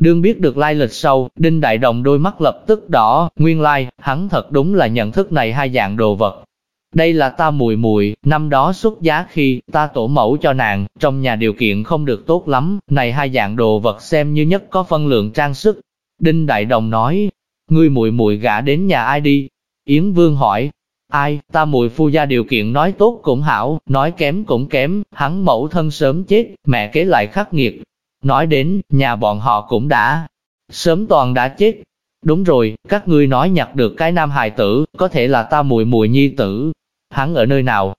Đương biết được lai lịch sâu, Đinh Đại Đồng đôi mắt lập tức đỏ, nguyên lai, hắn thật đúng là nhận thức này hai dạng đồ vật. Đây là ta mùi mùi, năm đó xuất giá khi ta tổ mẫu cho nàng, trong nhà điều kiện không được tốt lắm, này hai dạng đồ vật xem như nhất có phân lượng trang sức. Đinh Đại Đồng nói, ngươi mùi mùi gã đến nhà ai đi? Yến Vương hỏi, ai, ta mùi phu gia điều kiện nói tốt cũng hảo, nói kém cũng kém, hắn mẫu thân sớm chết, mẹ kế lại khắc nghiệt. Nói đến, nhà bọn họ cũng đã, sớm toàn đã chết, Đúng rồi, các ngươi nói nhặt được cái nam hài tử, có thể là ta mùi mùi nhi tử. Hắn ở nơi nào?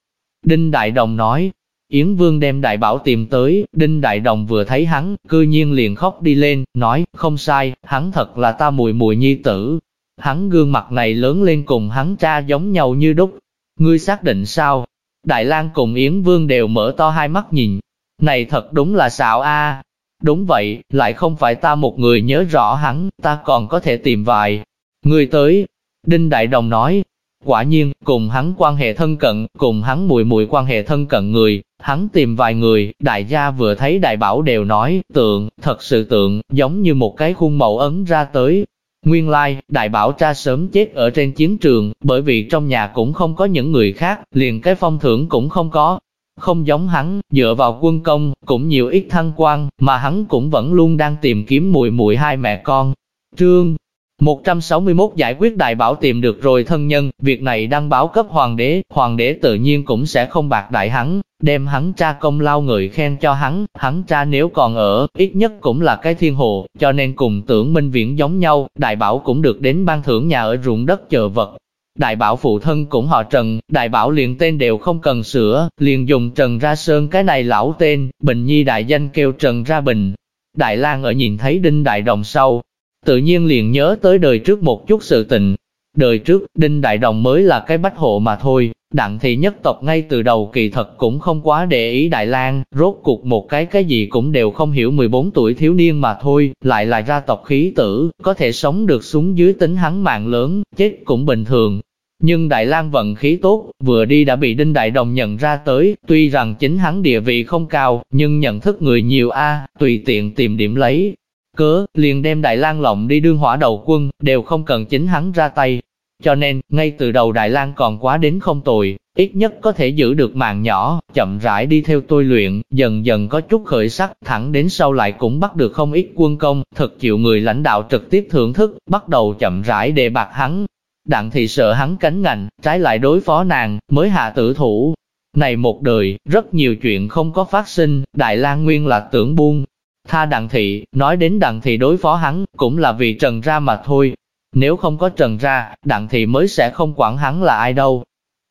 Đinh Đại Đồng nói. Yến Vương đem Đại Bảo tìm tới, Đinh Đại Đồng vừa thấy hắn, cư nhiên liền khóc đi lên, nói, không sai, hắn thật là ta mùi mùi nhi tử. Hắn gương mặt này lớn lên cùng hắn cha giống nhau như đúc. Ngươi xác định sao? Đại lang cùng Yến Vương đều mở to hai mắt nhìn. Này thật đúng là xạo a. Đúng vậy, lại không phải ta một người nhớ rõ hắn, ta còn có thể tìm vài người tới. Đinh Đại Đồng nói, quả nhiên, cùng hắn quan hệ thân cận, cùng hắn mùi mùi quan hệ thân cận người, hắn tìm vài người, đại gia vừa thấy đại bảo đều nói, tượng, thật sự tượng, giống như một cái khuôn mẫu ấn ra tới. Nguyên lai, đại bảo cha sớm chết ở trên chiến trường, bởi vì trong nhà cũng không có những người khác, liền cái phong thưởng cũng không có, không giống hắn, dựa vào quân công, cũng nhiều ít thăng quan, mà hắn cũng vẫn luôn đang tìm kiếm mùi mùi hai mẹ con. Trương 161 giải quyết đại bảo tìm được rồi thân nhân, việc này đăng báo cấp hoàng đế, hoàng đế tự nhiên cũng sẽ không bạc đại hắn, đem hắn cha công lao người khen cho hắn, hắn cha nếu còn ở, ít nhất cũng là cái thiên hồ, cho nên cùng tưởng minh viễn giống nhau, đại bảo cũng được đến ban thưởng nhà ở ruộng đất chờ vật, Đại bảo phụ thân cũng họ Trần, đại bảo liền tên đều không cần sửa, liền dùng Trần ra sơn cái này lão tên, Bình Nhi đại danh kêu Trần ra Bình. Đại lang ở nhìn thấy Đinh Đại Đồng sau, tự nhiên liền nhớ tới đời trước một chút sự tình. Đời trước, Đinh Đại Đồng mới là cái bách hộ mà thôi, đặng thì nhất tộc ngay từ đầu kỳ thật cũng không quá để ý Đại lang rốt cuộc một cái cái gì cũng đều không hiểu 14 tuổi thiếu niên mà thôi, lại là ra tộc khí tử, có thể sống được xuống dưới tính hắn mạng lớn, chết cũng bình thường. Nhưng Đại lang vận khí tốt, vừa đi đã bị Đinh Đại Đồng nhận ra tới, tuy rằng chính hắn địa vị không cao, nhưng nhận thức người nhiều a, tùy tiện tìm điểm lấy. Cớ, liền đem Đại lang lộng đi đương hỏa đầu quân, đều không cần chính hắn ra tay. Cho nên, ngay từ đầu Đại lang còn quá đến không tồi, ít nhất có thể giữ được mạng nhỏ, chậm rãi đi theo tôi luyện, dần dần có chút khởi sắc, thẳng đến sau lại cũng bắt được không ít quân công, thật chịu người lãnh đạo trực tiếp thưởng thức, bắt đầu chậm rãi đề bạc hắn, đặng thì sợ hắn cánh ngạnh, trái lại đối phó nàng, mới hạ tử thủ. Này một đời, rất nhiều chuyện không có phát sinh, Đại lang Nguyên là tưởng buông. Tha đặng thị, nói đến đặng thị đối phó hắn, cũng là vì trần ra mà thôi. Nếu không có trần ra, đặng thị mới sẽ không quản hắn là ai đâu.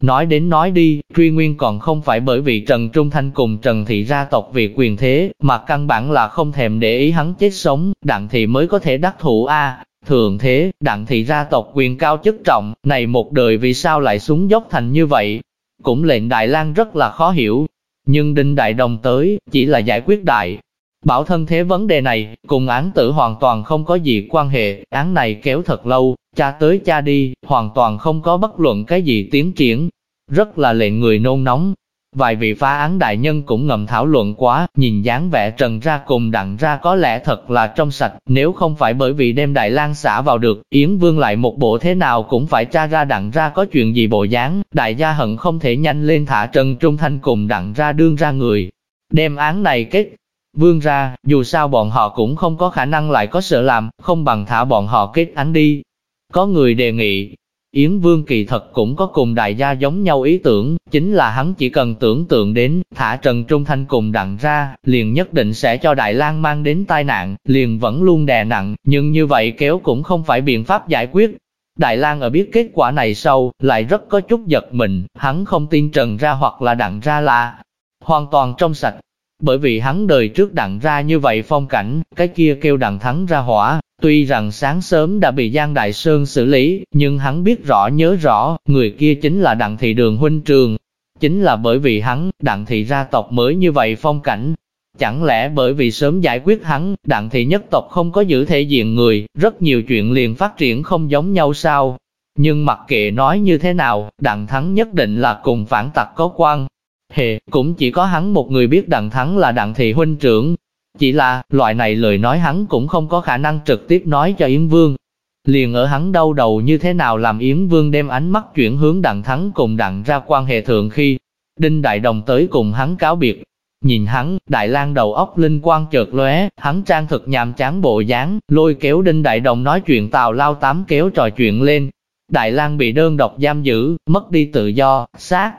Nói đến nói đi, truy nguyên còn không phải bởi vì Trần Trung Thanh cùng Trần Thị gia tộc vì quyền thế, mà căn bản là không thèm để ý hắn chết sống, đặng thị mới có thể đắc thủ A. Thường thế, đặng thị gia tộc quyền cao chức trọng, này một đời vì sao lại xuống dốc thành như vậy? Cũng lệnh Đại lang rất là khó hiểu. Nhưng Đinh Đại Đồng tới, chỉ là giải quyết đại. Bảo thân thế vấn đề này, cùng án tử hoàn toàn không có gì quan hệ, án này kéo thật lâu, cha tới cha đi, hoàn toàn không có bất luận cái gì tiến triển. Rất là lệ người nôn nóng, Vài vị phá án đại nhân cũng ngầm thảo luận quá, nhìn dáng vẻ trần ra cùng đặng ra có lẽ thật là trong sạch, nếu không phải bởi vì đem Đại lang xả vào được, Yến Vương lại một bộ thế nào cũng phải tra ra đặng ra có chuyện gì bộ dáng, đại gia hận không thể nhanh lên thả Trần Trung Thanh cùng đặng ra đương ra người. Đem án này kết, Vương ra, dù sao bọn họ cũng không có khả năng lại có sợ làm, không bằng thả bọn họ kết án đi. Có người đề nghị, Yến Vương kỳ thật cũng có cùng đại gia giống nhau ý tưởng, chính là hắn chỉ cần tưởng tượng đến, thả Trần Trung Thanh cùng đặng ra, liền nhất định sẽ cho Đại lang mang đến tai nạn, liền vẫn luôn đè nặng, nhưng như vậy kéo cũng không phải biện pháp giải quyết. Đại lang ở biết kết quả này sau, lại rất có chút giật mình, hắn không tin Trần ra hoặc là đặng ra là hoàn toàn trong sạch, bởi vì hắn đời trước đặng ra như vậy phong cảnh, cái kia kêu đặng thắng ra hỏa, tuy rằng sáng sớm đã bị Giang Đại Sơn xử lý, nhưng hắn biết rõ nhớ rõ, người kia chính là đặng thị đường huynh trường. Chính là bởi vì hắn, đặng thị gia tộc mới như vậy phong cảnh. Chẳng lẽ bởi vì sớm giải quyết hắn, đặng thị nhất tộc không có giữ thể diện người, rất nhiều chuyện liền phát triển không giống nhau sao? Nhưng mặc kệ nói như thế nào, đặng thắng nhất định là cùng phản tặc có quan, Hệ, cũng chỉ có hắn một người biết đặng thắng là đặng thị huynh trưởng. Chỉ là, loại này lời nói hắn cũng không có khả năng trực tiếp nói cho Yến Vương. Liền ở hắn đau đầu như thế nào làm Yến Vương đem ánh mắt chuyển hướng đặng thắng cùng đặng ra quan hệ thượng khi, Đinh Đại Đồng tới cùng hắn cáo biệt. Nhìn hắn, Đại lang đầu óc linh quang chợt lóe, hắn trang thực nhàm chán bộ dáng, lôi kéo Đinh Đại Đồng nói chuyện tào lao tám kéo trò chuyện lên. Đại lang bị đơn độc giam giữ, mất đi tự do, xác.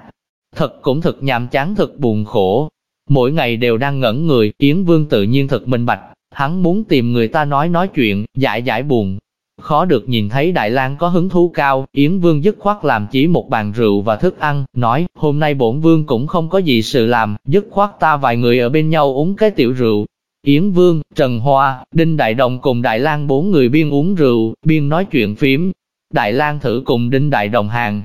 Thật cũng thật nhàm chán thật buồn khổ, mỗi ngày đều đang ngẩn người, Yến Vương tự nhiên thật minh bạch, hắn muốn tìm người ta nói nói chuyện, giải giải buồn. Khó được nhìn thấy Đại lang có hứng thú cao, Yến Vương dứt khoát làm chỉ một bàn rượu và thức ăn, nói, hôm nay bổn Vương cũng không có gì sự làm, dứt khoát ta vài người ở bên nhau uống cái tiểu rượu. Yến Vương, Trần Hoa, Đinh Đại Đồng cùng Đại lang bốn người biên uống rượu, biên nói chuyện phím. Đại lang thử cùng Đinh Đại Đồng hàng,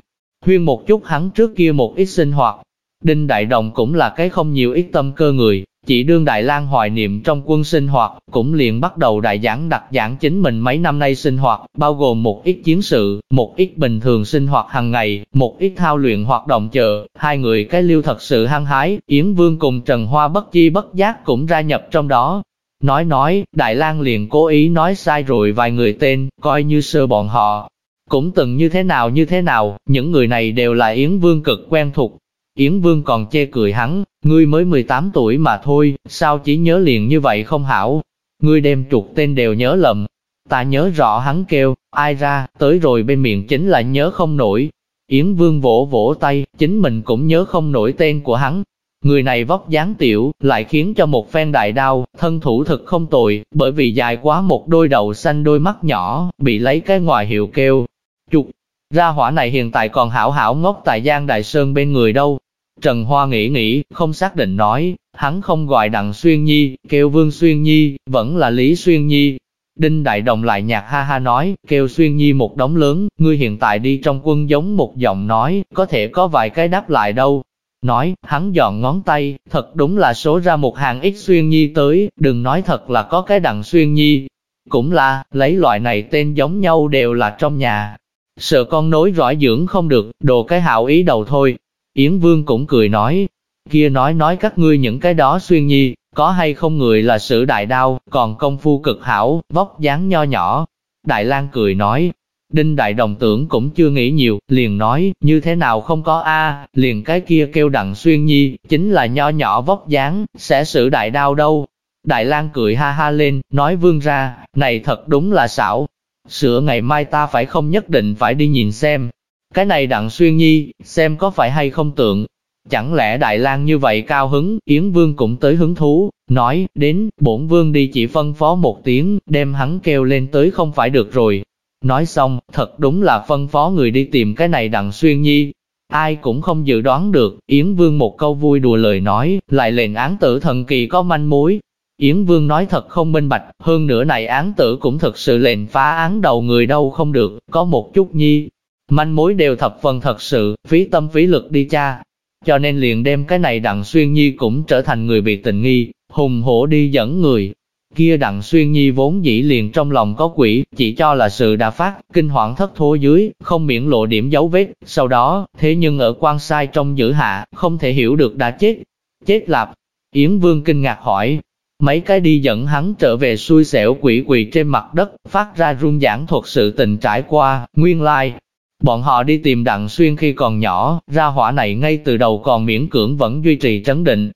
huyên một chút hắn trước kia một ít sinh hoạt, Đinh Đại Đồng cũng là cái không nhiều ít tâm cơ người, chỉ đương Đại lang hoài niệm trong quân sinh hoạt, cũng liền bắt đầu đại giảng đặc giảng chính mình mấy năm nay sinh hoạt, bao gồm một ít chiến sự, một ít bình thường sinh hoạt hàng ngày, một ít thao luyện hoạt động chợ, hai người cái lưu thật sự hăng hái, Yến Vương cùng Trần Hoa bất chi bất giác cũng ra nhập trong đó. Nói nói, Đại lang liền cố ý nói sai rồi vài người tên, coi như sơ bọn họ. Cũng từng như thế nào như thế nào, những người này đều là Yến Vương cực quen thuộc, Yến Vương còn chê cười hắn, ngươi mới 18 tuổi mà thôi, sao chỉ nhớ liền như vậy không hảo. Ngươi đem trục tên đều nhớ lầm. Ta nhớ rõ hắn kêu, ai ra, tới rồi bên miệng chính là nhớ không nổi. Yến Vương vỗ vỗ tay, chính mình cũng nhớ không nổi tên của hắn. Người này vóc dáng tiểu, lại khiến cho một phen đại đau, thân thủ thực không tồi, bởi vì dài quá một đôi đầu xanh đôi mắt nhỏ, bị lấy cái ngoài hiệu kêu. Trục, ra hỏa này hiện tại còn hảo hảo ngốc tại Giang Đại Sơn bên người đâu, Trần Hoa nghĩ nghĩ, không xác định nói, hắn không gọi Đặng Xuyên Nhi, kêu Vương Xuyên Nhi, vẫn là Lý Xuyên Nhi. Đinh Đại Đồng lại nhạc ha ha nói, kêu Xuyên Nhi một đống lớn, ngươi hiện tại đi trong quân giống một giọng nói, có thể có vài cái đáp lại đâu. Nói, hắn dọn ngón tay, thật đúng là số ra một hàng ít Xuyên Nhi tới, đừng nói thật là có cái Đặng Xuyên Nhi. Cũng là, lấy loại này tên giống nhau đều là trong nhà. Sợ con nối dõi dưỡng không được, đồ cái hảo ý đầu thôi, Yến Vương cũng cười nói, kia nói nói các ngươi những cái đó xuyên nhi, có hay không người là sử đại đao, còn công phu cực hảo, vóc dáng nho nhỏ. Đại lang cười nói, Đinh Đại Đồng tưởng cũng chưa nghĩ nhiều, liền nói, như thế nào không có a liền cái kia kêu đặng xuyên nhi, chính là nho nhỏ vóc dáng, sẽ sử đại đao đâu. Đại lang cười ha ha lên, nói vương ra, này thật đúng là xảo. Sửa ngày mai ta phải không nhất định phải đi nhìn xem, cái này đặng xuyên nhi, xem có phải hay không tượng. Chẳng lẽ Đại lang như vậy cao hứng, Yến Vương cũng tới hứng thú, nói, đến, bổn Vương đi chỉ phân phó một tiếng, đem hắn kêu lên tới không phải được rồi. Nói xong, thật đúng là phân phó người đi tìm cái này đặng xuyên nhi. Ai cũng không dự đoán được, Yến Vương một câu vui đùa lời nói, lại lệnh án tử thần kỳ có manh mối. Yến Vương nói thật không minh bạch, hơn nữa này án tử cũng thực sự lệnh phá án đầu người đâu không được, có một chút nhi, Manh mối đều thập phần thật sự, phí tâm phí lực đi cha. Cho nên liền đem cái này Đặng Xuyên Nhi cũng trở thành người bị tình nghi, hùng hổ đi dẫn người. Kia Đặng Xuyên Nhi vốn dĩ liền trong lòng có quỷ, chỉ cho là sự đã phát, kinh hoảng thất thố dưới, không miễn lộ điểm dấu vết, sau đó, thế nhưng ở quan sai trong giữ hạ, không thể hiểu được đã chết. Chết lạp, Yến Vương kinh ngạc hỏi, Mấy cái đi dẫn hắn trở về xui xẻo quỷ quỷ trên mặt đất, phát ra run giảng thuật sự tình trải qua, nguyên lai, Bọn họ đi tìm Đặng Xuyên khi còn nhỏ, ra hỏa này ngay từ đầu còn miễn cưỡng vẫn duy trì trấn định.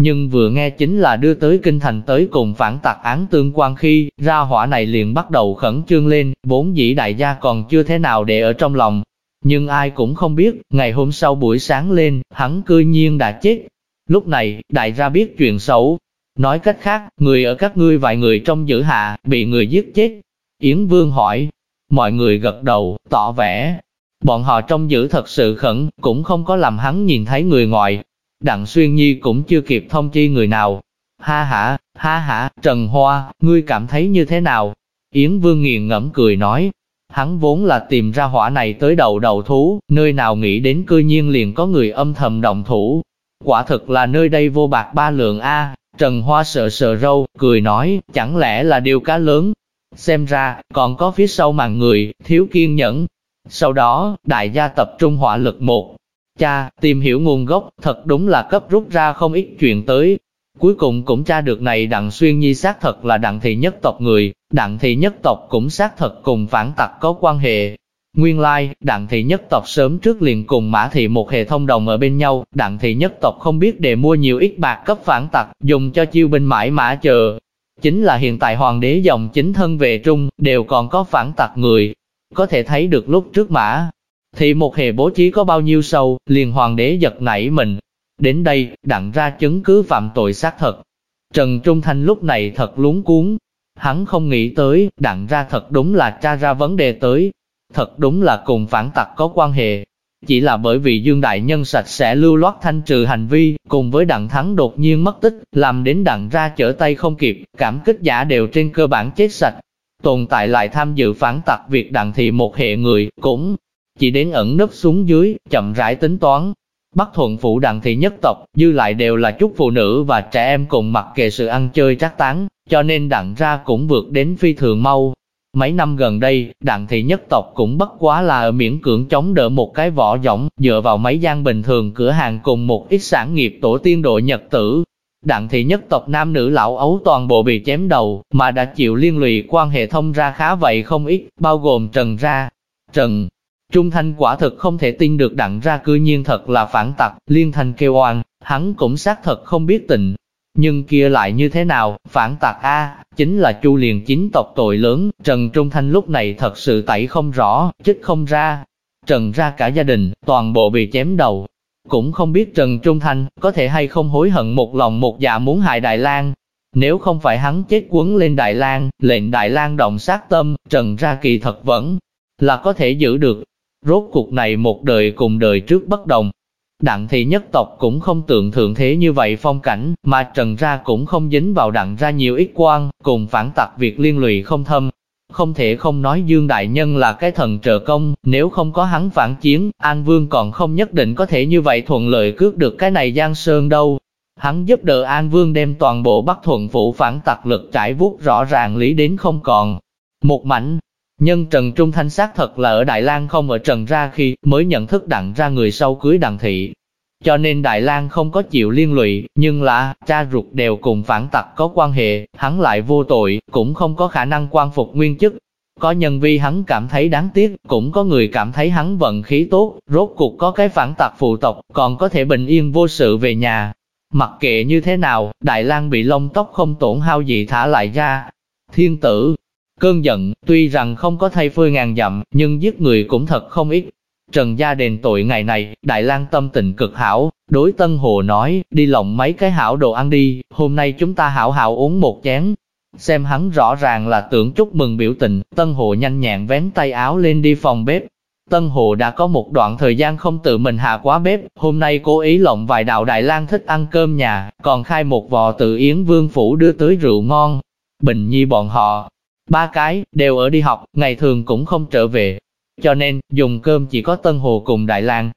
Nhưng vừa nghe chính là đưa tới kinh thành tới cùng phản tạc án tương quan khi, ra hỏa này liền bắt đầu khẩn trương lên, vốn dĩ đại gia còn chưa thế nào để ở trong lòng. Nhưng ai cũng không biết, ngày hôm sau buổi sáng lên, hắn cư nhiên đã chết. Lúc này, đại gia biết chuyện xấu. Nói cách khác, người ở các ngươi vài người trong giữ hạ, bị người giết chết. Yến Vương hỏi, mọi người gật đầu, tỏ vẻ, Bọn họ trong giữ thật sự khẩn, cũng không có làm hắn nhìn thấy người ngoài. Đặng Xuyên Nhi cũng chưa kịp thông chi người nào. Ha ha, ha ha, Trần Hoa, ngươi cảm thấy như thế nào? Yến Vương nghiền ngẫm cười nói, hắn vốn là tìm ra hỏa này tới đầu đầu thú, nơi nào nghĩ đến cư nhiên liền có người âm thầm động thủ. Quả thực là nơi đây vô bạc ba lượng A, Trần Hoa sợ sợ râu, cười nói, chẳng lẽ là điều cá lớn. Xem ra, còn có phía sau màn người, thiếu kiên nhẫn, sau đó, đại gia tập trung hỏa lực một. Cha, tìm hiểu nguồn gốc, thật đúng là cấp rút ra không ít chuyện tới. Cuối cùng cũng tra được này Đặng Xuyên Nhi xác thật là Đặng Thị nhất tộc người, Đặng Thị nhất tộc cũng xác thật cùng phản tặc có quan hệ. Nguyên lai, Đặng Thị nhất tộc sớm trước liền cùng Mã Thị một hệ thông đồng ở bên nhau, Đặng Thị nhất tộc không biết để mua nhiều ít bạc cấp phản tặc, dùng cho chiêu binh mãi mã chờ. Chính là hiện tại hoàng đế dòng chính thân về trung, đều còn có phản tặc người. Có thể thấy được lúc trước Mã Thị một hệ bố trí có bao nhiêu sâu, liền hoàng đế giật nảy mình, Đến đây, đặng ra chứng cứ phạm tội xác thật. Trần Trung Thanh lúc này thật lúng cuốn. Hắn không nghĩ tới, đặng ra thật đúng là tra ra vấn đề tới. Thật đúng là cùng phản tặc có quan hệ. Chỉ là bởi vì Dương Đại Nhân sạch sẽ lưu loát thanh trừ hành vi, cùng với đặng thắng đột nhiên mất tích, làm đến đặng ra trở tay không kịp, cảm kích giả đều trên cơ bản chết sạch. Tồn tại lại tham dự phản tặc việc đặng thị một hệ người, cũng chỉ đến ẩn nấp xuống dưới, chậm rãi tính toán, Bắc thuận phụ đặng thị nhất tộc, dư lại đều là chút phụ nữ và trẻ em cùng mặc kệ sự ăn chơi trác tán, cho nên đặng ra cũng vượt đến phi thường mau. Mấy năm gần đây, đặng thị nhất tộc cũng bất quá là ở miễn cưỡng chống đỡ một cái vỏ rỗng, dựa vào mấy gian bình thường cửa hàng cùng một ít sản nghiệp tổ tiên đội nhật tử. Đặng thị nhất tộc nam nữ lão ấu toàn bộ bị chém đầu, mà đã chịu liên lụy quan hệ thông ra khá vậy không ít, bao gồm Trần ra. Trần, Trung Thanh quả thực không thể tin được đặng ra cư nhiên thật là phản tặc, liên thanh kêu oan, hắn cũng xác thật không biết tình. Nhưng kia lại như thế nào, phản tạc A, chính là chu liền chính tộc tội lớn, Trần Trung Thanh lúc này thật sự tẩy không rõ, chích không ra. Trần ra cả gia đình, toàn bộ bị chém đầu. Cũng không biết Trần Trung Thanh có thể hay không hối hận một lòng một dạ muốn hại Đại lang Nếu không phải hắn chết quấn lên Đại lang lệnh Đại lang động sát tâm, Trần ra kỳ thật vẫn là có thể giữ được, Rốt cuộc này một đời cùng đời trước bất đồng. Đặng thị nhất tộc cũng không tượng thượng thế như vậy phong cảnh, mà trần ra cũng không dính vào đặng ra nhiều ít quan, cùng phản tặc việc liên lụy không thâm. Không thể không nói Dương Đại Nhân là cái thần trợ công, nếu không có hắn phản chiến, An Vương còn không nhất định có thể như vậy thuận lợi cướp được cái này Giang Sơn đâu. Hắn giúp đỡ An Vương đem toàn bộ Bắc Thuận Phủ phản tặc lực trải vuốt rõ ràng lý đến không còn. Một mảnh, Nhân Trần Trung Thanh xác thật là ở Đại lang không ở Trần ra khi mới nhận thức đặng ra người sau cưới đặng thị. Cho nên Đại lang không có chịu liên lụy, nhưng là, cha ruột đều cùng phản tặc có quan hệ, hắn lại vô tội, cũng không có khả năng quan phục nguyên chức. Có nhân vi hắn cảm thấy đáng tiếc, cũng có người cảm thấy hắn vận khí tốt, rốt cuộc có cái phản tặc phụ tộc, còn có thể bình yên vô sự về nhà. Mặc kệ như thế nào, Đại lang bị lông tóc không tổn hao gì thả lại ra. Thiên tử, Cơn giận, tuy rằng không có thay phơi ngàn dặm, nhưng giết người cũng thật không ít. Trần gia đền tội ngày này, Đại lang tâm tình cực hảo, đối Tân Hồ nói, đi lộng mấy cái hảo đồ ăn đi, hôm nay chúng ta hảo hảo uống một chén. Xem hắn rõ ràng là tưởng chúc mừng biểu tình, Tân Hồ nhanh nhẹn vén tay áo lên đi phòng bếp. Tân Hồ đã có một đoạn thời gian không tự mình hạ quá bếp, hôm nay cố ý lộng vài đạo Đại lang thích ăn cơm nhà, còn khai một vò tự Yến Vương Phủ đưa tới rượu ngon. Bình Nhi bọn họ, Ba cái, đều ở đi học, ngày thường cũng không trở về. Cho nên, dùng cơm chỉ có Tân Hồ cùng Đại lang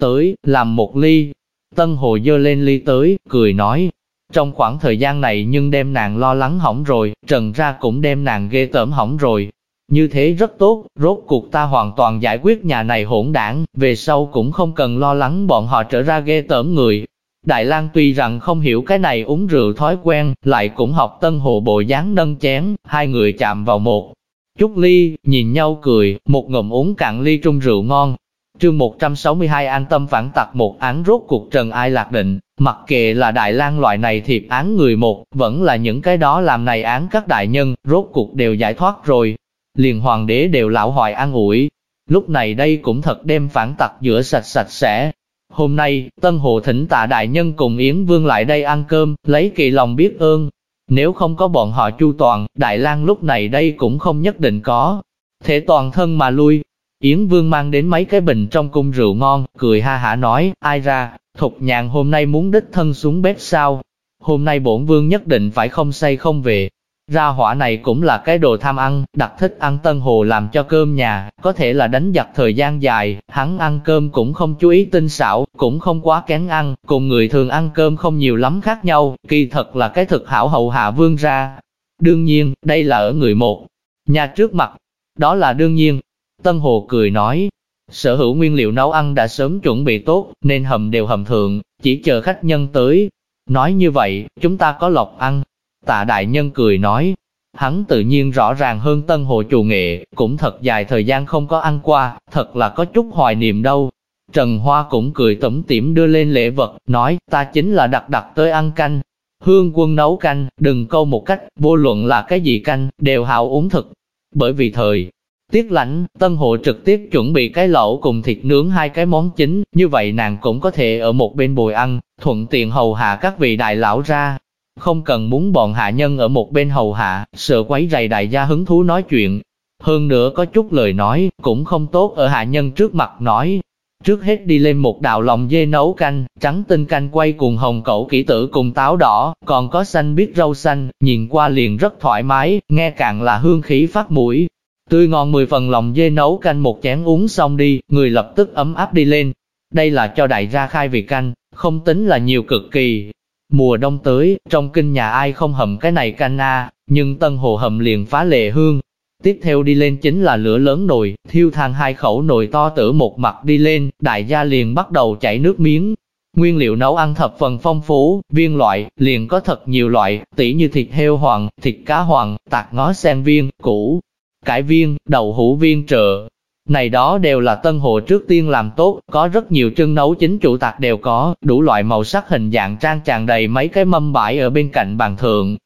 Tới, làm một ly. Tân Hồ dơ lên ly tới, cười nói. Trong khoảng thời gian này nhưng đem nàng lo lắng hỏng rồi, trần ra cũng đem nàng ghê tởm hỏng rồi. Như thế rất tốt, rốt cuộc ta hoàn toàn giải quyết nhà này hỗn đảng, về sau cũng không cần lo lắng bọn họ trở ra ghê tởm người, Đại lang tuy rằng không hiểu cái này uống rượu thói quen, lại cũng học tân hồ bộ dáng nâng chén, hai người chạm vào một chút ly, nhìn nhau cười, một ngụm uống cạn ly trung rượu ngon. Chương 162 an tâm phản tặc một án rốt cuộc trần ai lạc định, mặc kệ là đại lang loại này thiệp án người một, vẫn là những cái đó làm này án các đại nhân, rốt cuộc đều giải thoát rồi. Liền hoàng đế đều lão hoài an ủi. Lúc này đây cũng thật đem phản tặc giữa sạch sạch sẽ, Hôm nay, Tân Hồ thỉnh tạ đại nhân cùng Yến Vương lại đây ăn cơm, lấy kỳ lòng biết ơn. Nếu không có bọn họ chu toàn, Đại lang lúc này đây cũng không nhất định có. Thể toàn thân mà lui. Yến Vương mang đến mấy cái bình trong cung rượu ngon, cười ha hả nói, ai ra, thục nhàn hôm nay muốn đích thân xuống bếp sao? Hôm nay bổn vương nhất định phải không say không về, ra hỏa này cũng là cái đồ tham ăn, đặc thích ăn tân hồ làm cho cơm nhà, có thể là đánh giặc thời gian dài, hắn ăn cơm cũng không chú ý tinh xảo, cũng không quá kén ăn, cùng người thường ăn cơm không nhiều lắm khác nhau, kỳ thật là cái thực hảo hậu hạ vương ra. Đương nhiên, đây là ở người một, nhà trước mặt, đó là đương nhiên. Tân Hồ cười nói, sở hữu nguyên liệu nấu ăn đã sớm chuẩn bị tốt, nên hầm đều hầm thượng, chỉ chờ khách nhân tới. Nói như vậy, chúng ta có lộc ăn. Tạ đại nhân cười nói, hắn tự nhiên rõ ràng hơn tân hồ chủ nghệ, cũng thật dài thời gian không có ăn qua, thật là có chút hoài niệm đâu. Trần Hoa cũng cười tẩm tỉm đưa lên lễ vật, nói, ta chính là đặc đặc tới ăn canh. Hương quân nấu canh, đừng câu một cách, vô luận là cái gì canh, đều hảo uống thực. Bởi vì thời tiết lạnh, tân hộ trực tiếp chuẩn bị cái lẩu cùng thịt nướng hai cái món chính, như vậy nàng cũng có thể ở một bên bồi ăn, thuận tiện hầu hạ các vị đại lão ra. Không cần muốn bọn hạ nhân ở một bên hầu hạ, sợ quấy rầy đại gia hứng thú nói chuyện. Hơn nữa có chút lời nói, cũng không tốt ở hạ nhân trước mặt nói, Trước hết đi lên một đạo lòng dê nấu canh, trắng tinh canh quay cùng hồng cẩu kỹ tử cùng táo đỏ, còn có xanh biết rau xanh, nhìn qua liền rất thoải mái, nghe càng là hương khí phát mũi. Tươi ngon mười phần lòng dê nấu canh một chén uống xong đi, người lập tức ấm áp đi lên. Đây là cho đại gia khai vị canh, không tính là nhiều cực kỳ. Mùa đông tới, trong kinh nhà ai không hầm cái này canh a, nhưng tân hồ hầm liền phá lệ hương, Tiếp theo đi lên chính là lửa lớn nồi, thiêu than hai khẩu nồi to tử một mặt đi lên, đại gia liền bắt đầu chảy nước miếng. Nguyên liệu nấu ăn thập phần phong phú, viên loại, liền có thật nhiều loại, tỉ như thịt heo hoàng, thịt cá hoàng, tạc ngó sen viên, củ, cải viên, đậu hũ viên trợ. Này đó đều là tân hồ trước tiên làm tốt, có rất nhiều trưng nấu chính chủ tạc đều có, đủ loại màu sắc hình dạng trang tràn đầy mấy cái mâm bãi ở bên cạnh bàn thượng,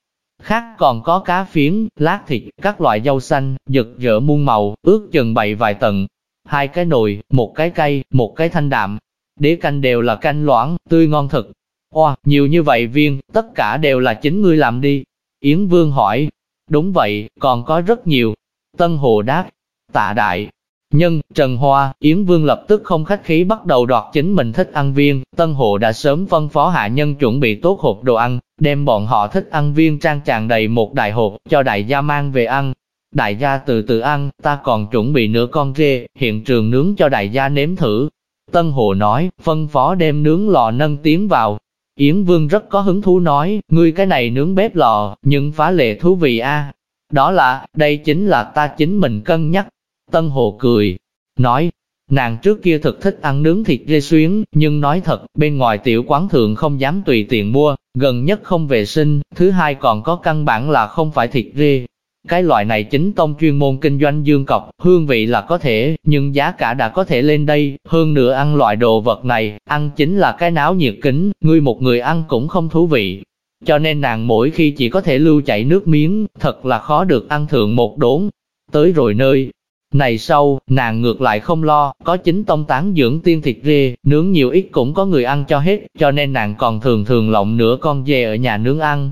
Khác còn có cá phiến, lát thịt, các loại rau xanh, giật rỡ muôn màu, ước chừng bày vài tầng. Hai cái nồi, một cái cây, một cái thanh đạm. Đế canh đều là canh loãng, tươi ngon thực. Oa, nhiều như vậy viên, tất cả đều là chính ngươi làm đi. Yến Vương hỏi. Đúng vậy, còn có rất nhiều. Tân Hồ đáp. Tạ đại, Nhân, Trần Hoa, Yến Vương lập tức không khách khí bắt đầu đoạt chính mình thích ăn viên, Tân Hộ đã sớm phân phó hạ nhân chuẩn bị tốt hộp đồ ăn, đem bọn họ thích ăn viên trang tràn đầy một đại hộp, cho đại gia mang về ăn. Đại gia từ từ ăn, ta còn chuẩn bị nửa con rê, hiện trường nướng cho đại gia nếm thử. Tân Hồ nói, phân phó đem nướng lò nâng tiến vào. Yến Vương rất có hứng thú nói, ngươi cái này nướng bếp lò, nhưng phá lệ thú vị a. Đó là, đây chính là ta chính mình cân nhắc, Tân Hồ cười, nói, nàng trước kia thực thích ăn nướng thịt dê xuyến, nhưng nói thật, bên ngoài tiểu quán thường không dám tùy tiện mua, gần nhất không vệ sinh, thứ hai còn có căn bản là không phải thịt dê. Cái loại này chính tông chuyên môn kinh doanh dương cọc, hương vị là có thể, nhưng giá cả đã có thể lên đây, hơn nữa ăn loại đồ vật này, ăn chính là cái náo nhiệt kính, ngươi một người ăn cũng không thú vị. Cho nên nàng mỗi khi chỉ có thể lưu chảy nước miếng, thật là khó được ăn thượng một đốn. Tới rồi nơi, này sau, nàng ngược lại không lo, có chính tông tán dưỡng tiên thịt rê, nướng nhiều ít cũng có người ăn cho hết, cho nên nàng còn thường thường lộng nửa con dê ở nhà nướng ăn.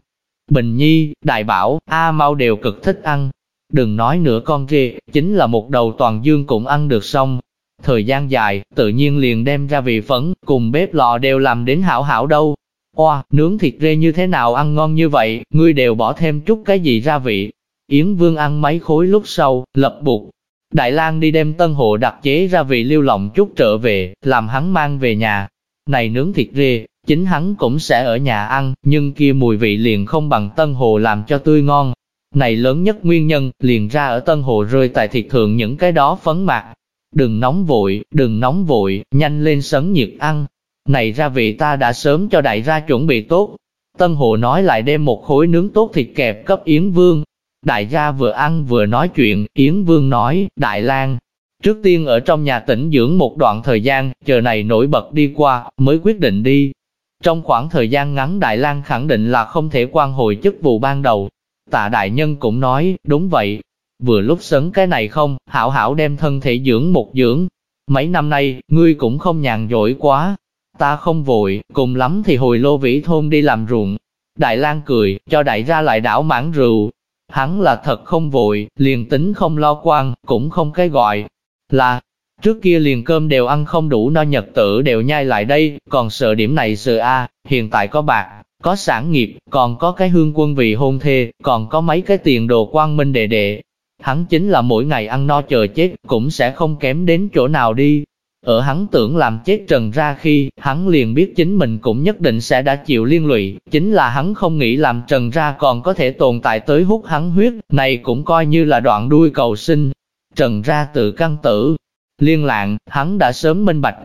Bình Nhi, Đại Bảo, A Mau đều cực thích ăn. Đừng nói nửa con dê, chính là một đầu toàn dương cũng ăn được xong. Thời gian dài, tự nhiên liền đem ra vị phấn, cùng bếp lò đều làm đến hảo hảo đâu. Oa, nướng thịt rê như thế nào ăn ngon như vậy, ngươi đều bỏ thêm chút cái gì ra vị. Yến Vương ăn mấy khối lúc sau, lập bụt, Đại lang đi đem tân hộ đặc chế ra vị lưu lộng chút trở về, làm hắn mang về nhà. Này nướng thịt rê, chính hắn cũng sẽ ở nhà ăn, nhưng kia mùi vị liền không bằng tân hồ làm cho tươi ngon. Này lớn nhất nguyên nhân, liền ra ở tân hồ rơi tại thịt thượng những cái đó phấn mạc. Đừng nóng vội, đừng nóng vội, nhanh lên sấn nhiệt ăn. Này ra vị ta đã sớm cho đại ra chuẩn bị tốt. Tân hồ nói lại đem một khối nướng tốt thịt kẹp cấp Yến Vương, Đại gia vừa ăn vừa nói chuyện, Yến Vương nói, Đại lang trước tiên ở trong nhà tỉnh dưỡng một đoạn thời gian, chờ này nổi bật đi qua, mới quyết định đi. Trong khoảng thời gian ngắn Đại lang khẳng định là không thể quan hồi chức vụ ban đầu. Tạ Đại Nhân cũng nói, đúng vậy, vừa lúc sấn cái này không, hảo hảo đem thân thể dưỡng một dưỡng. Mấy năm nay, ngươi cũng không nhàn dỗi quá. Ta không vội, cùng lắm thì hồi lô vĩ thôn đi làm ruộng. Đại lang cười, cho đại gia lại đảo mãn rượu, Hắn là thật không vội, liền tính không lo quan, cũng không cái gọi là Trước kia liền cơm đều ăn không đủ no nhật tử đều nhai lại đây, còn sợ điểm này sợ a hiện tại có bạc, có sản nghiệp, còn có cái hương quân vì hôn thê, còn có mấy cái tiền đồ quan minh đệ đệ. Hắn chính là mỗi ngày ăn no chờ chết, cũng sẽ không kém đến chỗ nào đi. Ở hắn tưởng làm chết Trần ra khi, hắn liền biết chính mình cũng nhất định sẽ đã chịu liên lụy, chính là hắn không nghĩ làm Trần ra còn có thể tồn tại tới hút hắn huyết, này cũng coi như là đoạn đuôi cầu sinh. Trần ra tự căn tử, liên lạng, hắn đã sớm minh bạch,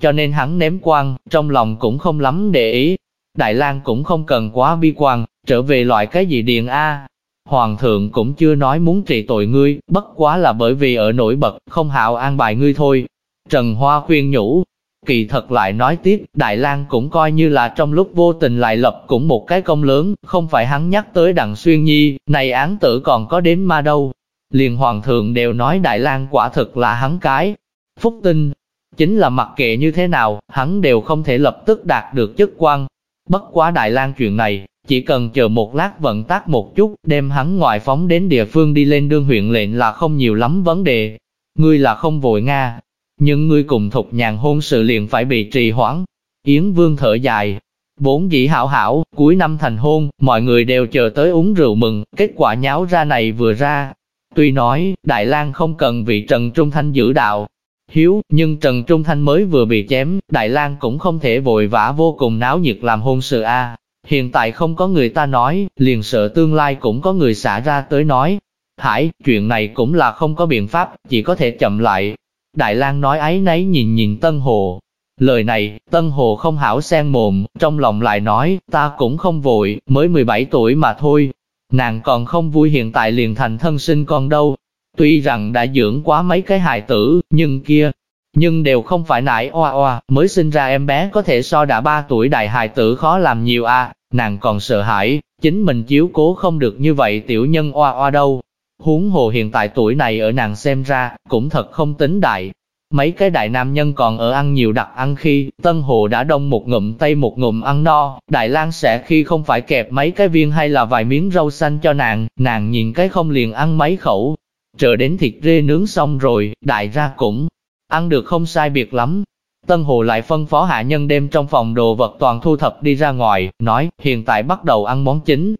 cho nên hắn ném quan, trong lòng cũng không lắm để ý. Đại lang cũng không cần quá bi quan, trở về loại cái gì điện A. Hoàng thượng cũng chưa nói muốn trị tội ngươi, bất quá là bởi vì ở nổi bật, không hạo an bài ngươi thôi. Trần Hoa khuyên nhủ, kỳ thật lại nói tiếp, Đại lang cũng coi như là trong lúc vô tình lại lập cũng một cái công lớn, không phải hắn nhắc tới đặng xuyên nhi, này án tử còn có đến ma đâu. Liền hoàng thượng đều nói Đại lang quả thực là hắn cái. Phúc tinh, chính là mặc kệ như thế nào, hắn đều không thể lập tức đạt được chức quan. Bất quá Đại lang chuyện này, chỉ cần chờ một lát vận tác một chút, đem hắn ngoại phóng đến địa phương đi lên đương huyện lệnh là không nhiều lắm vấn đề. Ngươi là không vội Nga, nhưng ngươi cùng thục nhàn hôn sự liền phải bị trì hoãn. Yến Vương thở dài, vốn dĩ hảo hảo, cuối năm thành hôn, mọi người đều chờ tới uống rượu mừng, kết quả nháo ra này vừa ra. Tuy nói, Đại lang không cần vị Trần Trung Thanh giữ đạo, hiếu, nhưng Trần Trung Thanh mới vừa bị chém, Đại lang cũng không thể vội vã vô cùng náo nhiệt làm hôn sự a. Hiện tại không có người ta nói, liền sợ tương lai cũng có người xả ra tới nói. Hải, chuyện này cũng là không có biện pháp, chỉ có thể chậm lại. Đại lang nói ấy nấy nhìn nhìn Tân Hồ. Lời này, Tân Hồ không hảo sen mồm, trong lòng lại nói, ta cũng không vội, mới 17 tuổi mà thôi. Nàng còn không vui hiện tại liền thành thân sinh con đâu. Tuy rằng đã dưỡng quá mấy cái hài tử, nhưng kia, nhưng đều không phải nải oa oa, mới sinh ra em bé có thể so đã 3 tuổi đại hài tử khó làm nhiều a nàng còn sợ hãi, chính mình chiếu cố không được như vậy tiểu nhân oa oa đâu. Huống hồ hiện tại tuổi này ở nàng xem ra, cũng thật không tính đại. Mấy cái đại nam nhân còn ở ăn nhiều đặc ăn khi, Tân Hồ đã đông một ngụm tay một ngụm ăn no, Đại lang sẽ khi không phải kẹp mấy cái viên hay là vài miếng rau xanh cho nàng, nàng nhìn cái không liền ăn mấy khẩu. Chờ đến thịt rê nướng xong rồi, đại ra cũng ăn được không sai biệt lắm, Tân Hồ lại phân phó hạ nhân đem trong phòng đồ vật toàn thu thập đi ra ngoài, nói, hiện tại bắt đầu ăn món chính.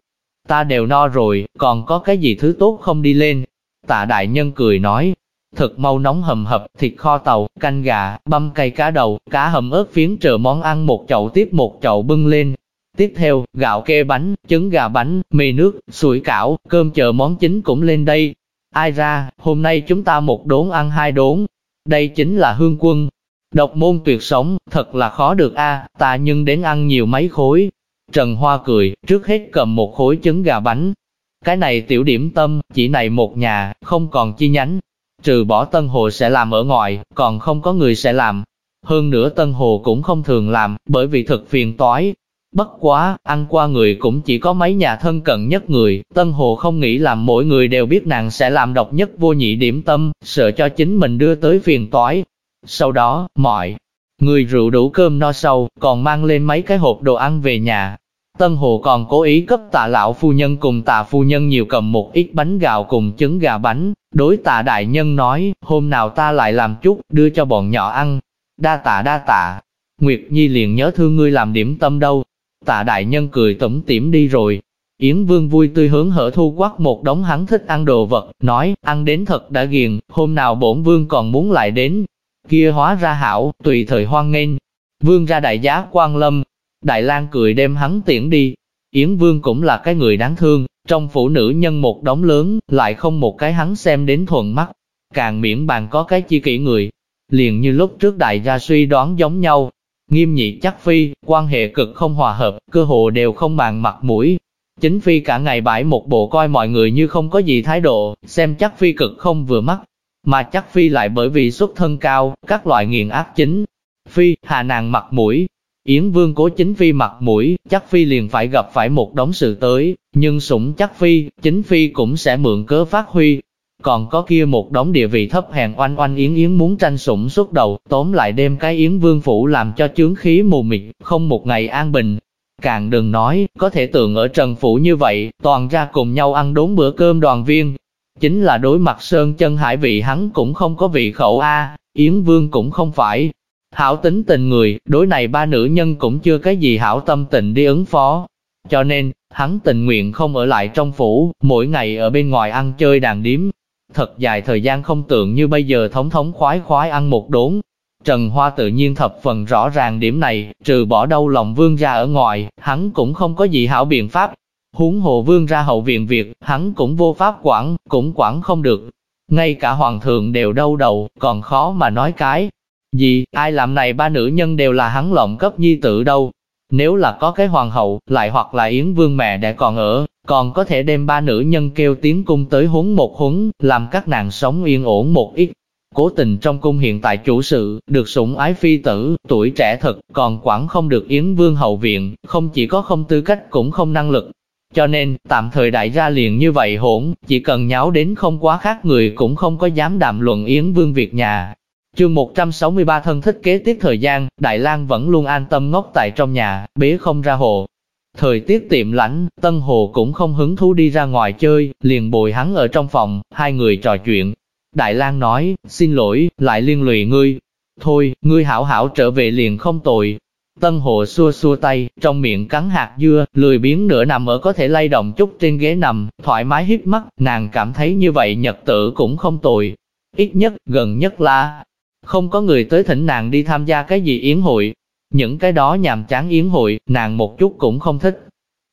Ta đều no rồi, còn có cái gì thứ tốt không đi lên. Tạ đại nhân cười nói, thật mau nóng hầm hập, thịt kho tàu, canh gà, băm cây cá đầu, cá hầm ớt phiến chờ món ăn một chậu tiếp một chậu bưng lên. Tiếp theo, gạo kê bánh, trứng gà bánh, mì nước, sủi cảo, cơm chờ món chính cũng lên đây. Ai ra, hôm nay chúng ta một đốn ăn hai đốn. Đây chính là hương quân, Độc môn tuyệt sống, thật là khó được a, ta nhưng đến ăn nhiều mấy khối. Trần Hoa cười, trước hết cầm một khối trứng gà bánh. Cái này tiểu điểm tâm, chỉ này một nhà, không còn chi nhánh. Trừ bỏ Tân Hồ sẽ làm ở ngoài, còn không có người sẽ làm. Hơn nữa Tân Hồ cũng không thường làm, bởi vì thực phiền toái. Bất quá, ăn qua người cũng chỉ có mấy nhà thân cận nhất người, Tân Hồ không nghĩ làm mỗi người đều biết nàng sẽ làm độc nhất vô nhị điểm tâm, sợ cho chính mình đưa tới phiền toái, sau đó, mọi người rượu đủ cơm no sâu, còn mang lên mấy cái hộp đồ ăn về nhà. Tân Hồ còn cố ý cấp tạ lão phu nhân cùng tạ phu nhân nhiều cầm một ít bánh gạo cùng trứng gà bánh. Đối tạ đại nhân nói, hôm nào ta lại làm chút, đưa cho bọn nhỏ ăn. Đa tạ đa tạ. Nguyệt Nhi liền nhớ thương ngươi làm điểm tâm đâu. Tạ đại nhân cười tủm tỉm đi rồi. Yến Vương vui tươi hướng hở thu quắc một đống hắn thích ăn đồ vật, nói, ăn đến thật đã ghiền, hôm nào bổn Vương còn muốn lại đến, kia hóa ra hảo, tùy thời hoan nghênh. Vương ra đại giá quan lâm, Đại lang cười đem hắn tiễn đi. Yến Vương cũng là cái người đáng thương, trong phụ nữ nhân một đống lớn, lại không một cái hắn xem đến thuận mắt. Càng miễn bàn có cái chi kỷ người, liền như lúc trước đại gia suy đoán giống nhau. Nghiêm nhị chắc phi, quan hệ cực không hòa hợp, cơ hồ đều không màng mặt mũi. Chính phi cả ngày bãi một bộ coi mọi người như không có gì thái độ, xem chắc phi cực không vừa mắt, mà chắc phi lại bởi vì xuất thân cao, các loại nghiền ác chính. Phi, hà nàng mặt mũi, Yến Vương cố chính phi mặt mũi, chắc phi liền phải gặp phải một đống sự tới, nhưng sủng chắc phi, chính phi cũng sẽ mượn cớ phát huy. Còn có kia một đống địa vị thấp hèn oanh oanh Yến Yến muốn tranh sủng suốt đầu, tóm lại đem cái Yến Vương phủ làm cho chướng khí mù mịt, không một ngày an bình. Càng đừng nói, có thể tưởng ở Trần Phủ như vậy, toàn ra cùng nhau ăn đốn bữa cơm đoàn viên, Chính là đối mặt Sơn chân hải vị hắn cũng không có vị khẩu A, Yến Vương cũng không phải. Hảo tính tình người, đối này ba nữ nhân cũng chưa cái gì hảo tâm tình đi ứng phó. Cho nên, hắn tình nguyện không ở lại trong phủ, mỗi ngày ở bên ngoài ăn chơi đàn điếm. Thật dài thời gian không tượng như bây giờ thống thống khoái khoái ăn một đốn. Trần Hoa tự nhiên thập phần rõ ràng điểm này, trừ bỏ đau lòng vương ra ở ngoài, hắn cũng không có gì hảo biện pháp, Huống hồ vương ra hậu viện việc, hắn cũng vô pháp quản, cũng quản không được. Ngay cả hoàng thượng đều đau đầu, còn khó mà nói cái. Gì, ai làm này ba nữ nhân đều là hắn lộng cấp nhi tử đâu. Nếu là có cái hoàng hậu, lại hoặc là Yến Vương mẹ đã còn ở, còn có thể đem ba nữ nhân kêu tiếng cung tới huấn một huấn, làm các nàng sống yên ổn một ít. Cố tình trong cung hiện tại chủ sự, được sủng ái phi tử, tuổi trẻ thật, còn quản không được Yến Vương hậu viện, không chỉ có không tư cách cũng không năng lực. Cho nên, tạm thời đại gia liền như vậy hỗn, chỉ cần nháo đến không quá khác người cũng không có dám đàm luận Yến Vương việc nhà, Chương 163 thân thích kế tiếp thời gian, Đại lang vẫn luôn an tâm ngốc tại trong nhà, bế không ra hồ. Thời tiết tiệm lạnh, Tân Hồ cũng không hứng thú đi ra ngoài chơi, liền bồi hắn ở trong phòng, hai người trò chuyện. Đại lang nói, xin lỗi, lại liên lụy ngươi. Thôi, ngươi hảo hảo trở về liền không tội. Tân Hồ xua xua tay, trong miệng cắn hạt dưa, lười biếng nửa nằm ở có thể lay động chút trên ghế nằm, thoải mái hít mắt, nàng cảm thấy như vậy nhật tử cũng không tồi. Ít nhất, gần nhất là, không có người tới thỉnh nàng đi tham gia cái gì yến hội. Những cái đó nhàm chán yến hội, nàng một chút cũng không thích.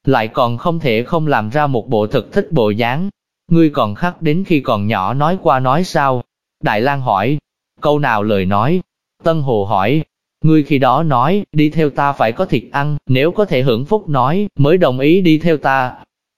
Lại còn không thể không làm ra một bộ thực thích bộ dáng. Ngươi còn khắc đến khi còn nhỏ nói qua nói sao? Đại lang hỏi, câu nào lời nói? Tân Hồ hỏi, ngươi khi đó nói, đi theo ta phải có thịt ăn, nếu có thể hưởng phúc nói, mới đồng ý đi theo ta.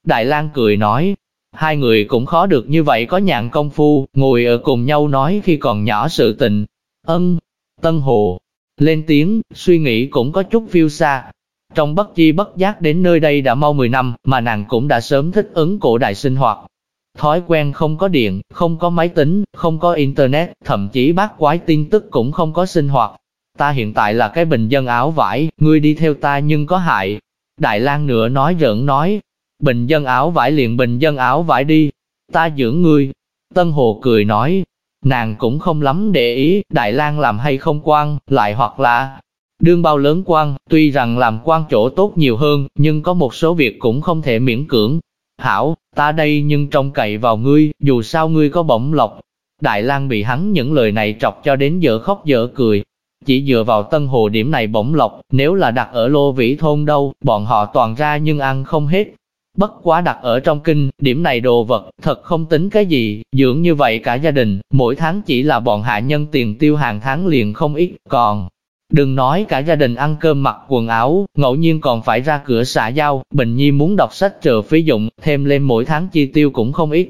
Đại lang cười nói, hai người cũng khó được như vậy có nhàn công phu, ngồi ở cùng nhau nói khi còn nhỏ sự tình, Ân, Tân Hồ, lên tiếng, suy nghĩ cũng có chút phiêu xa. Trong bất chi bất giác đến nơi đây đã mau 10 năm, mà nàng cũng đã sớm thích ứng cổ đại sinh hoạt. Thói quen không có điện, không có máy tính, không có internet, thậm chí bác quái tin tức cũng không có sinh hoạt. Ta hiện tại là cái bình dân áo vải, ngươi đi theo ta nhưng có hại. Đại lang nửa nói rỡn nói, bình dân áo vải liền bình dân áo vải đi, ta dưỡng ngươi. Tân Hồ cười nói, Nàng cũng không lắm để ý, Đại lang làm hay không quan, lại hoặc là đương bao lớn quan, tuy rằng làm quan chỗ tốt nhiều hơn, nhưng có một số việc cũng không thể miễn cưỡng. Hảo, ta đây nhưng trông cậy vào ngươi, dù sao ngươi có bổng lộc. Đại lang bị hắn những lời này trọc cho đến dở khóc dở cười. Chỉ dựa vào tân hồ điểm này bổng lộc, nếu là đặt ở lô vĩ thôn đâu, bọn họ toàn ra nhưng ăn không hết, Bất quá đặt ở trong kinh, điểm này đồ vật, thật không tính cái gì, dưỡng như vậy cả gia đình, mỗi tháng chỉ là bọn hạ nhân tiền tiêu hàng tháng liền không ít, còn... Đừng nói cả gia đình ăn cơm mặc quần áo, ngẫu nhiên còn phải ra cửa xả giao, Bình Nhi muốn đọc sách trợ phí dụng, thêm lên mỗi tháng chi tiêu cũng không ít.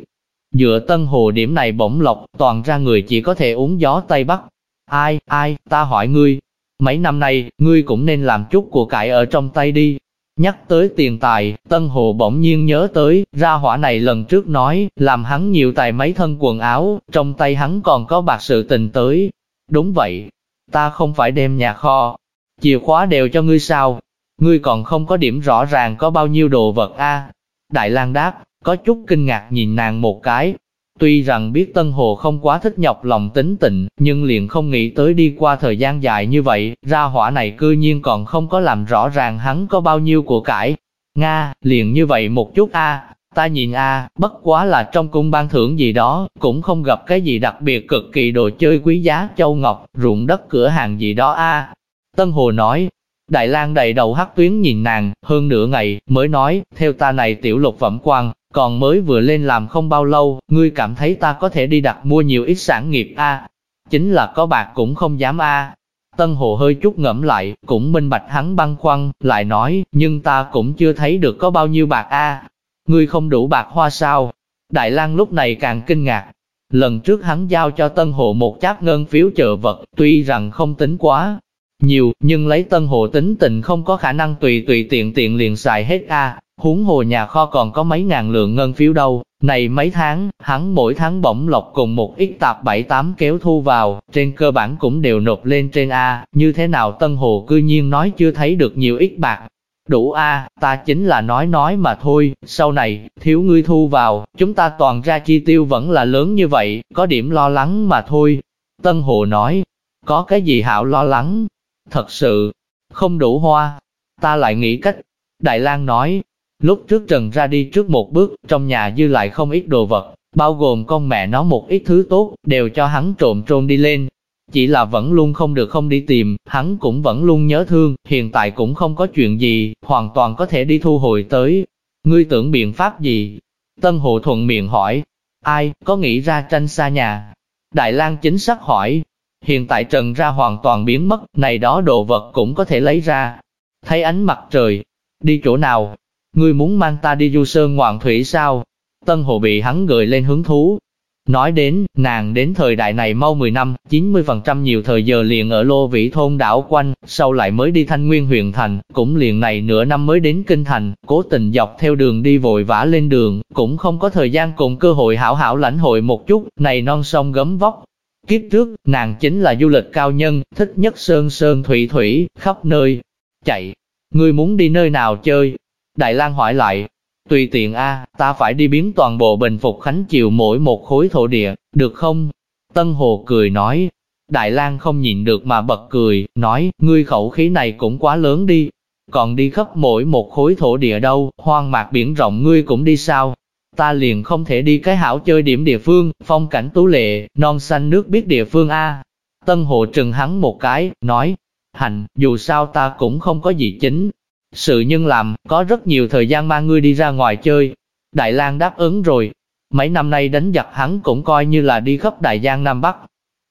Dựa tân hồ điểm này bổng lộc, toàn ra người chỉ có thể uống gió Tây Bắc. Ai, ai, ta hỏi ngươi, mấy năm nay, ngươi cũng nên làm chút của cải ở trong tay đi, Nhắc tới tiền tài, Tân Hồ bỗng nhiên nhớ tới, ra hỏa này lần trước nói, làm hắn nhiều tài mấy thân quần áo, trong tay hắn còn có bạc sự tình tới. Đúng vậy, ta không phải đem nhà kho, chìa khóa đều cho ngươi sao, ngươi còn không có điểm rõ ràng có bao nhiêu đồ vật a? Đại lang đáp, có chút kinh ngạc nhìn nàng một cái, Tuy rằng biết Tân Hồ không quá thích nhọc lòng tính tịnh, nhưng liền không nghĩ tới đi qua thời gian dài như vậy, ra hỏa này cư nhiên còn không có làm rõ ràng hắn có bao nhiêu của cải. Nga, liền như vậy một chút a ta nhìn a bất quá là trong cung ban thưởng gì đó, cũng không gặp cái gì đặc biệt cực kỳ đồ chơi quý giá châu ngọc, ruộng đất cửa hàng gì đó a Tân Hồ nói, Đại lang đầy đầu hắc tuyến nhìn nàng, hơn nửa ngày, mới nói, theo ta này tiểu lục phẩm quan, còn mới vừa lên làm không bao lâu, ngươi cảm thấy ta có thể đi đặt mua nhiều ít sản nghiệp a Chính là có bạc cũng không dám a Tân Hồ hơi chút ngẫm lại, cũng minh bạch hắn băn khoăn, lại nói, nhưng ta cũng chưa thấy được có bao nhiêu bạc a Ngươi không đủ bạc hoa sao? Đại lang lúc này càng kinh ngạc. Lần trước hắn giao cho Tân Hồ một cháp ngân phiếu trợ vật, tuy rằng không tính quá, nhiều, nhưng lấy tân hồ tính tình không có khả năng tùy tùy tiện tiện liền xài hết a. Huống hồ nhà kho còn có mấy ngàn lượng ngân phiếu đâu, này mấy tháng, hắn mỗi tháng bổng lộc cùng một ít tạp bảy tám kéo thu vào, trên cơ bản cũng đều nộp lên trên A, như thế nào Tân Hồ cư nhiên nói chưa thấy được nhiều ít bạc. Đủ A, ta chính là nói nói mà thôi, sau này, thiếu ngươi thu vào, chúng ta toàn ra chi tiêu vẫn là lớn như vậy, có điểm lo lắng mà thôi. Tân Hồ nói, có cái gì hảo lo lắng, Thật sự, không đủ hoa. Ta lại nghĩ cách. Đại lang nói, lúc trước Trần ra đi trước một bước, trong nhà dư lại không ít đồ vật, bao gồm con mẹ nó một ít thứ tốt, đều cho hắn trộm trôn đi lên. Chỉ là vẫn luôn không được không đi tìm, hắn cũng vẫn luôn nhớ thương, hiện tại cũng không có chuyện gì, hoàn toàn có thể đi thu hồi tới. Ngươi tưởng biện pháp gì? Tân Hồ thuận miệng hỏi, ai, có nghĩ ra tranh xa nhà? Đại lang chính xác hỏi, Hiện tại trần ra hoàn toàn biến mất, này đó đồ vật cũng có thể lấy ra. thấy ánh mặt trời. Đi chỗ nào? Ngươi muốn mang ta đi du sơn ngoạn thủy sao? Tân Hồ bị hắn gợi lên hứng thú. Nói đến, nàng đến thời đại này mau 10 năm, 90% nhiều thời giờ liền ở Lô Vĩ Thôn đảo quanh, sau lại mới đi Thanh Nguyên huyện thành, cũng liền này nửa năm mới đến Kinh Thành, cố tình dọc theo đường đi vội vã lên đường, cũng không có thời gian cùng cơ hội hảo hảo lãnh hội một chút, này non sông gấm vóc. Kiếp trước, nàng chính là du lịch cao nhân, thích nhất sơn sơn thủy thủy, khắp nơi, chạy. Ngươi muốn đi nơi nào chơi? Đại lang hỏi lại, Tùy tiện a, ta phải đi biến toàn bộ bình phục khánh chiều mỗi một khối thổ địa, được không? Tân Hồ cười nói. Đại lang không nhịn được mà bật cười, nói, ngươi khẩu khí này cũng quá lớn đi. Còn đi khắp mỗi một khối thổ địa đâu, hoang mạc biển rộng ngươi cũng đi sao? Ta liền không thể đi cái hảo chơi điểm địa phương, phong cảnh tú lệ, non xanh nước biết địa phương a. Tân Hồ trừng hắn một cái, nói, hành, dù sao ta cũng không có gì chính, sự nhân làm, có rất nhiều thời gian mang ngươi đi ra ngoài chơi. Đại lang đáp ứng rồi. Mấy năm nay đánh giặc hắn cũng coi như là đi khắp Đại Giang Nam Bắc.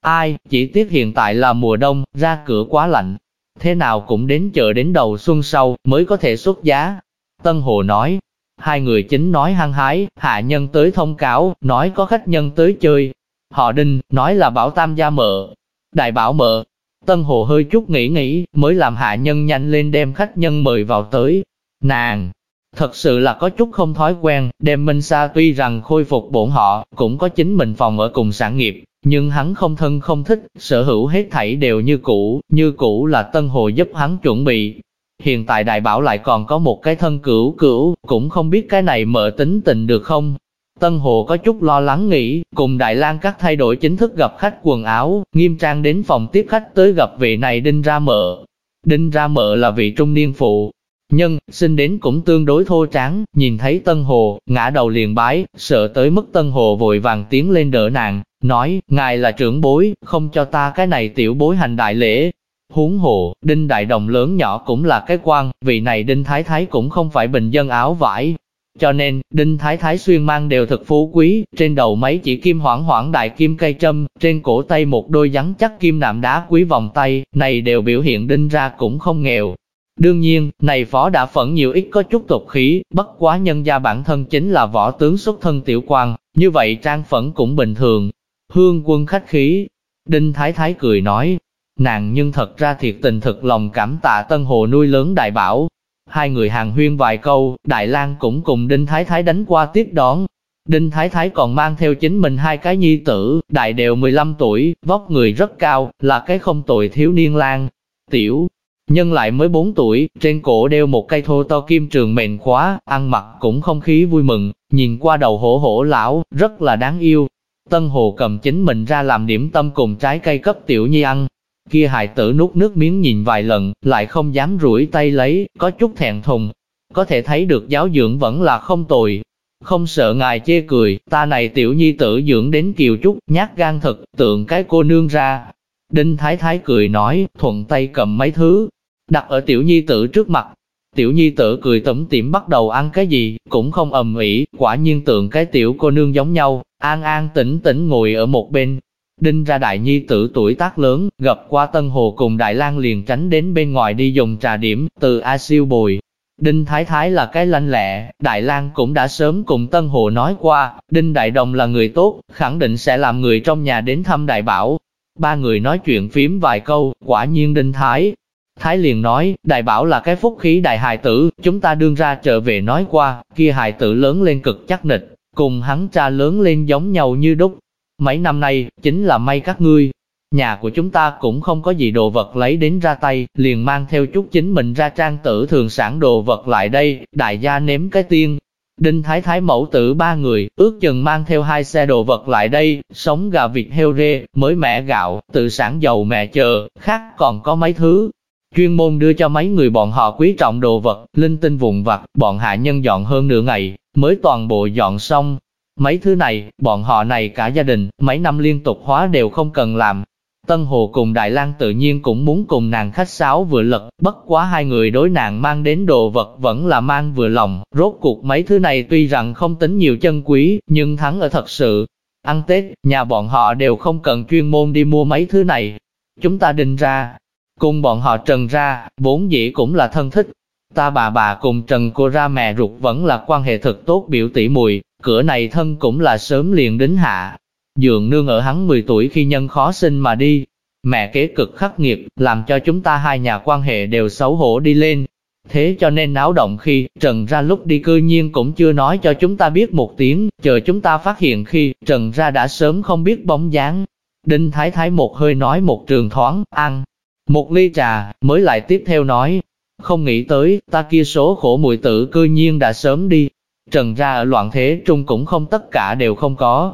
Ai, chỉ tiếc hiện tại là mùa đông, ra cửa quá lạnh. Thế nào cũng đến chợ đến đầu xuân sau, mới có thể xuất giá. Tân Hồ nói, hai người chính nói hăng hái, hạ nhân tới thông cáo, nói có khách nhân tới chơi. Họ đinh, nói là bảo tam gia mợ. Đại bảo mợ, Tân Hồ hơi chút nghĩ nghĩ, mới làm hạ nhân nhanh lên đem khách nhân mời vào tới. Nàng, thật sự là có chút không thói quen, đem Minh Sa tuy rằng khôi phục bổn họ, cũng có chính mình phòng ở cùng sản nghiệp, nhưng hắn không thân không thích, sở hữu hết thảy đều như cũ, như cũ là Tân Hồ giúp hắn chuẩn bị. Hiện tại đại bảo lại còn có một cái thân cửu cửu, cũng không biết cái này mở tính tình được không, Tân Hồ có chút lo lắng nghĩ, cùng Đại lang các thay đổi chính thức gặp khách quần áo, nghiêm trang đến phòng tiếp khách tới gặp vị này Đinh Ra Mợ. Đinh Ra Mợ là vị trung niên phụ, nhân, sinh đến cũng tương đối thô tráng, nhìn thấy Tân Hồ, ngã đầu liền bái, sợ tới mức Tân Hồ vội vàng tiến lên đỡ nàng, nói, ngài là trưởng bối, không cho ta cái này tiểu bối hành đại lễ. Huống hồ, Đinh Đại Đồng lớn nhỏ cũng là cái quan, vị này Đinh Thái Thái cũng không phải bình dân áo vải, cho nên, Đinh Thái Thái xuyên mang đều thật phú quý, trên đầu mấy chỉ kim hoảng hoảng đại kim cây trâm, trên cổ tay một đôi rắn chắc kim nạm đá quý vòng tay, này đều biểu hiện Đinh ra cũng không nghèo. Đương nhiên, này phó đã phẫn nhiều ít có chút tục khí, bất quá nhân gia bản thân chính là võ tướng xuất thân tiểu quan, như vậy trang phẫn cũng bình thường. Hương quân khách khí, Đinh Thái Thái cười nói, nàng nhưng thật ra thiệt tình thực lòng cảm tạ Tân Hồ nuôi lớn đại bảo, Hai người hàng huyên vài câu, Đại lang cũng cùng Đinh Thái Thái đánh qua tiếp đón. Đinh Thái Thái còn mang theo chính mình hai cái nhi tử, đại đều 15 tuổi, vóc người rất cao, là cái không tuổi thiếu niên lang. Tiểu, nhân lại mới 4 tuổi, trên cổ đeo một cây thô to kim trường mền khóa, ăn mặc cũng không khí vui mừng, nhìn qua đầu hổ hổ lão, rất là đáng yêu. Tân Hồ cầm chính mình ra làm điểm tâm cùng trái cây cấp tiểu nhi ăn, Kia hài tử nuốt nước miếng nhìn vài lần, lại không dám rủi tay lấy, có chút thẹn thùng. Có thể thấy được giáo dưỡng vẫn là không tồi. Không sợ ngài chê cười, ta này tiểu nhi tử dưỡng đến kiều chút, nhát gan thật, tượng cái cô nương ra. Đinh Thái Thái cười nói, thuận tay cầm mấy thứ, đặt ở tiểu nhi tử trước mặt. Tiểu nhi tử cười tẩm tiệm bắt đầu ăn cái gì, cũng không ầm ĩ, quả nhiên tượng cái tiểu cô nương giống nhau, an an tĩnh tĩnh ngồi ở một bên, Đinh ra đại nhi tử tuổi tác lớn, gặp qua Tân Hồ cùng Đại lang liền tránh đến bên ngoài đi dùng trà điểm, từ A siêu bồi. Đinh Thái Thái là cái lanh lẹ, Đại lang cũng đã sớm cùng Tân Hồ nói qua, Đinh Đại Đồng là người tốt, khẳng định sẽ làm người trong nhà đến thăm Đại Bảo. Ba người nói chuyện phím vài câu, quả nhiên Đinh Thái. Thái liền nói, Đại Bảo là cái phúc khí đại hài tử, chúng ta đương ra trở về nói qua, kia hài tử lớn lên cực chắc nịch, cùng hắn cha lớn lên giống nhau như đúc, Mấy năm nay, chính là may các ngươi. Nhà của chúng ta cũng không có gì đồ vật lấy đến ra tay, liền mang theo chút chính mình ra trang tử thường sản đồ vật lại đây, đại gia nếm cái tiên. Đinh Thái Thái mẫu tử ba người, ước chừng mang theo hai xe đồ vật lại đây, sống gà vịt heo rê, mới mẻ gạo, tự sản dầu mẹ chờ, khác còn có mấy thứ. Chuyên môn đưa cho mấy người bọn họ quý trọng đồ vật, linh tinh vụn vặt, bọn hạ nhân dọn hơn nửa ngày, mới toàn bộ dọn xong, Mấy thứ này, bọn họ này cả gia đình, mấy năm liên tục hóa đều không cần làm. Tân Hồ cùng Đại lang tự nhiên cũng muốn cùng nàng khách sáo vừa lật, bất quá hai người đối nàng mang đến đồ vật vẫn là mang vừa lòng, rốt cuộc mấy thứ này tuy rằng không tính nhiều chân quý, nhưng thắng ở thật sự. Ăn Tết, nhà bọn họ đều không cần chuyên môn đi mua mấy thứ này. Chúng ta định ra, Cùng bọn họ Trần ra, vốn dĩ cũng là thân thích. Ta bà bà cùng Trần cô ra mẹ ruột vẫn là quan hệ thật tốt biểu tỷ mùi, cửa này thân cũng là sớm liền đính hạ. Dượng nương ở hắn 10 tuổi khi nhân khó sinh mà đi, mẹ kế cực khắc nghiệt, làm cho chúng ta hai nhà quan hệ đều xấu hổ đi lên. Thế cho nên náo động khi, Trần ra lúc đi cư nhiên cũng chưa nói cho chúng ta biết một tiếng, chờ chúng ta phát hiện khi, Trần ra đã sớm không biết bóng dáng. Đinh Thái Thái một hơi nói một trường thoáng, ăn, một ly trà, mới lại tiếp theo nói, không nghĩ tới, ta kia số khổ muội tử cư nhiên đã sớm đi. Trần ra ở loạn thế trung cũng không tất cả đều không có.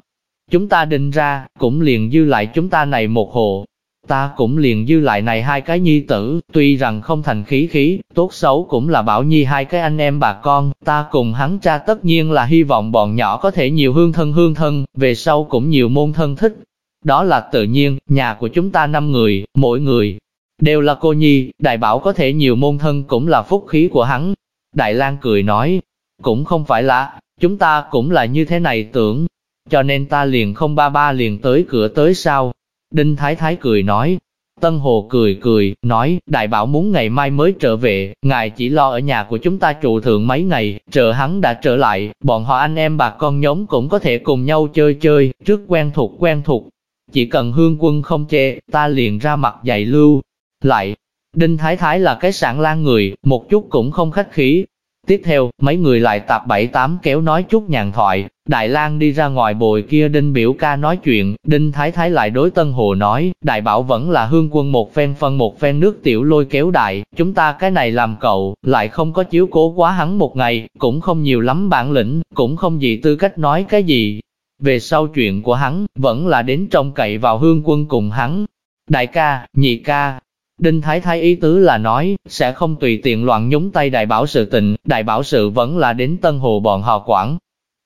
Chúng ta định ra, cũng liền dư lại chúng ta này một hộ, ta cũng liền dư lại này hai cái nhi tử, tuy rằng không thành khí khí, tốt xấu cũng là bảo nhi hai cái anh em bà con, ta cùng hắn cha tất nhiên là hy vọng bọn nhỏ có thể nhiều hương thân hương thân, về sau cũng nhiều môn thân thích. Đó là tự nhiên, nhà của chúng ta năm người, mỗi người đều là cô nhi, đại bảo có thể nhiều môn thân cũng là phúc khí của hắn. Đại lang cười nói, cũng không phải là, chúng ta cũng là như thế này tưởng, cho nên ta liền không ba ba liền tới cửa tới sao, Đinh Thái Thái cười nói, Tân Hồ cười cười, nói, đại bảo muốn ngày mai mới trở về, ngài chỉ lo ở nhà của chúng ta trụ thượng mấy ngày, chờ hắn đã trở lại, bọn họ anh em bà con nhóm cũng có thể cùng nhau chơi chơi, trước quen thuộc quen thuộc. Chỉ cần hương quân không chê, ta liền ra mặt dạy lưu. Lại, Đinh Thái Thái là cái sản lan người, một chút cũng không khách khí, Tiếp theo, mấy người lại tạp bảy tám kéo nói chút nhàn thoại, Đại lang đi ra ngoài bồi kia Đinh biểu ca nói chuyện, Đinh Thái Thái lại đối Tân Hồ nói, Đại bảo vẫn là hương quân một phen phân một phen nước tiểu lôi kéo đại, chúng ta cái này làm cậu, lại không có chiếu cố quá hắn một ngày, cũng không nhiều lắm bản lĩnh, cũng không gì tư cách nói cái gì. Về sau chuyện của hắn, vẫn là đến trông cậy vào hương quân cùng hắn. Đại ca, nhị ca, Đinh Thái Thái ý tứ là nói, sẽ không tùy tiện loạn nhúng tay đại bảo sự tình, đại bảo sự vẫn là đến Tân Hồ bọn họ quản.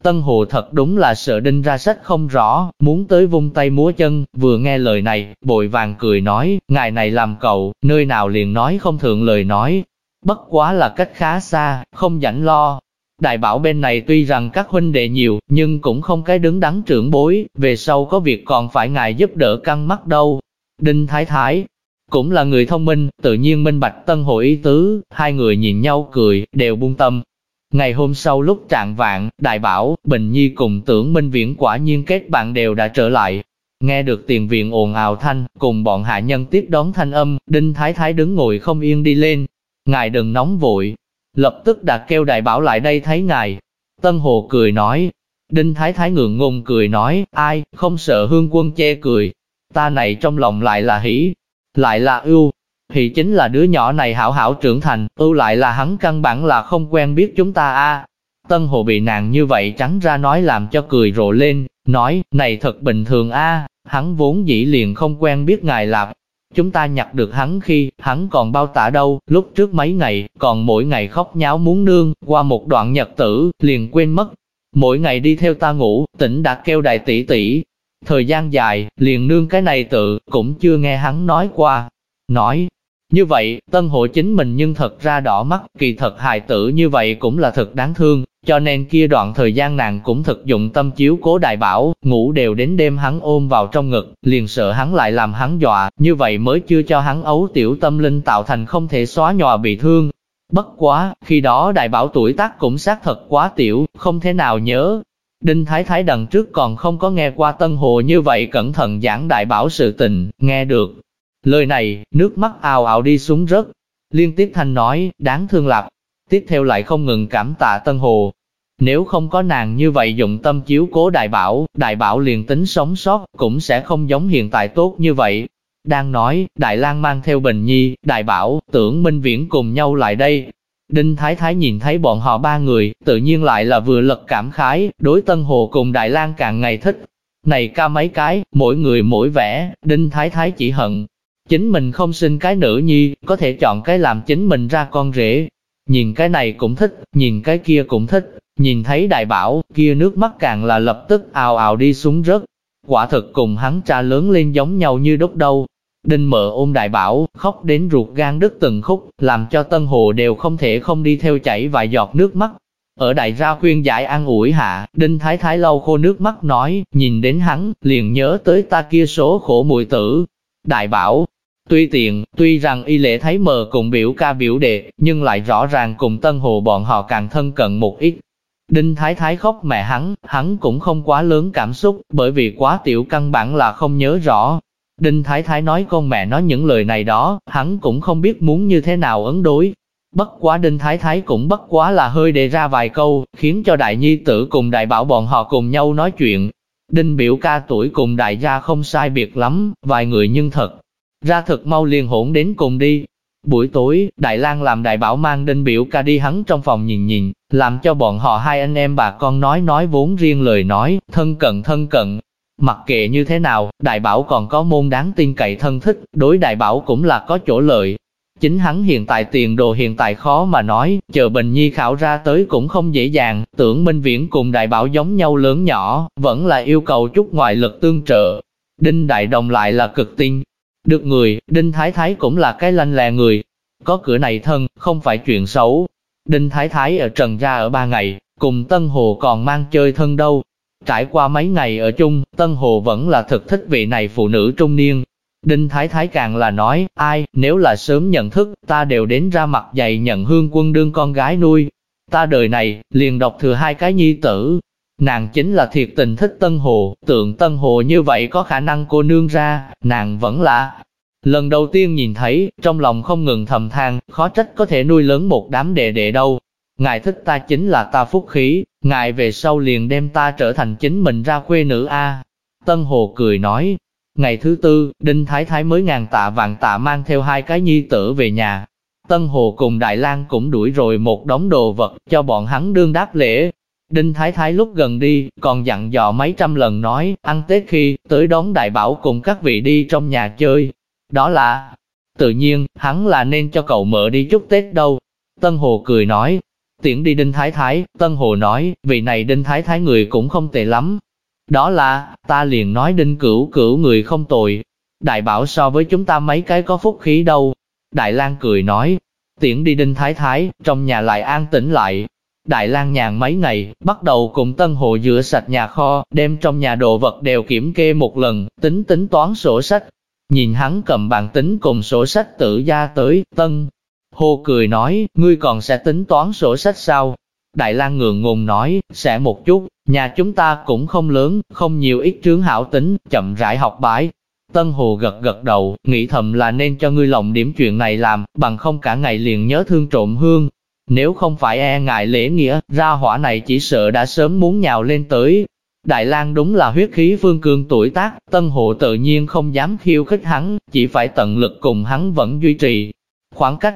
Tân Hồ thật đúng là sợ Đinh ra sách không rõ, muốn tới vung tay múa chân, vừa nghe lời này, bội vàng cười nói, ngài này làm cậu, nơi nào liền nói không thượng lời nói. Bất quá là cách khá xa, không rảnh lo. Đại bảo bên này tuy rằng các huynh đệ nhiều, nhưng cũng không cái đứng đắn trưởng bối, về sau có việc còn phải ngài giúp đỡ căng mắt đâu. Đinh Thái Thái, cũng là người thông minh, tự nhiên minh bạch tân hội ý tứ, hai người nhìn nhau cười, đều buông tâm. Ngày hôm sau lúc trạng vạn, Đại Bảo, Bình Nhi cùng tưởng Minh Viễn quả nhiên kết bạn đều đã trở lại. Nghe được tiền viện ồn ào thanh, cùng bọn hạ nhân tiếp đón thanh âm, Đinh Thái Thái đứng ngồi không yên đi lên. Ngài đừng nóng vội. Lập tức đã kêu Đại Bảo lại đây thấy ngài. Tân Hồ cười nói. Đinh Thái Thái ngượng ngùng cười nói, ai, không sợ hương quân che cười. Ta này trong lòng lại là hỉ, lại là ưu. Thì chính là đứa nhỏ này hảo hảo trưởng thành, ưu lại là hắn căn bản là không quen biết chúng ta a. Tân Hồ bị nàng như vậy trắng ra nói làm cho cười rộ lên, nói, này thật bình thường a, hắn vốn dĩ liền không quen biết ngài lạp. Chúng ta nhặt được hắn khi, hắn còn bao tả đâu, lúc trước mấy ngày, còn mỗi ngày khóc nháo muốn nương, qua một đoạn nhật tử, liền quên mất. Mỗi ngày đi theo ta ngủ, tỉnh đã kêu đại tỷ tỷ, Thời gian dài, liền nương cái này tự, cũng chưa nghe hắn nói qua. Nói, như vậy, tân hộ chính mình nhưng thật ra đỏ mắt, kỳ thật hài tử như vậy cũng là thật đáng thương, cho nên kia đoạn thời gian nàng cũng thực dụng tâm chiếu cố đại bảo, ngủ đều đến đêm hắn ôm vào trong ngực, liền sợ hắn lại làm hắn dọa, như vậy mới chưa cho hắn ấu tiểu tâm linh tạo thành không thể xóa nhòa bị thương. Bất quá, khi đó đại bảo tuổi tác cũng xác thật quá tiểu, không thể nào nhớ, Đinh Thái Thái đằng trước còn không có nghe qua Tân Hồ như vậy cẩn thận giảng đại bảo sự tình, nghe được. Lời này, nước mắt ào ào đi xuống rớt. Liên tiếp thanh nói, đáng thương lạc. Tiếp theo lại không ngừng cảm tạ Tân Hồ. Nếu không có nàng như vậy dụng tâm chiếu cố đại bảo, đại bảo liền tính sống sót, cũng sẽ không giống hiện tại tốt như vậy. Đang nói, Đại lang mang theo Bình Nhi, Đại Bảo, tưởng Minh Viễn cùng nhau lại đây, Đinh Thái Thái nhìn thấy bọn họ ba người, tự nhiên lại là vừa lật cảm khái, đối Tân Hồ cùng Đại lang càng ngày thích. Này ca mấy cái, mỗi người mỗi vẻ, Đinh Thái Thái chỉ hận. Chính mình không sinh cái nữ nhi, có thể chọn cái làm chính mình ra con rể. Nhìn cái này cũng thích, nhìn cái kia cũng thích, nhìn thấy đại bảo, kia nước mắt càng là lập tức ào ào đi xuống rớt. Quả thực cùng hắn cha lớn lên giống nhau như đúc đâu, Đinh mợ ôm đại bảo, khóc đến ruột gan đứt từng khúc, làm cho Tân Hồ đều không thể không đi theo chảy vài giọt nước mắt. Ở đại gia khuyên giải an ủi hạ, Đinh Thái Thái lau khô nước mắt nói, nhìn đến hắn, liền nhớ tới ta kia số khổ mùi tử. Đại bảo, Tuy tiện, tuy rằng y lễ thấy mờ cùng biểu ca biểu đệ, nhưng lại rõ ràng cùng Tân Hồ bọn họ càng thân cận một ít. Đinh Thái Thái khóc mẹ hắn, hắn cũng không quá lớn cảm xúc, bởi vì quá tiểu căn bản là không nhớ rõ. Đinh Thái Thái nói con mẹ nói những lời này đó, hắn cũng không biết muốn như thế nào ứng đối. Bất quá Đinh Thái Thái cũng bất quá là hơi đề ra vài câu, khiến cho đại nhi tử cùng đại bảo bọn họ cùng nhau nói chuyện. Đinh biểu ca tuổi cùng đại gia không sai biệt lắm, vài người nhưng thật. Ra thật mau liền hỗn đến cùng đi, Buổi tối, Đại lang làm đại bảo mang đinh biểu ca đi hắn trong phòng nhìn nhìn, làm cho bọn họ hai anh em bà con nói nói vốn riêng lời nói, thân cận thân cận. Mặc kệ như thế nào, đại bảo còn có môn đáng tin cậy thân thích, đối đại bảo cũng là có chỗ lợi. Chính hắn hiện tại tiền đồ hiện tại khó mà nói, chờ Bình Nhi khảo ra tới cũng không dễ dàng, tưởng Minh Viễn cùng đại bảo giống nhau lớn nhỏ, vẫn là yêu cầu chút ngoại lực tương trợ. Đinh Đại Đồng lại là cực tinh, được người, Đinh Thái Thái cũng là cái lanh lè người. Có cửa này thân, không phải chuyện xấu. Đinh Thái Thái ở Trần Gia ở ba ngày, cùng Tân Hồ còn mang chơi thân đâu. Trải qua mấy ngày ở chung, Tân Hồ vẫn là thực thích vị này phụ nữ trung niên. Đinh Thái Thái càng là nói, ai, nếu là sớm nhận thức, ta đều đến ra mặt dày nhận hương quân đương con gái nuôi. Ta đời này, liền độc thừa hai cái nhi tử, Nàng chính là thiệt tình thích Tân Hồ, tượng Tân Hồ như vậy có khả năng cô nương ra, nàng vẫn là. Lần đầu tiên nhìn thấy, trong lòng không ngừng thầm than, khó trách có thể nuôi lớn một đám đệ đệ đâu. Ngài thích ta chính là ta phúc khí, ngài về sau liền đem ta trở thành chính mình ra khuê nữ A. Tân Hồ cười nói, ngày thứ tư, Đinh Thái Thái mới ngàn tạ vàng tạ mang theo hai cái nhi tử về nhà. Tân Hồ cùng Đại lang cũng đuổi rồi một đống đồ vật cho bọn hắn đương đáp lễ, Đinh Thái Thái lúc gần đi, còn dặn dò mấy trăm lần nói, ăn Tết khi, tới đón đại bảo cùng các vị đi trong nhà chơi. Đó là, tự nhiên, hắn là nên cho cậu mở đi chúc Tết đâu. Tân Hồ cười nói, tiễn đi Đinh Thái Thái, Tân Hồ nói, vị này Đinh Thái Thái người cũng không tệ lắm. Đó là, ta liền nói Đinh Cửu Cửu người không tồi. Đại bảo so với chúng ta mấy cái có phúc khí đâu. Đại lang cười nói, tiễn đi Đinh Thái Thái, trong nhà lại an tĩnh lại, Đại lang nhàn mấy ngày, bắt đầu cùng Tân Hồ rửa sạch nhà kho, đem trong nhà đồ vật đều kiểm kê một lần, tính tính toán sổ sách. Nhìn hắn cầm bàn tính cùng sổ sách tự ra tới, Tân Hồ cười nói, ngươi còn sẽ tính toán sổ sách sao? Đại lang ngượng ngùng nói, sẽ một chút, nhà chúng ta cũng không lớn, không nhiều ít trướng hảo tính, chậm rãi học bãi. Tân Hồ gật gật đầu, nghĩ thầm là nên cho ngươi lòng điểm chuyện này làm, bằng không cả ngày liền nhớ thương trộm hương, nếu không phải e ngại lễ nghĩa, ra hỏa này chỉ sợ đã sớm muốn nhào lên tới. Đại lang đúng là huyết khí phương cương tuổi tác, tân Hồ tự nhiên không dám khiêu khích hắn, chỉ phải tận lực cùng hắn vẫn duy trì khoảng cách.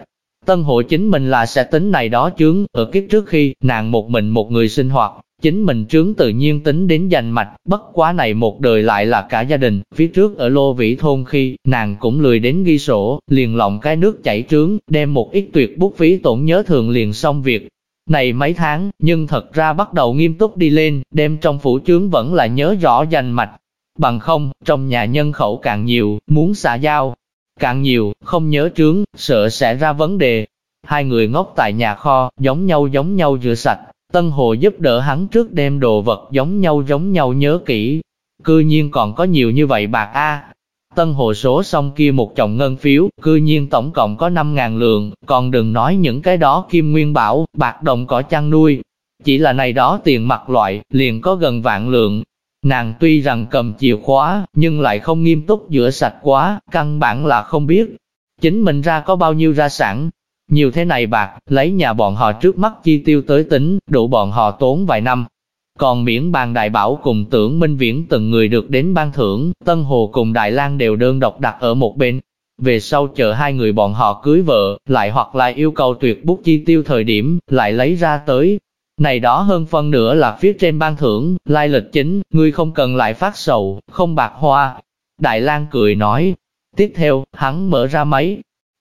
Tân hộ chính mình là sẽ tính này đó chướng, ở kiếp trước khi nàng một mình một người sinh hoạt, Chính mình trướng tự nhiên tính đến danh mạch, bất quá này một đời lại là cả gia đình, phía trước ở Lô Vĩ Thôn khi, nàng cũng lười đến ghi sổ, liền lọng cái nước chảy trướng, đem một ít tuyệt bút phí tổn nhớ thường liền xong việc. Này mấy tháng, nhưng thật ra bắt đầu nghiêm túc đi lên, đem trong phủ trướng vẫn là nhớ rõ danh mạch. Bằng không, trong nhà nhân khẩu càng nhiều, muốn xả giao, càng nhiều, không nhớ trướng, sợ sẽ ra vấn đề. Hai người ngốc tại nhà kho, giống nhau giống nhau rửa sạch, Tân Hồ giúp đỡ hắn trước đem đồ vật giống nhau giống nhau nhớ kỹ. Cư nhiên còn có nhiều như vậy bạc a. Tân Hồ số xong kia một chồng ngân phiếu, cư nhiên tổng cộng có 5.000 lượng, còn đừng nói những cái đó kim nguyên bảo, bạc đồng cỏ chăn nuôi. Chỉ là này đó tiền mặt loại, liền có gần vạn lượng. Nàng tuy rằng cầm chìa khóa, nhưng lại không nghiêm túc rửa sạch quá, căn bản là không biết. Chính mình ra có bao nhiêu ra sản, nhiều thế này bạc, lấy nhà bọn họ trước mắt chi tiêu tới tính, đủ bọn họ tốn vài năm. Còn miễn bàn đại bảo cùng tưởng minh viễn từng người được đến ban thưởng, Tân Hồ cùng Đại lang đều đơn độc đặt ở một bên. Về sau chờ hai người bọn họ cưới vợ, lại hoặc là yêu cầu tuyệt bút chi tiêu thời điểm, lại lấy ra tới. Này đó hơn phân nữa là phía trên ban thưởng, lai lịch chính, ngươi không cần lại phát sầu, không bạc hoa. Đại lang cười nói. Tiếp theo, hắn mở ra máy,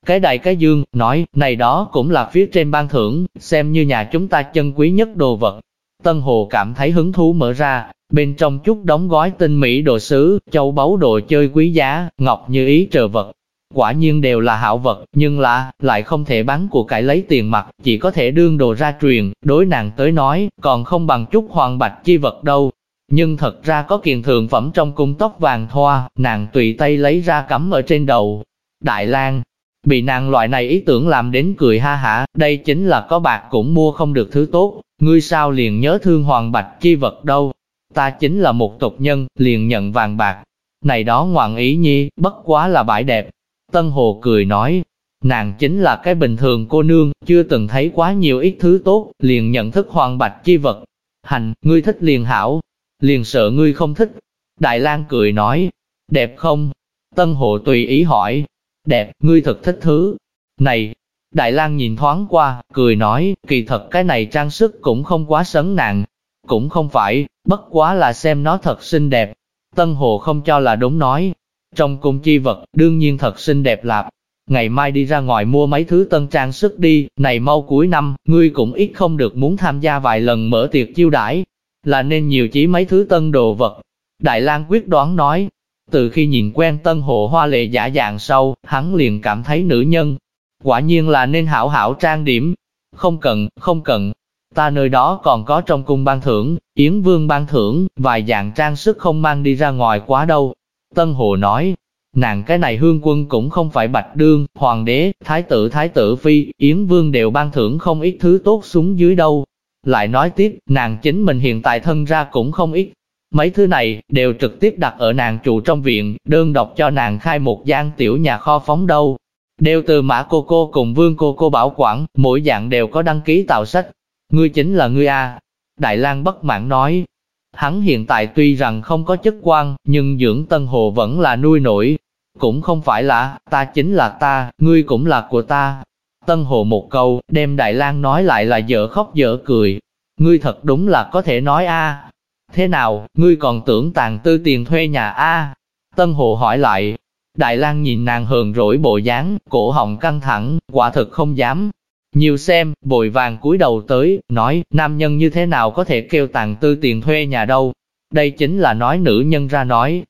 cái đại cái dương, nói, này đó cũng là phía trên ban thưởng, xem như nhà chúng ta chân quý nhất đồ vật. Tân Hồ cảm thấy hứng thú mở ra, bên trong chút đóng gói tinh mỹ đồ sứ, châu báu đồ chơi quý giá, ngọc như ý trợ vật. Quả nhiên đều là hảo vật, nhưng là, lại không thể bán của cải lấy tiền mặt, chỉ có thể đương đồ ra truyền, đối nàng tới nói, còn không bằng chút hoàng bạch chi vật đâu. Nhưng thật ra có kiện thượng phẩm trong cung tóc vàng thoa, nàng tùy tay lấy ra cắm ở trên đầu, Đại lang bị nàng loại này ý tưởng làm đến cười ha hả, đây chính là có bạc cũng mua không được thứ tốt, ngươi sao liền nhớ thương hoàng bạch chi vật đâu, ta chính là một tục nhân, liền nhận vàng bạc, này đó ngoạn ý nhi, bất quá là bãi đẹp. Tân Hồ cười nói, nàng chính là cái bình thường cô nương, chưa từng thấy quá nhiều ít thứ tốt, liền nhận thức hoàng bạch chi vật. Hành, ngươi thích liền hảo, liền sợ ngươi không thích. Đại lang cười nói, đẹp không? Tân Hồ tùy ý hỏi, đẹp, ngươi thật thích thứ. Này, Đại lang nhìn thoáng qua, cười nói, kỳ thật cái này trang sức cũng không quá sấn nàng. Cũng không phải, bất quá là xem nó thật xinh đẹp. Tân Hồ không cho là đúng nói. Trong cung chi vật, đương nhiên thật xinh đẹp lạp. Ngày mai đi ra ngoài mua mấy thứ tân trang sức đi, này mau cuối năm, ngươi cũng ít không được muốn tham gia vài lần mở tiệc chiêu đãi, là nên nhiều chỉ mấy thứ tân đồ vật. Đại lang quyết đoán nói, từ khi nhìn quen tân hộ hoa lệ giả dạng sau, hắn liền cảm thấy nữ nhân. Quả nhiên là nên hảo hảo trang điểm. Không cần, không cần. Ta nơi đó còn có trong cung ban thưởng, Yến Vương ban thưởng, vài dạng trang sức không mang đi ra ngoài quá đâu. Tân Hồ nói, nàng cái này hương quân cũng không phải bạch đương, hoàng đế, thái tử thái tử phi, Yến Vương đều ban thưởng không ít thứ tốt xuống dưới đâu. Lại nói tiếp, nàng chính mình hiện tại thân ra cũng không ít, Mấy thứ này đều trực tiếp đặt ở nàng trụ trong viện, đơn độc cho nàng khai một gian tiểu nhà kho phóng đâu. Đều từ mã cô cô cùng vương cô cô bảo quản, mỗi dạng đều có đăng ký tạo sách. Ngươi chính là ngươi A. Đại lang bất mãn nói. Hắn hiện tại tuy rằng không có chức quan, nhưng dưỡng tân hồ vẫn là nuôi nổi. Cũng không phải là, ta chính là ta, ngươi cũng là của ta. Tân hồ một câu, đem Đại lang nói lại là dở khóc dở cười. Ngươi thật đúng là có thể nói a Thế nào, ngươi còn tưởng tàn tư tiền thuê nhà A? Tân Hồ hỏi lại. Đại lang nhìn nàng hờn rỗi bộ dáng, cổ họng căng thẳng, quả thực không dám. Nhiều xem, bồi vàng cúi đầu tới, nói, nam nhân như thế nào có thể kêu tàn tư tiền thuê nhà đâu? Đây chính là nói nữ nhân ra nói.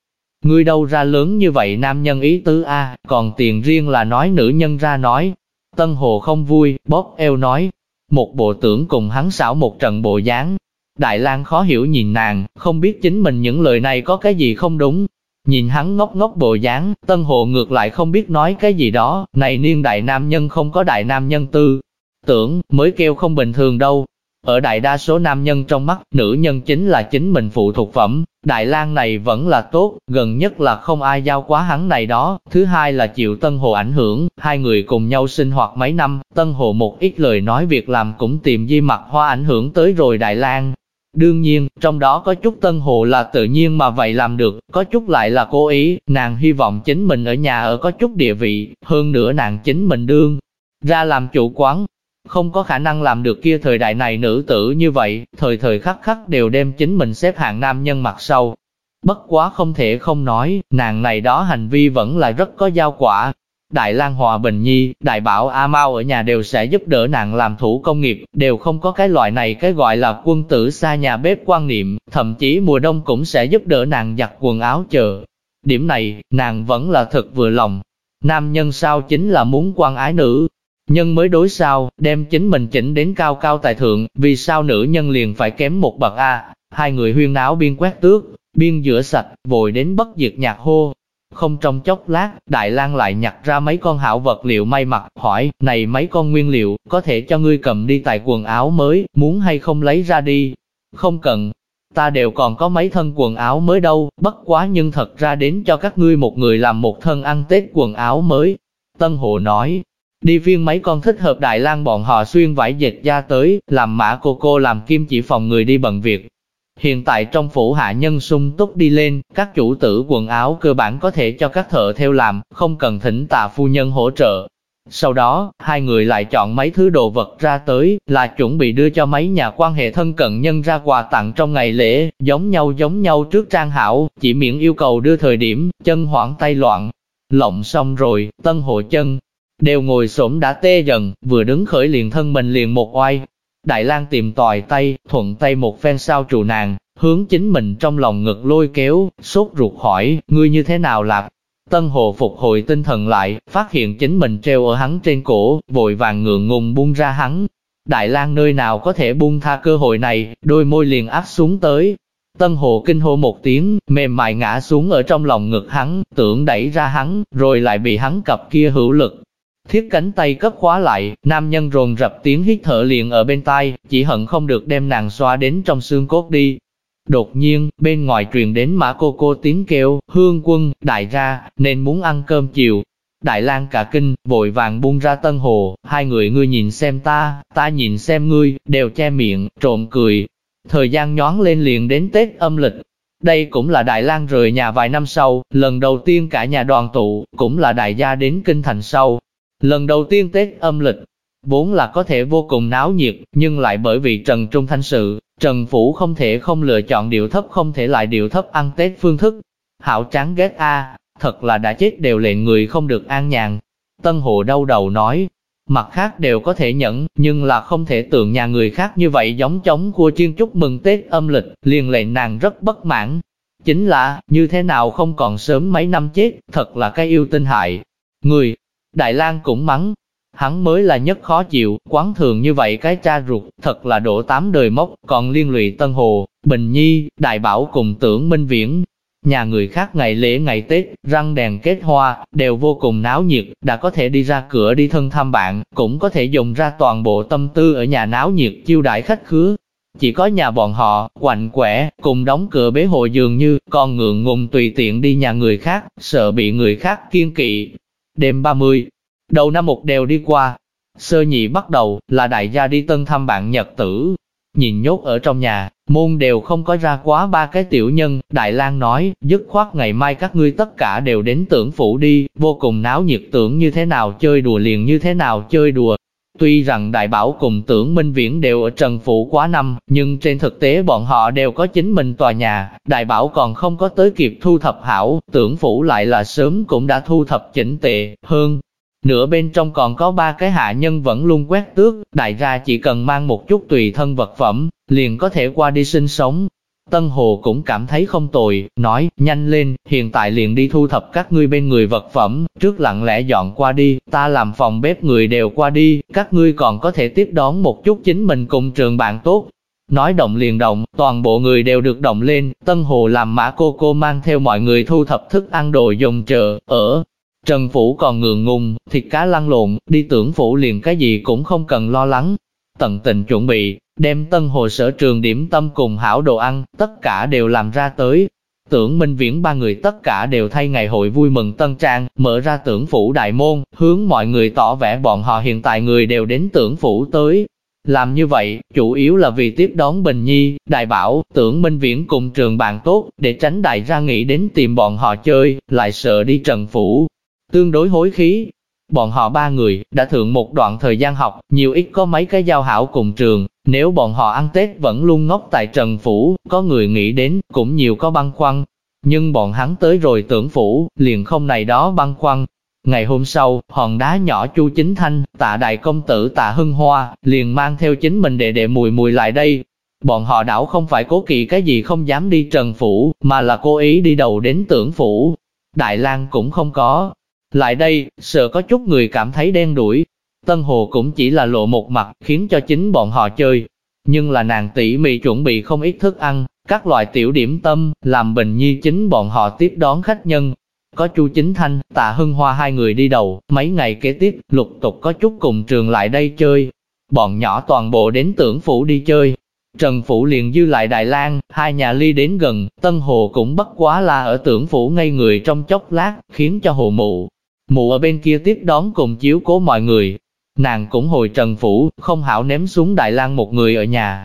Ngươi đâu ra lớn như vậy nam nhân ý tứ A, còn tiền riêng là nói nữ nhân ra nói. Tân Hồ không vui, bóp eo nói. Một bộ tưởng cùng hắn xảo một trận bộ dáng, Đại lang khó hiểu nhìn nàng, không biết chính mình những lời này có cái gì không đúng. Nhìn hắn ngốc ngốc bộ dáng, tân hộ ngược lại không biết nói cái gì đó, này niên đại nam nhân không có đại nam nhân tư. Tưởng, mới kêu không bình thường đâu. Ở đại đa số nam nhân trong mắt, nữ nhân chính là chính mình phụ thuộc phẩm, Đại lang này vẫn là tốt, gần nhất là không ai giao quá hắn này đó, thứ hai là chịu Tân Hồ ảnh hưởng, hai người cùng nhau sinh hoạt mấy năm, Tân Hồ một ít lời nói việc làm cũng tìm di mặt hoa ảnh hưởng tới rồi Đại lang Đương nhiên, trong đó có chút tân hồ là tự nhiên mà vậy làm được, có chút lại là cố ý, nàng hy vọng chính mình ở nhà ở có chút địa vị, hơn nữa nàng chính mình đương. Ra làm chủ quán, không có khả năng làm được kia thời đại này nữ tử như vậy, thời thời khắc khắc đều đem chính mình xếp hạng nam nhân mặt sau. Bất quá không thể không nói, nàng này đó hành vi vẫn là rất có giao quả, Đại lang Hòa Bình Nhi, Đại Bảo A Mau ở nhà đều sẽ giúp đỡ nàng làm thủ công nghiệp, đều không có cái loại này cái gọi là quân tử xa nhà bếp quan niệm, thậm chí mùa đông cũng sẽ giúp đỡ nàng giặt quần áo chờ. Điểm này, nàng vẫn là thật vừa lòng. Nam nhân sao chính là muốn quan ái nữ, nhân mới đối sao, đem chính mình chỉnh đến cao cao tài thượng, vì sao nữ nhân liền phải kém một bậc A, hai người huyên náo biên quét tước, biên rửa sạch, vội đến bất diệt nhạc hô, không trong chốc lát, Đại lang lại nhặt ra mấy con hảo vật liệu may mặc, hỏi, này mấy con nguyên liệu, có thể cho ngươi cầm đi tại quần áo mới, muốn hay không lấy ra đi? Không cần, ta đều còn có mấy thân quần áo mới đâu, bất quá nhưng thật ra đến cho các ngươi một người làm một thân ăn Tết quần áo mới. Tân Hồ nói, đi viên mấy con thích hợp Đại lang bọn họ xuyên vải dệt ra tới, làm mã cô cô làm kim chỉ phòng người đi bận việc, Hiện tại trong phủ hạ nhân sung túc đi lên, các chủ tử quần áo cơ bản có thể cho các thợ theo làm, không cần thỉnh tà phu nhân hỗ trợ. Sau đó, hai người lại chọn mấy thứ đồ vật ra tới, là chuẩn bị đưa cho mấy nhà quan hệ thân cận nhân ra quà tặng trong ngày lễ, giống nhau giống nhau trước trang hảo, chỉ miễn yêu cầu đưa thời điểm, chân hoảng tay loạn. Lộng xong rồi, tân hộ chân, đều ngồi xổm đã tê dần, vừa đứng khởi liền thân mình liền một oai, Đại lang tìm tòi tay, thuận tay một phen sao trụ nàng, hướng chính mình trong lòng ngực lôi kéo, sốt ruột hỏi, ngươi như thế nào lạc? Tân hồ phục hồi tinh thần lại, phát hiện chính mình treo ở hắn trên cổ, vội vàng ngượng ngùng buông ra hắn. Đại lang nơi nào có thể buông tha cơ hội này, đôi môi liền áp xuống tới. Tân Hồ kinh hô một tiếng, mềm mại ngã xuống ở trong lòng ngực hắn, tưởng đẩy ra hắn, rồi lại bị hắn cặp kia hữu lực. Thiết cánh tay cấp khóa lại, nam nhân rồn rập tiếng hít thở liền ở bên tai, chỉ hận không được đem nàng xoa đến trong xương cốt đi. Đột nhiên, bên ngoài truyền đến mã cô cô tiếng kêu, hương quân, đại ra, nên muốn ăn cơm chiều. Đại lang cả kinh, vội vàng buông ra tân hồ, hai người ngươi nhìn xem ta, ta nhìn xem ngươi, đều che miệng, trộm cười, Thời gian nhón lên liền đến Tết âm lịch. Đây cũng là Đại lang rời nhà vài năm sau, lần đầu tiên cả nhà đoàn tụ, cũng là đại gia đến kinh thành sau. Lần đầu tiên Tết âm lịch, vốn là có thể vô cùng náo nhiệt, nhưng lại bởi vì Trần Trung Thanh sự, Trần Phủ không thể không lựa chọn điệu thấp không thể lại điệu thấp ăn Tết phương thức. Hảo chán ghét a, thật là đã chết đều lệnh người không được an nhàn. Tân Hồ đau đầu nói, mặt khác đều có thể nhẫn, nhưng là không thể tưởng nhà người khác như vậy giống chống cua chiên chúc mừng Tết âm lịch, liền lệnh nàng rất bất mãn. Chính là, như thế nào không còn sớm mấy năm chết, thật là cái yêu tinh hại. Người, Đại lang cũng mắng, hắn mới là nhất khó chịu, quán thường như vậy cái cha ruột, thật là đổ tám đời mốc, còn liên lụy Tân Hồ, Bình Nhi, Đại Bảo cùng tưởng Minh Viễn, Nhà người khác ngày lễ ngày Tết, răng đèn kết hoa, đều vô cùng náo nhiệt, đã có thể đi ra cửa đi thân thăm bạn, cũng có thể dùng ra toàn bộ tâm tư ở nhà náo nhiệt chiêu đãi khách khứa. Chỉ có nhà bọn họ, quạnh quẻ, cùng đóng cửa bế hội dường như, con ngượng ngùng tùy tiện đi nhà người khác, sợ bị người khác kiên kỵ. Đêm 30, đầu năm một đều đi qua, sơ nhị bắt đầu, là đại gia đi tân thăm bạn nhật tử, nhìn nhốt ở trong nhà, môn đều không có ra quá ba cái tiểu nhân, Đại lang nói, dứt khoát ngày mai các ngươi tất cả đều đến tưởng phủ đi, vô cùng náo nhiệt tưởng như thế nào chơi đùa liền như thế nào chơi đùa. Tuy rằng Đại Bảo cùng tưởng Minh Viễn đều ở Trần Phủ quá năm, nhưng trên thực tế bọn họ đều có chính mình tòa nhà, Đại Bảo còn không có tới kịp thu thập hảo, tưởng Phủ lại là sớm cũng đã thu thập chỉnh tệ, hơn, Nửa bên trong còn có ba cái hạ nhân vẫn luôn quét tước, đại ra chỉ cần mang một chút tùy thân vật phẩm, liền có thể qua đi sinh sống. Tân Hồ cũng cảm thấy không tồi, nói, nhanh lên, hiện tại liền đi thu thập các ngươi bên người vật phẩm, trước lặng lẽ dọn qua đi, ta làm phòng bếp người đều qua đi, các ngươi còn có thể tiếp đón một chút chính mình cùng trường bạn tốt. Nói động liền động, toàn bộ người đều được động lên, Tân Hồ làm mã cô cô mang theo mọi người thu thập thức ăn đồ dùng chợ, ở, Trần Phủ còn ngượng ngùng, thịt cá lăn lộn, đi tưởng Phủ liền cái gì cũng không cần lo lắng. Tận tình chuẩn bị, đem tân hồ sở trường điểm tâm cùng hảo đồ ăn, tất cả đều làm ra tới. Tưởng Minh Viễn ba người tất cả đều thay ngày hội vui mừng tân trang, mở ra tưởng phủ đại môn, hướng mọi người tỏ vẻ bọn họ hiện tại người đều đến tưởng phủ tới. Làm như vậy, chủ yếu là vì tiếp đón Bình Nhi, Đại Bảo, tưởng Minh Viễn cùng trường bạn tốt, để tránh đại ra nghĩ đến tìm bọn họ chơi, lại sợ đi trần phủ, tương đối hối khí. Bọn họ ba người, đã thượng một đoạn thời gian học, nhiều ít có mấy cái giao hảo cùng trường, nếu bọn họ ăn Tết vẫn luôn ngốc tại Trần Phủ, có người nghĩ đến, cũng nhiều có băng khoăn. Nhưng bọn hắn tới rồi tưởng Phủ, liền không này đó băng khoăn. Ngày hôm sau, hòn đá nhỏ Chu Chính Thanh, tạ đại công tử tạ Hưng Hoa, liền mang theo chính mình đệ đệ mùi mùi lại đây. Bọn họ đảo không phải cố kỵ cái gì không dám đi Trần Phủ, mà là cố ý đi đầu đến tưởng Phủ. Đại lang cũng không có, lại đây, sợ có chút người cảm thấy đen đuổi. Tân Hồ cũng chỉ là lộ một mặt, khiến cho chính bọn họ chơi. Nhưng là nàng tỉ mỉ chuẩn bị không ít thức ăn, các loại tiểu điểm tâm, làm bình nhi chính bọn họ tiếp đón khách nhân. Có Chu Chính Thanh, Tạ Hưng Hoa hai người đi đầu, mấy ngày kế tiếp, lục tục có chút cùng trường lại đây chơi. Bọn nhỏ toàn bộ đến tưởng phủ đi chơi, Trần Phủ liền dư lại Đại lang hai nhà ly đến gần, Tân Hồ cũng bất quá là ở tưởng phủ ngay người trong chốc lát, khiến cho hồ mụ, Mụ ở bên kia tiếp đón cùng chiếu cố mọi người. Nàng cũng hồi trần phủ, không hảo ném xuống Đại lang một người ở nhà.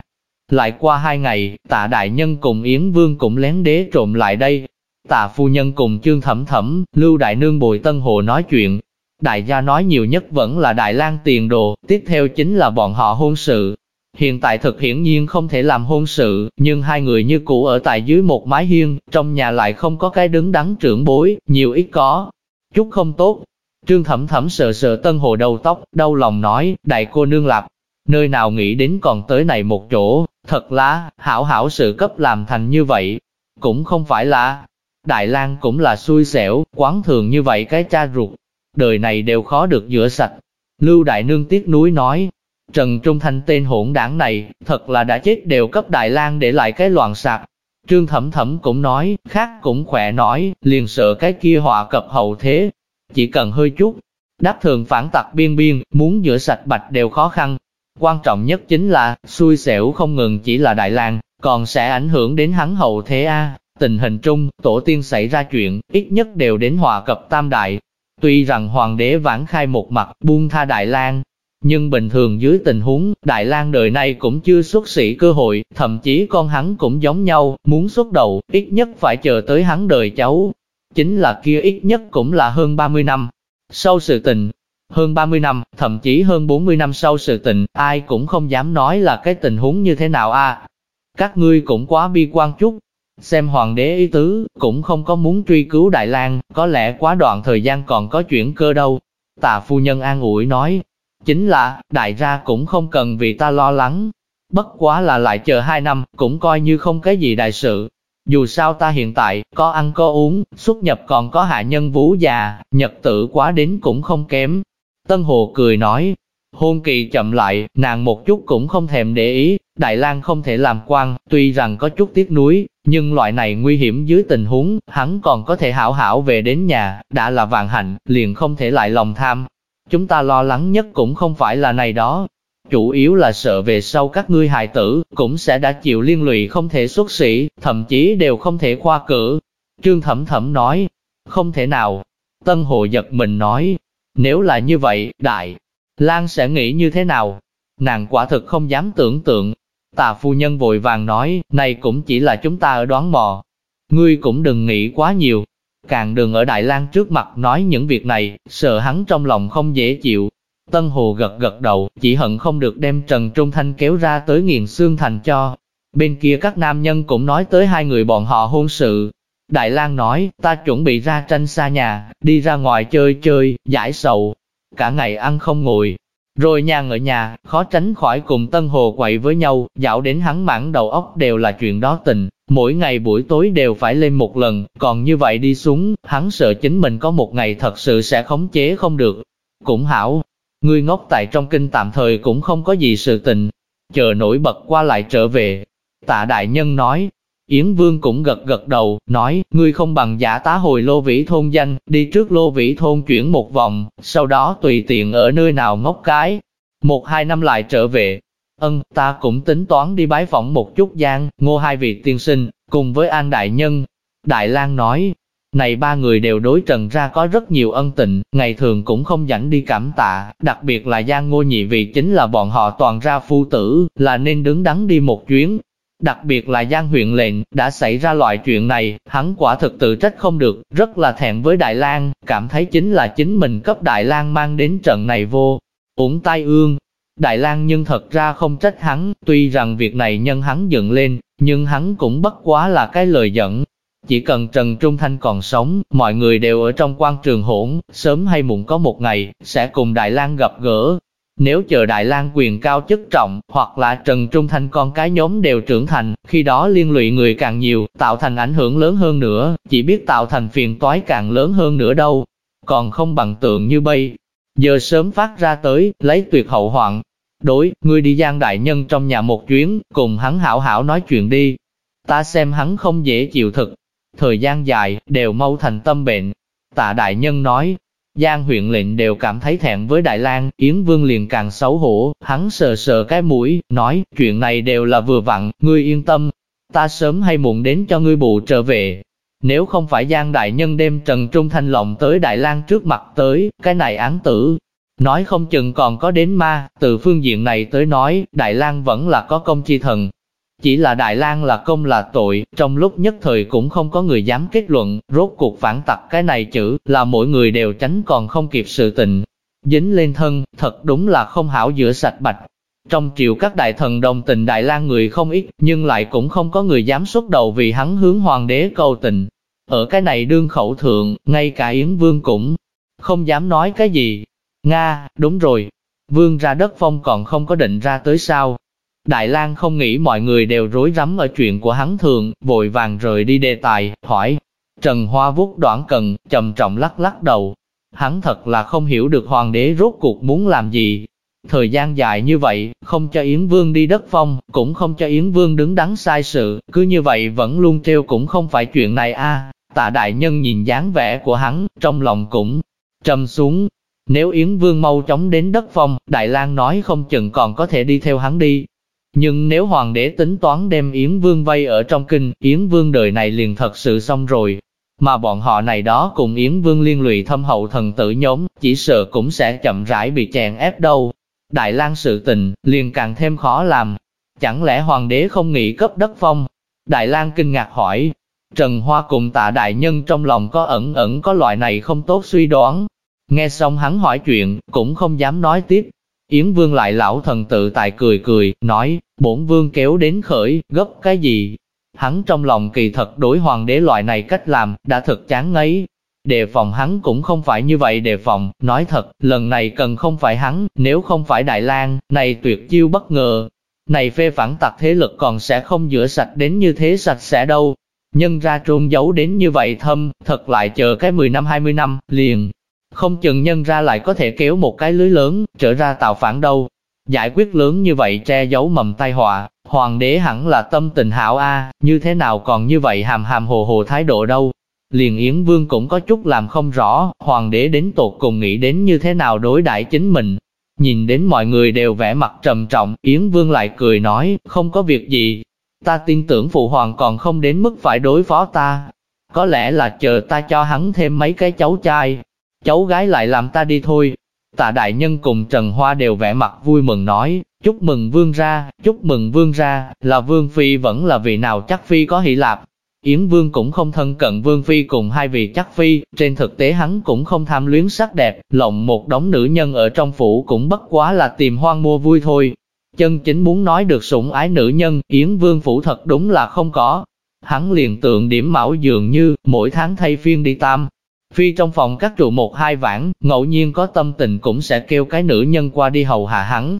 Lại qua hai ngày, tạ đại nhân cùng Yến Vương cũng lén đế trộm lại đây. Tạ phu nhân cùng chương thẩm thẩm, lưu đại nương bồi tân hồ nói chuyện. Đại gia nói nhiều nhất vẫn là Đại lang tiền đồ, tiếp theo chính là bọn họ hôn sự. Hiện tại thực hiển nhiên không thể làm hôn sự, nhưng hai người như cũ ở tại dưới một mái hiên, trong nhà lại không có cái đứng đắn trưởng bối, nhiều ít có, chút không tốt. Trương thẩm thẩm sợ sợ tân hồ đầu tóc, đau lòng nói, đại cô nương lạp, nơi nào nghĩ đến còn tới này một chỗ, thật là hảo hảo sự cấp làm thành như vậy, cũng không phải là, Đại lang cũng là xui xẻo, quán thường như vậy cái cha ruột, đời này đều khó được rửa sạch. Lưu Đại Nương tiếc núi nói, Trần Trung Thanh tên hỗn đảng này, thật là đã chết đều cấp Đại lang để lại cái loạn sạc. Trương Thẩm Thẩm cũng nói, khác cũng khỏe nói, liền sợ cái kia họa cập hậu thế. Chỉ cần hơi chút, đáp thường phản tặc biên biên, muốn rửa sạch bạch đều khó khăn. Quan trọng nhất chính là, xui xẻo không ngừng chỉ là Đại lang còn sẽ ảnh hưởng đến hắn hậu thế A. Tình hình trung, tổ tiên xảy ra chuyện, ít nhất đều đến hòa cập tam đại. Tuy rằng hoàng đế vãn khai một mặt, buông tha Đại lang nhưng bình thường dưới tình huống, Đại lang đời này cũng chưa xuất sĩ cơ hội, thậm chí con hắn cũng giống nhau, muốn xuất đầu, ít nhất phải chờ tới hắn đời cháu. Chính là kia ít nhất cũng là hơn 30 năm. Sau sự tình, hơn 30 năm, thậm chí hơn 40 năm sau sự tình, ai cũng không dám nói là cái tình huống như thế nào a. Các ngươi cũng quá bi quan chút. Xem hoàng đế ý tứ, cũng không có muốn truy cứu Đại lang có lẽ quá đoạn thời gian còn có chuyển cơ đâu. Tà phu nhân an ủi nói, Chính là, đại gia cũng không cần vì ta lo lắng. Bất quá là lại chờ hai năm, cũng coi như không cái gì đại sự. Dù sao ta hiện tại, có ăn có uống, xuất nhập còn có hạ nhân vũ già, nhật tử quá đến cũng không kém. Tân Hồ cười nói, hôn kỳ chậm lại, nàng một chút cũng không thèm để ý, Đại lang không thể làm quan, tuy rằng có chút tiếc nuối, nhưng loại này nguy hiểm dưới tình huống, hắn còn có thể hảo hảo về đến nhà, đã là vạn hạnh, liền không thể lại lòng tham, Chúng ta lo lắng nhất cũng không phải là này đó. Chủ yếu là sợ về sau các ngươi hài tử, cũng sẽ đã chịu liên lụy không thể xuất sĩ, thậm chí đều không thể khoa cử. Trương Thẩm Thẩm nói, không thể nào. Tân Hồ giật mình nói, nếu là như vậy, Đại, Lan sẽ nghĩ như thế nào? Nàng quả thực không dám tưởng tượng. Tà phu nhân vội vàng nói, này cũng chỉ là chúng ta ở đoán mò. Ngươi cũng đừng nghĩ quá nhiều, Càng đừng ở Đại lang trước mặt nói những việc này, sợ hắn trong lòng không dễ chịu. Tân Hồ gật gật đầu, chỉ hận không được đem Trần Trung Thanh kéo ra tới nghiền xương thành cho. Bên kia các nam nhân cũng nói tới hai người bọn họ hôn sự. Đại lang nói, ta chuẩn bị ra tranh xa nhà, đi ra ngoài chơi chơi, giải sầu. Cả ngày ăn không ngồi, rồi nhàn ở nhà, khó tránh khỏi cùng Tân Hồ quậy với nhau, dạo đến hắn mảng đầu óc đều là chuyện đó tình. Mỗi ngày buổi tối đều phải lên một lần, còn như vậy đi xuống, hắn sợ chính mình có một ngày thật sự sẽ khống chế không được. Cũng hảo, người ngốc tại trong kinh tạm thời cũng không có gì sự tình, chờ nổi bật qua lại trở về. Tạ đại nhân nói, Yến Vương cũng gật gật đầu, nói, ngươi không bằng giả tá hồi Lô Vĩ Thôn danh, đi trước Lô Vĩ Thôn chuyển một vòng, sau đó tùy tiện ở nơi nào ngốc cái. Một hai năm lại trở về, Ân, ta cũng tính toán đi bái phỏng một chút gian, ngô hai vị tiên sinh, cùng với An Đại Nhân. Đại lang nói, này ba người đều đối trần ra có rất nhiều ân tình, ngày thường cũng không dẫn đi cảm tạ, đặc biệt là Giang Ngô Nhị Vị chính là bọn họ toàn ra phu tử, là nên đứng đắn đi một chuyến. Đặc biệt là Giang huyện lệnh, đã xảy ra loại chuyện này, hắn quả thực tự trách không được, rất là thẹn với Đại lang cảm thấy chính là chính mình cấp Đại lang mang đến trận này vô. Uổng tai ương, Đại lang nhưng thật ra không trách hắn, tuy rằng việc này nhân hắn dựng lên, nhưng hắn cũng bất quá là cái lời dẫn. Chỉ cần Trần Trung Thanh còn sống, mọi người đều ở trong quan trường hỗn, sớm hay muộn có một ngày, sẽ cùng Đại lang gặp gỡ. Nếu chờ Đại lang quyền cao chức trọng, hoặc là Trần Trung Thanh con cái nhóm đều trưởng thành, khi đó liên lụy người càng nhiều, tạo thành ảnh hưởng lớn hơn nữa, chỉ biết tạo thành phiền toái càng lớn hơn nữa đâu. Còn không bằng tượng như bây, giờ sớm phát ra tới, lấy tuyệt hậu hoạn. Đối, ngươi đi Giang Đại Nhân trong nhà một chuyến, cùng hắn hảo hảo nói chuyện đi. Ta xem hắn không dễ chịu thực. Thời gian dài, đều mau thành tâm bệnh. Tạ Đại Nhân nói, Giang huyện lệnh đều cảm thấy thẹn với Đại lang Yến Vương liền càng xấu hổ, hắn sờ sờ cái mũi, nói, chuyện này đều là vừa vặn, ngươi yên tâm, ta sớm hay muộn đến cho ngươi bù trở về, nếu không phải Giang Đại Nhân đem Trần Trung Thanh lộng tới Đại lang trước mặt tới, cái này án tử, nói không chừng còn có đến ma, từ phương diện này tới nói, Đại lang vẫn là có công chi thần. Chỉ là Đại lang là công là tội, trong lúc nhất thời cũng không có người dám kết luận, rốt cuộc phản tặc cái này chữ, là mỗi người đều tránh còn không kịp sự tình. Dính lên thân, thật đúng là không hảo giữa sạch bạch, trong triều các đại thần đồng tình Đại lang người không ít, nhưng lại cũng không có người dám xuất đầu vì hắn hướng hoàng đế cầu tình. Ở cái này đương khẩu thượng, ngay cả Yến Vương cũng không dám nói cái gì. Nga, đúng rồi, Vương ra đất phong còn không có định ra tới sao. Đại lang không nghĩ mọi người đều rối rắm ở chuyện của hắn thường, vội vàng rời đi đề tài, hỏi. Trần Hoa vuốt đoạn cần, trầm trọng lắc lắc đầu. Hắn thật là không hiểu được hoàng đế rốt cuộc muốn làm gì. Thời gian dài như vậy, không cho Yến Vương đi đất phong, cũng không cho Yến Vương đứng đắn sai sự, cứ như vậy vẫn luôn treo cũng không phải chuyện này a. Tạ đại nhân nhìn dáng vẻ của hắn, trong lòng cũng trầm xuống. Nếu Yến Vương mau chóng đến đất phong, Đại lang nói không chừng còn có thể đi theo hắn đi. Nhưng nếu hoàng đế tính toán đem Yến Vương vây ở trong kinh, Yến Vương đời này liền thật sự xong rồi. Mà bọn họ này đó cùng Yến Vương liên lụy thâm hậu thần tử nhóm, chỉ sợ cũng sẽ chậm rãi bị chèn ép đâu. Đại lang sự tình, liền càng thêm khó làm. Chẳng lẽ hoàng đế không nghĩ cấp đất phong? Đại lang kinh ngạc hỏi. Trần Hoa cùng tạ đại nhân trong lòng có ẩn ẩn có loại này không tốt suy đoán. Nghe xong hắn hỏi chuyện, cũng không dám nói tiếp. Yến Vương lại lão thần tự tài cười cười, nói, bổn Vương kéo đến khởi, gấp cái gì? Hắn trong lòng kỳ thật đối hoàng đế loại này cách làm, đã thật chán ngấy, Đề phòng hắn cũng không phải như vậy đề phòng, nói thật, lần này cần không phải hắn, nếu không phải Đại lang này tuyệt chiêu bất ngờ. Này phê phản tặc thế lực còn sẽ không rửa sạch đến như thế sạch sẽ đâu. Nhân ra trôn giấu đến như vậy thâm, thật lại chờ cái 10 năm 20 năm, liền. Không chừng nhân ra lại có thể kéo một cái lưới lớn, trở ra tạo phản đâu. Giải quyết lớn như vậy che giấu mầm tai họa, hoàng đế hẳn là tâm tình hảo a, như thế nào còn như vậy hàm hàm hồ hồ thái độ đâu. Liền Yến Vương cũng có chút làm không rõ, hoàng đế đến tột cùng nghĩ đến như thế nào đối đãi chính mình. Nhìn đến mọi người đều vẻ mặt trầm trọng, Yến Vương lại cười nói, không có việc gì. Ta tin tưởng phụ hoàng còn không đến mức phải đối phó ta. Có lẽ là chờ ta cho hắn thêm mấy cái cháu trai. Cháu gái lại làm ta đi thôi. Tạ đại nhân cùng Trần Hoa đều vẻ mặt vui mừng nói, chúc mừng vương ra, chúc mừng vương ra, là vương phi vẫn là vị nào chắc phi có hỷ lạp, Yến Vương cũng không thân cận Vương Phi cùng hai vị chắc Phi, trên thực tế hắn cũng không tham luyến sắc đẹp, lộng một đống nữ nhân ở trong phủ cũng bất quá là tìm hoang mua vui thôi. Chân chính muốn nói được sủng ái nữ nhân, Yến Vương phủ thật đúng là không có. Hắn liền tượng điểm mão dường như, mỗi tháng thay phiên đi tam. Phi trong phòng các trụ một hai vãn, ngẫu nhiên có tâm tình cũng sẽ kêu cái nữ nhân qua đi hầu hạ hắn.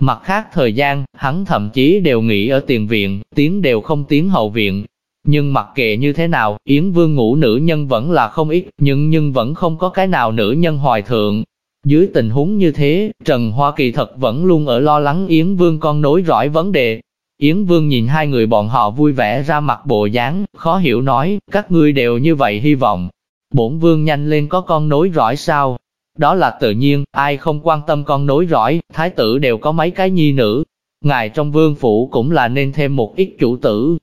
Mặt khác thời gian, hắn thậm chí đều nghỉ ở tiền viện, tiếng đều không tiếng hậu viện, nhưng mặc kệ như thế nào, Yến Vương ngủ nữ nhân vẫn là không ít, nhưng nhưng vẫn không có cái nào nữ nhân hoài thượng. Dưới tình huống như thế, Trần Hoa Kỳ thật vẫn luôn ở lo lắng Yến Vương con nối rõi vấn đề. Yến Vương nhìn hai người bọn họ vui vẻ ra mặt bộ dáng, khó hiểu nói, các ngươi đều như vậy hy vọng. Bổn Vương nhanh lên có con nối rõi sao? Đó là tự nhiên, ai không quan tâm con nối rõi, thái tử đều có mấy cái nhi nữ. Ngài trong vương phủ cũng là nên thêm một ít chủ tử,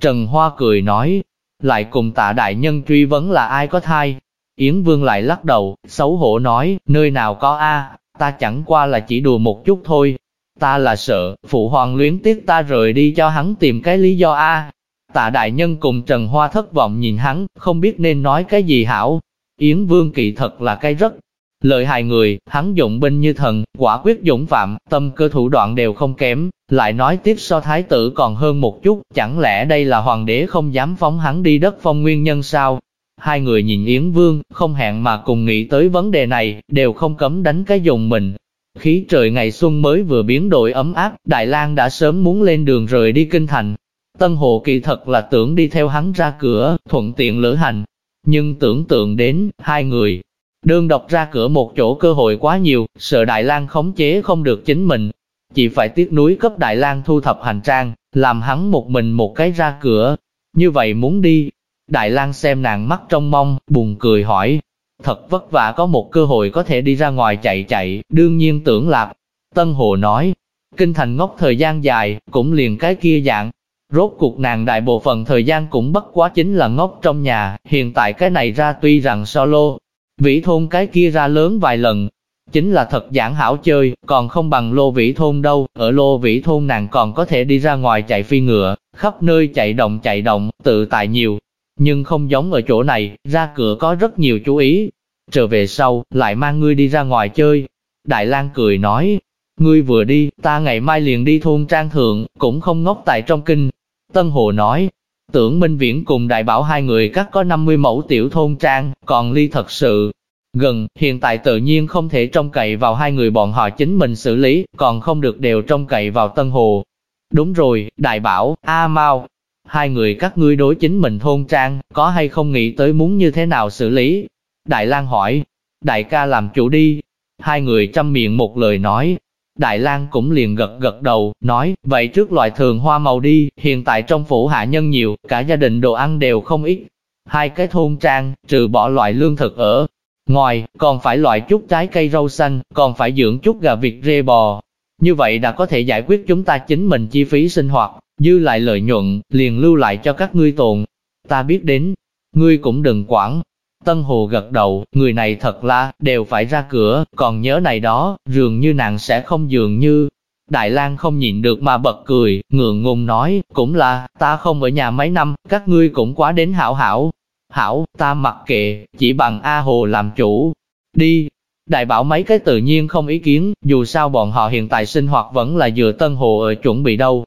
Trần Hoa cười nói, lại cùng tạ đại nhân truy vấn là ai có thai. Yến Vương lại lắc đầu, xấu hổ nói, nơi nào có A, ta chẳng qua là chỉ đùa một chút thôi. Ta là sợ, phụ hoàng luyến tiếc ta rời đi cho hắn tìm cái lý do A. Tạ đại nhân cùng Trần Hoa thất vọng nhìn hắn, không biết nên nói cái gì hảo. Yến Vương kỳ thật là cái rất lợi hại người, hắn dụng binh như thần, quả quyết dũng phạm, tâm cơ thủ đoạn đều không kém, lại nói tiếp so thái tử còn hơn một chút, chẳng lẽ đây là hoàng đế không dám phóng hắn đi đất phong nguyên nhân sao? Hai người nhìn Yến Vương, không hẹn mà cùng nghĩ tới vấn đề này, đều không cấm đánh cái dùng mình. Khí trời ngày xuân mới vừa biến đổi ấm áp, Đại lang đã sớm muốn lên đường rời đi kinh thành. Tân Hồ kỳ thật là tưởng đi theo hắn ra cửa, thuận tiện lữ hành. Nhưng tưởng tượng đến, hai người, đơn độc ra cửa một chỗ cơ hội quá nhiều, sợ Đại lang khống chế không được chính mình, chỉ phải tiếc núi cấp Đại lang thu thập hành trang, làm hắn một mình một cái ra cửa. Như vậy muốn đi. Đại lang xem nàng mắt trong mong, buồn cười hỏi. Thật vất vả có một cơ hội có thể đi ra ngoài chạy chạy, đương nhiên tưởng lạc. Tân Hồ nói, kinh thành ngốc thời gian dài, cũng liền cái kia dạng. Rốt cuộc nàng đại bộ phận thời gian cũng bất quá chính là ngốc trong nhà, hiện tại cái này ra tuy rằng solo, vĩ thôn cái kia ra lớn vài lần, Chính là thật giảng hảo chơi, còn không bằng lô vĩ thôn đâu, ở lô vĩ thôn nàng còn có thể đi ra ngoài chạy phi ngựa, khắp nơi chạy động chạy động, tự tại nhiều. Nhưng không giống ở chỗ này, ra cửa có rất nhiều chú ý. Trở về sau, lại mang ngươi đi ra ngoài chơi. Đại lang cười nói, ngươi vừa đi, ta ngày mai liền đi thôn trang thượng, cũng không ngốc tại trong kinh. Tân Hồ nói, tưởng Minh Viễn cùng đại bảo hai người cắt có 50 mẫu tiểu thôn trang, còn ly thật sự, gần, hiện tại tự nhiên không thể trông cậy vào hai người bọn họ chính mình xử lý, còn không được đều trông cậy vào Tân Hồ. Đúng rồi, Đại Bảo, A Mao, hai người các ngươi đối chính mình thôn trang, có hay không nghĩ tới muốn như thế nào xử lý? Đại lang hỏi, đại ca làm chủ đi. Hai người chăm miệng một lời nói, Đại Lang cũng liền gật gật đầu, nói, vậy trước loại thường hoa màu đi, hiện tại trong phủ hạ nhân nhiều, cả gia đình đồ ăn đều không ít. Hai cái thôn trang, trừ bỏ loại lương thực ở, ngoài, còn phải loại chút trái cây rau xanh, còn phải dưỡng chút gà vịt rê bò. Như vậy đã có thể giải quyết chúng ta chính mình chi phí sinh hoạt, dư lại lợi nhuận, liền lưu lại cho các ngươi tồn. Ta biết đến, ngươi cũng đừng quản, Tân Hồ gật đầu, người này thật là, đều phải ra cửa, còn nhớ này đó, dường như nàng sẽ không dường như. Đại lang không nhịn được mà bật cười, ngượng ngùng nói, cũng là, ta không ở nhà mấy năm, các ngươi cũng quá đến hảo hảo. Hảo, ta mặc kệ, chỉ bằng A Hồ làm chủ. Đi, Đại bảo mấy cái tự nhiên không ý kiến, dù sao bọn họ hiện tại sinh hoạt vẫn là dựa Tân Hồ ở chuẩn bị đâu,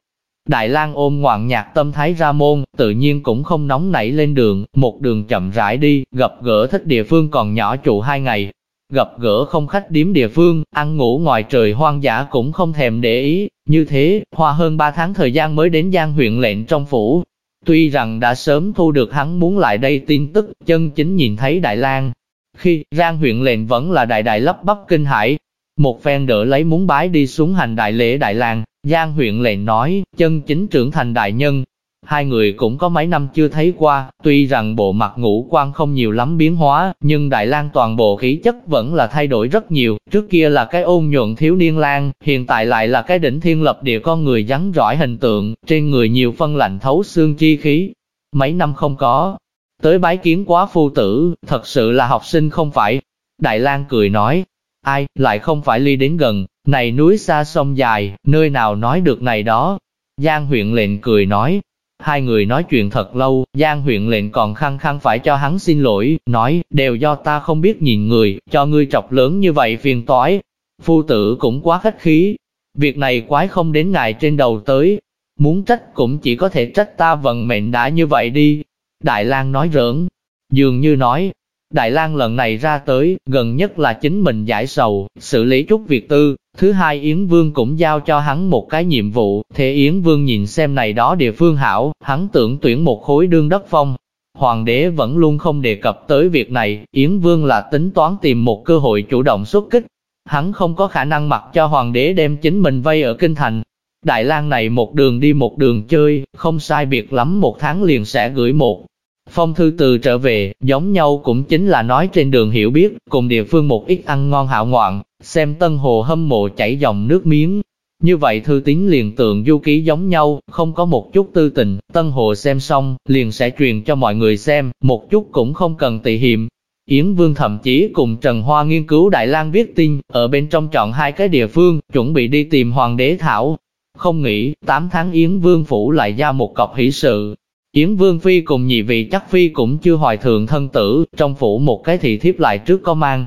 Đại lang ôm ngoạn nhạc tâm thái ra môn, tự nhiên cũng không nóng nảy lên đường, một đường chậm rãi đi, gặp gỡ thích địa phương còn nhỏ trụ hai ngày. Gặp gỡ không khách điếm địa phương, ăn ngủ ngoài trời hoang dã cũng không thèm để ý, như thế, hoa hơn ba tháng thời gian mới đến Giang huyện lệnh trong phủ. Tuy rằng đã sớm thu được hắn muốn lại đây tin tức, chân chính nhìn thấy Đại lang Khi, Giang huyện lệnh vẫn là đại đại lấp bắp kinh hải, một phen đỡ lấy muốn bái đi xuống hành đại lễ Đại lang Giang huyện lệnh nói, chân chính trưởng thành đại nhân. Hai người cũng có mấy năm chưa thấy qua, tuy rằng bộ mặt ngũ quan không nhiều lắm biến hóa, nhưng Đại lang toàn bộ khí chất vẫn là thay đổi rất nhiều. Trước kia là cái ôn nhuận thiếu niên lang, hiện tại lại là cái đỉnh thiên lập địa con người rắn rỏi hình tượng, trên người nhiều phân lạnh thấu xương chi khí. Mấy năm không có, tới bái kiến quá phu tử, thật sự là học sinh không phải. Đại lang cười nói, ai, lại không phải ly đến gần, này núi xa sông dài, nơi nào nói được này đó. Giang huyện lệnh cười nói, hai người nói chuyện thật lâu, Giang huyện lệnh còn khăng khăng phải cho hắn xin lỗi, nói, đều do ta không biết nhìn người, cho ngươi trọc lớn như vậy phiền toái. Phu tử cũng quá khách khí, việc này quái không đến ngài trên đầu tới, muốn trách cũng chỉ có thể trách ta vận mệnh đã như vậy đi. Đại lang nói rỡn, dường như nói, Đại lang lần này ra tới, gần nhất là chính mình giải sầu, xử lý chút việc tư. Thứ hai Yến Vương cũng giao cho hắn một cái nhiệm vụ, thế Yến Vương nhìn xem này đó địa phương hảo, hắn tưởng tuyển một khối đương đất phong. Hoàng đế vẫn luôn không đề cập tới việc này, Yến Vương là tính toán tìm một cơ hội chủ động xuất kích. Hắn không có khả năng mặc cho hoàng đế đem chính mình vây ở kinh thành. Đại lang này một đường đi một đường chơi, không sai biệt lắm một tháng liền sẽ gửi một Phong thư từ trở về, giống nhau cũng chính là nói trên đường hiểu biết, cùng địa phương một ít ăn ngon hảo ngoạn, xem tân hồ hâm mộ chảy dòng nước miếng. Như vậy thư tín liền tượng du ký giống nhau, không có một chút tư tình, tân hồ xem xong, liền sẽ truyền cho mọi người xem, một chút cũng không cần tị hiểm. Yến Vương thậm chí cùng Trần Hoa nghiên cứu Đại lang viết tin, ở bên trong chọn hai cái địa phương, chuẩn bị đi tìm Hoàng đế Thảo. Không nghĩ, 8 tháng Yến Vương Phủ lại ra một cọc hỷ sự, Yến Vương Phi cùng nhị vị chắc Phi cũng chưa hoài thượng thân tử, trong phủ một cái thị thiếp lại trước có mang.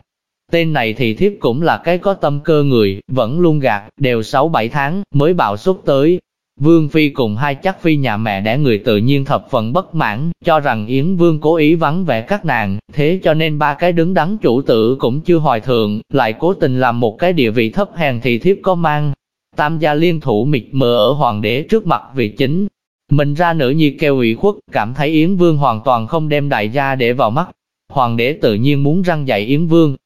Tên này thị thiếp cũng là cái có tâm cơ người, vẫn luôn gạt, đều 6-7 tháng, mới bạo xuất tới. Vương Phi cùng hai chắc Phi nhà mẹ đẻ người tự nhiên thập phần bất mãn, cho rằng Yến Vương cố ý vắng vẻ các nàng, thế cho nên ba cái đứng đắn chủ tử cũng chưa hoài thượng, lại cố tình làm một cái địa vị thấp hèn thị thiếp có mang. Tam gia liên thủ mịt mờ ở hoàng đế trước mặt vì chính, mình ra nữ nhi kêu ủy khuất, cảm thấy Yến Vương hoàn toàn không đem đại gia để vào mắt. Hoàng đế tự nhiên muốn răng dạy Yến Vương.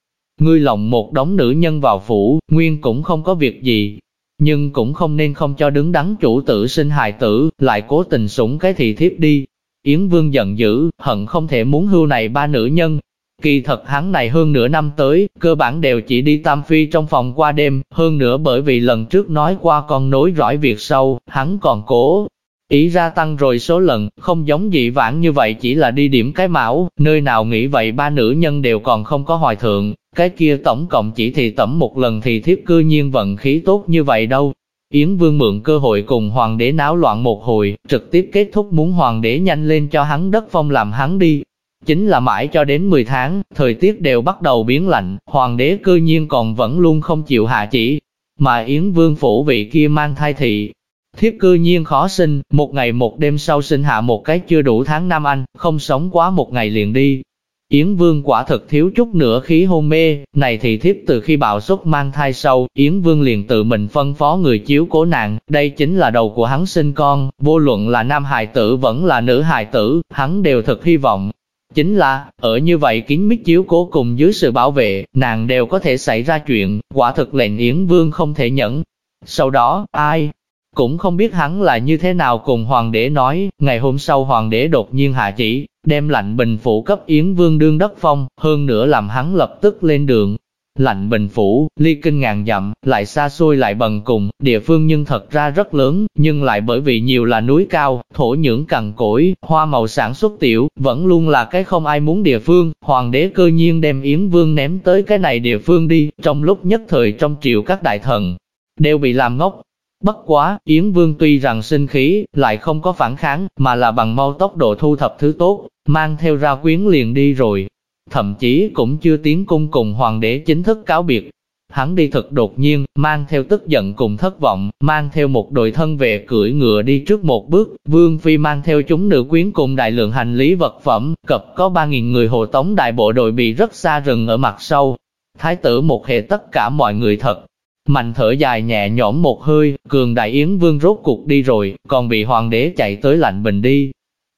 Ngươi lòng một đống nữ nhân vào phủ, nguyên cũng không có việc gì. Nhưng cũng không nên không cho đứng đắn chủ tử sinh hài tử, lại cố tình sủng cái thị thiếp đi. Yến Vương giận dữ, hận không thể muốn hưu này ba nữ nhân, Kỳ thật hắn này hơn nửa năm tới, cơ bản đều chỉ đi tam phi trong phòng qua đêm, hơn nữa bởi vì lần trước nói qua con nối rõi việc sâu, hắn còn cố Ý ra tăng rồi số lần, không giống dị vãng như vậy chỉ là đi điểm cái mão, nơi nào nghĩ vậy ba nữ nhân đều còn không có hoài thượng, cái kia tổng cộng chỉ thì tẩm một lần thì thiếp cư nhiên vận khí tốt như vậy đâu. Yến Vương mượn cơ hội cùng hoàng đế náo loạn một hồi, trực tiếp kết thúc muốn hoàng đế nhanh lên cho hắn đất phong làm hắn đi. Chính là mãi cho đến 10 tháng, thời tiết đều bắt đầu biến lạnh, hoàng đế cư nhiên còn vẫn luôn không chịu hạ chỉ. Mà Yến Vương phủ vị kia mang thai thị, Thiếp cư nhiên khó sinh, một ngày một đêm sau sinh hạ một cái chưa đủ tháng năm anh, không sống quá một ngày liền đi. Yến Vương quả thực thiếu chút nữa khí hôn mê, này thì thiếp từ khi bạo xuất mang thai sâu, Yến Vương liền tự mình phân phó người chiếu cố nàng, đây chính là đầu của hắn sinh con, vô luận là nam hài tử vẫn là nữ hài tử, hắn đều thật hy vọng. Chính là, ở như vậy kín mít chiếu cố cùng dưới sự bảo vệ, nàng đều có thể xảy ra chuyện, quả thực lệnh Yến Vương không thể nhẫn, Sau đó, ai? Cũng không biết hắn là như thế nào cùng hoàng đế nói, ngày hôm sau hoàng đế đột nhiên hạ chỉ, đem lạnh bình phủ cấp Yến Vương đương đất phong, hơn nữa làm hắn lập tức lên đường, Lạnh bình phủ, ly kinh ngàn dặm, lại xa xôi lại bần cùng, địa phương nhưng thật ra rất lớn, nhưng lại bởi vì nhiều là núi cao, thổ nhưỡng cằn cỗi, hoa màu sản xuất tiểu, vẫn luôn là cái không ai muốn địa phương, hoàng đế cơ nhiên đem Yến Vương ném tới cái này địa phương đi, trong lúc nhất thời trong triệu các đại thần, đều bị làm ngốc. Bất quá, Yến Vương tuy rằng sinh khí, lại không có phản kháng, mà là bằng mau tốc độ thu thập thứ tốt, mang theo ra quyến liền đi rồi, thậm chí cũng chưa tiến cung cùng hoàng đế chính thức cáo biệt. Hắn đi thật đột nhiên, mang theo tức giận cùng thất vọng, mang theo một đội thân vệ cưỡi ngựa đi trước một bước, Vương Phi mang theo chúng nữ quyến cùng đại lượng hành lý vật phẩm, cập có 3.000 người hộ tống đại bộ đội bị rất xa rừng ở mặt sau. Thái tử một hệ tất cả mọi người thật, mạnh thở dài nhẹ nhõm một hơi, cường đại yến vương rốt cuộc đi rồi, còn bị hoàng đế chạy tới lạnh bình đi,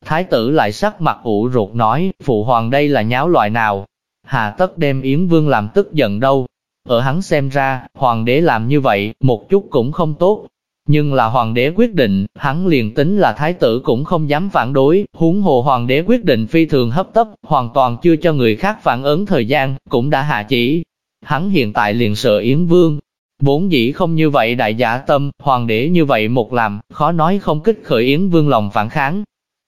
Thái tử lại sắc mặt ủ ruột nói, phụ hoàng đây là nháo loại nào? Hà tất đem Yến Vương làm tức giận đâu. Ở hắn xem ra, hoàng đế làm như vậy, một chút cũng không tốt. Nhưng là hoàng đế quyết định, hắn liền tính là thái tử cũng không dám phản đối, huống hồ hoàng đế quyết định phi thường hấp tấp, hoàn toàn chưa cho người khác phản ứng thời gian, cũng đã hạ chỉ. Hắn hiện tại liền sợ Yến Vương, Vốn dĩ không như vậy đại giả tâm, hoàng đế như vậy một làm, khó nói không kích khởi Yến Vương lòng phản kháng,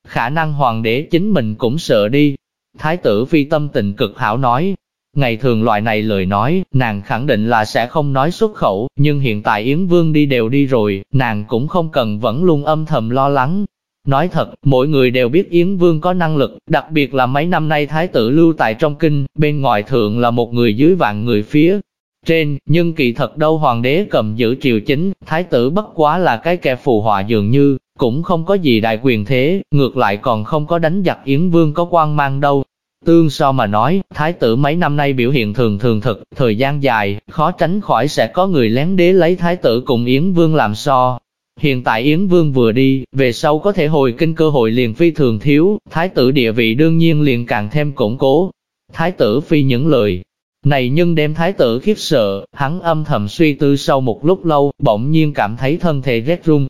khả năng hoàng đế chính mình cũng sợ đi. Thái tử phi tâm tình cực hảo nói, ngày thường loại này lời nói, nàng khẳng định là sẽ không nói xuất khẩu, nhưng hiện tại Yến Vương đi đều đi rồi, nàng cũng không cần vẫn luôn âm thầm lo lắng. Nói thật, mỗi người đều biết Yến Vương có năng lực, đặc biệt là mấy năm nay Thái tử lưu tại trong kinh, bên ngoài thượng là một người dưới vạn người phía trên, nhưng kỳ thật đâu hoàng đế cầm giữ triều chính, Thái tử bất quá là cái kẻ phù họa dường như, cũng không có gì đại quyền thế, ngược lại còn không có đánh giặc Yến Vương có quan mang đâu. Tương so mà nói, thái tử mấy năm nay biểu hiện thường thường thực, thời gian dài, khó tránh khỏi sẽ có người lén đế lấy thái tử cùng Yến Vương làm so. Hiện tại Yến Vương vừa đi, về sau có thể hồi kinh cơ hội liền phi thường thiếu, thái tử địa vị đương nhiên liền càng thêm củng cố. Thái tử phi những lời này nhưng đem thái tử khiếp sợ, hắn âm thầm suy tư sau một lúc lâu, bỗng nhiên cảm thấy thân thể rét run,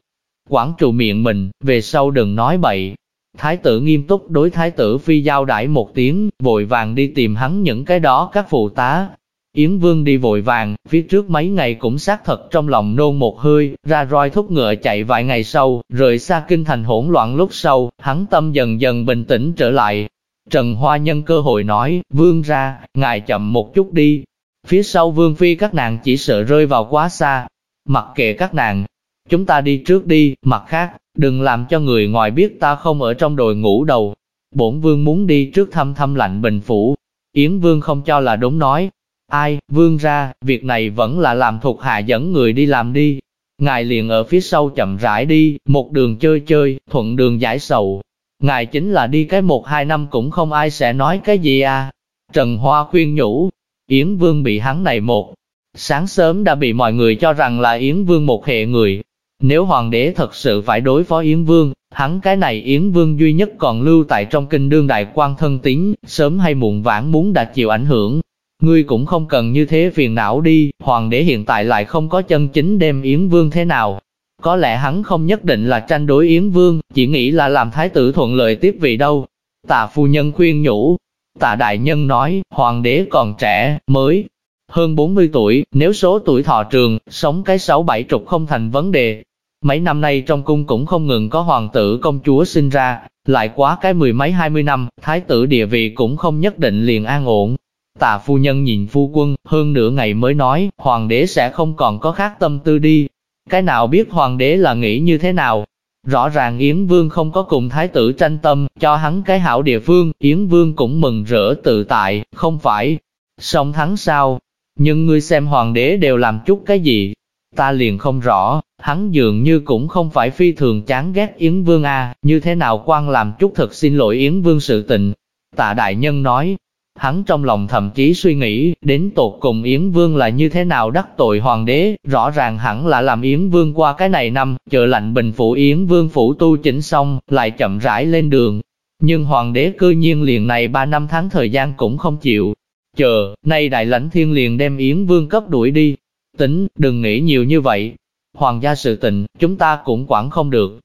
quản trụ miệng mình, về sau đừng nói bậy. Thái tử nghiêm túc đối thái tử phi giao đãi một tiếng, vội vàng đi tìm hắn những cái đó các phụ tá. Yến Vương đi vội vàng, phía trước mấy ngày cũng xác thật trong lòng nôn một hơi, ra roi thúc ngựa chạy vài ngày sau, rời xa kinh thành hỗn loạn lúc sau, hắn tâm dần dần bình tĩnh trở lại. Trần Hoa nhân cơ hội nói, Vương ra, ngài chậm một chút đi. Phía sau Vương Phi các nàng chỉ sợ rơi vào quá xa. Mặc kệ các nàng, Chúng ta đi trước đi, mặt khác, đừng làm cho người ngoài biết ta không ở trong đồi ngủ đầu. Bổn vương muốn đi trước thăm thăm lạnh bình phủ. Yến vương không cho là đúng nói. Ai, vương ra, việc này vẫn là làm thuộc hạ dẫn người đi làm đi. Ngài liền ở phía sau chậm rãi đi, một đường chơi chơi, thuận đường giải sầu. Ngài chính là đi cái một hai năm cũng không ai sẽ nói cái gì à. Trần Hoa khuyên nhủ, Yến Vương bị hắn này một. Sáng sớm đã bị mọi người cho rằng là Yến Vương một hệ người, nếu hoàng đế thật sự phải đối phó Yến Vương, hắn cái này Yến Vương duy nhất còn lưu tại trong kinh đương đại quan thân tín, sớm hay muộn vãn muốn đã chịu ảnh hưởng. Ngươi cũng không cần như thế phiền não đi, hoàng đế hiện tại lại không có chân chính đem Yến Vương thế nào. Có lẽ hắn không nhất định là tranh đối Yến Vương, chỉ nghĩ là làm thái tử thuận lợi tiếp vị đâu. Tạ phu nhân khuyên nhủ, tạ đại nhân nói, hoàng đế còn trẻ, mới, hơn 40 tuổi, nếu số tuổi thọ trường, sống cái sáu bảy trục không thành vấn đề, Mấy năm nay trong cung cũng không ngừng có hoàng tử công chúa sinh ra, lại quá cái mười mấy hai mươi năm, thái tử địa vị cũng không nhất định liền an ổn. Tà phu nhân nhìn phu quân, hơn nửa ngày mới nói, hoàng đế sẽ không còn có khác tâm tư đi. Cái nào biết hoàng đế là nghĩ như thế nào? Rõ ràng Yến Vương không có cùng thái tử tranh tâm, cho hắn cái hảo địa phương, Yến Vương cũng mừng rỡ tự tại, không phải. Xong thắng sao? Nhưng ngươi xem hoàng đế đều làm chút cái gì? Ta liền không rõ, hắn dường như cũng không phải phi thường chán ghét Yến Vương a, như thế nào quan làm chút thật xin lỗi Yến Vương sự tình. Tạ đại nhân nói, hắn trong lòng thậm chí suy nghĩ, đến tột cùng Yến Vương là như thế nào đắc tội hoàng đế, rõ ràng hẳn là làm Yến Vương qua cái này năm, chờ lạnh bình phủ Yến Vương phủ tu chỉnh xong, lại chậm rãi lên đường. Nhưng hoàng đế cư nhiên liền này ba năm tháng thời gian cũng không chịu. Chờ, nay đại lãnh thiên liền đem Yến Vương cấp đuổi đi. Tính, đừng nghĩ nhiều như vậy, hoàng gia sự tình, chúng ta cũng quản không được.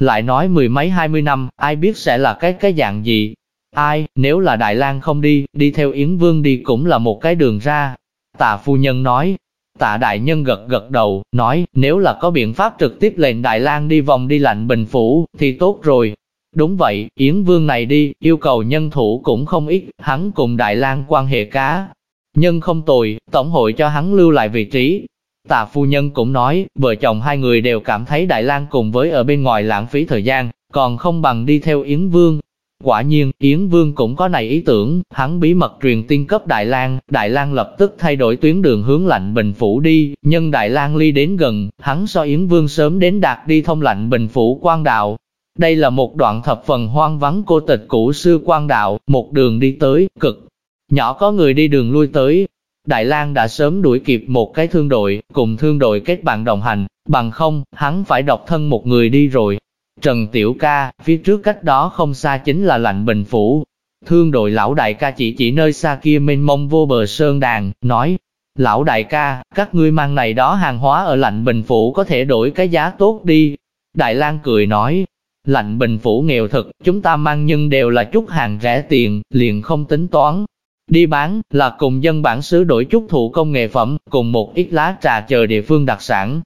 Lại nói mười mấy hai mươi năm, ai biết sẽ là cái cái dạng gì. Ai, nếu là Đại lang không đi, đi theo Yến Vương đi cũng là một cái đường ra. Tạ phu nhân nói, tạ đại nhân gật gật đầu, nói, nếu là có biện pháp trực tiếp lệnh Đại lang đi vòng đi lạnh bình phủ, thì tốt rồi. Đúng vậy, Yến Vương này đi, yêu cầu nhân thủ cũng không ít, hắn cùng Đại lang quan hệ cá. Nhân không tồi, Tổng hội cho hắn lưu lại vị trí, Tạ phu nhân cũng nói, vợ chồng hai người đều cảm thấy Đại lang cùng với ở bên ngoài lãng phí thời gian, còn không bằng đi theo Yến Vương. Quả nhiên, Yến Vương cũng có này ý tưởng, hắn bí mật truyền tin cấp Đại lang Đại lang lập tức thay đổi tuyến đường hướng lạnh bình phủ đi, nhưng Đại lang ly đến gần, hắn so Yến Vương sớm đến đạt đi thông lạnh bình phủ quan đạo. Đây là một đoạn thập phần hoang vắng cô tịch cũ xưa quan đạo, một đường đi tới, cực nhỏ có người đi đường lui tới, Đại Lang đã sớm đuổi kịp một cái thương đội, cùng thương đội kết bạn đồng hành, bằng không, hắn phải độc thân một người đi rồi. Trần Tiểu Ca, phía trước cách đó không xa chính là lạnh bình phủ. Thương đội lão đại ca chỉ chỉ nơi xa kia mênh mông vô bờ sơn đàn, nói, Lão đại ca, các ngươi mang này đó hàng hóa ở lạnh bình phủ có thể đổi cái giá tốt đi. Đại Lang cười nói, lạnh bình phủ nghèo thực, chúng ta mang nhưng đều là chút hàng rẻ tiền, liền không tính toán, Đi bán, là cùng dân bản xứ đổi chút thủ công nghệ phẩm, cùng một ít lá trà chờ địa phương đặc sản.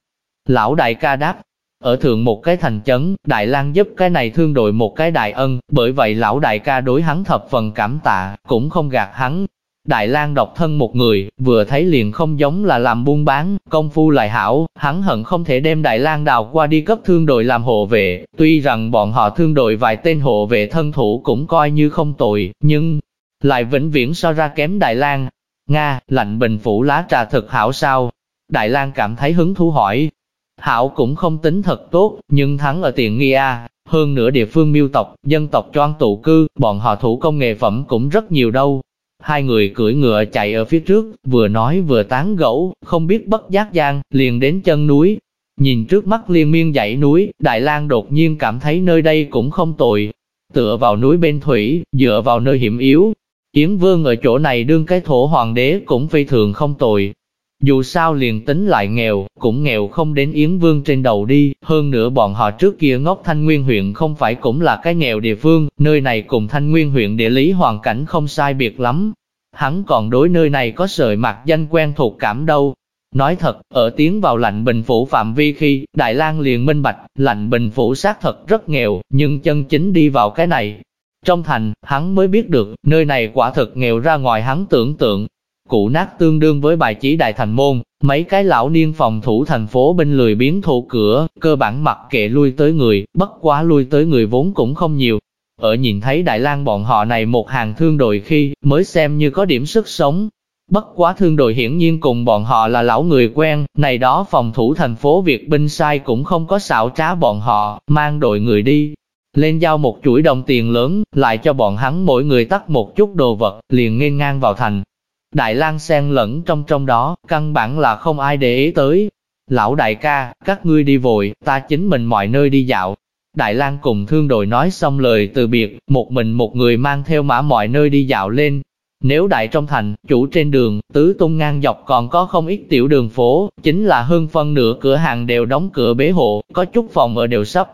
Lão đại ca đáp, ở thượng một cái thành chấn, Đại lang giúp cái này thương đội một cái đại ân, bởi vậy lão đại ca đối hắn thập phần cảm tạ, cũng không gạt hắn. Đại lang độc thân một người, vừa thấy liền không giống là làm buôn bán, công phu lại hảo, hắn hận không thể đem Đại lang đào qua đi cấp thương đội làm hộ vệ, tuy rằng bọn họ thương đội vài tên hộ vệ thân thủ cũng coi như không tồi, nhưng lại vĩnh viễn so ra kém Đại lang Nga, lạnh bình phủ lá trà thật hảo sao? Đại lang cảm thấy hứng thú hỏi. Hảo cũng không tính thật tốt, nhưng thắng ở tiện nghi a. Hơn nữa địa phương miêu tộc, dân tộc choan tụ cư, bọn họ thủ công nghệ phẩm cũng rất nhiều đâu. Hai người cưỡi ngựa chạy ở phía trước, vừa nói vừa tán gẫu, không biết bất giác gian, liền đến chân núi. Nhìn trước mắt liên miên dãy núi, Đại lang đột nhiên cảm thấy nơi đây cũng không tồi. Tựa vào núi bên thủy, dựa vào nơi hiểm yếu, Yến Vương ở chỗ này đương cái thổ hoàng đế cũng phi thường không tồi. Dù sao liền tính lại nghèo, cũng nghèo không đến Yến Vương trên đầu đi, hơn nữa bọn họ trước kia ngốc Thanh Nguyên huyện không phải cũng là cái nghèo địa phương, nơi này cùng Thanh Nguyên huyện địa lý hoàn cảnh không sai biệt lắm. Hắn còn đối nơi này có sợi mặt danh quen thuộc cảm đâu. Nói thật, ở tiến vào lạnh bình phủ phạm vi khi, Đại lang liền minh bạch, lạnh bình phủ xác thật rất nghèo, nhưng chân chính đi vào cái này, trong thành, hắn mới biết được, nơi này quả thực nghèo ra ngoài hắn tưởng tượng. Cụ nát tương đương với bài trí đại thành môn, mấy cái lão niên phòng thủ thành phố bên lười biến thổ cửa, cơ bản mặc kệ lui tới người, bất quá lui tới người vốn cũng không nhiều. Ở nhìn thấy Đại lang bọn họ này một hàng thương đội khi, mới xem như có điểm sức sống. Bất quá thương đội hiển nhiên cùng bọn họ là lão người quen, này đó phòng thủ thành phố Việt binh sai cũng không có xảo trá bọn họ, mang đội người đi, lên giao một chuỗi đồng tiền lớn, lại cho bọn hắn mỗi người tắt một chút đồ vật, liền nghênh ngang vào thành. Đại lang xen lẫn trong trong đó, căn bản là không ai để ý tới. Lão đại ca, các ngươi đi vội, ta chính mình mọi nơi đi dạo. Đại lang cùng thương đội nói xong lời từ biệt, một mình một người mang theo mã mọi nơi đi dạo lên. Nếu đại trong thành, chủ trên đường, tứ tung ngang dọc còn có không ít tiểu đường phố, chính là hơn phân nửa cửa hàng đều đóng cửa bế hộ, có chút phòng ở đều sắp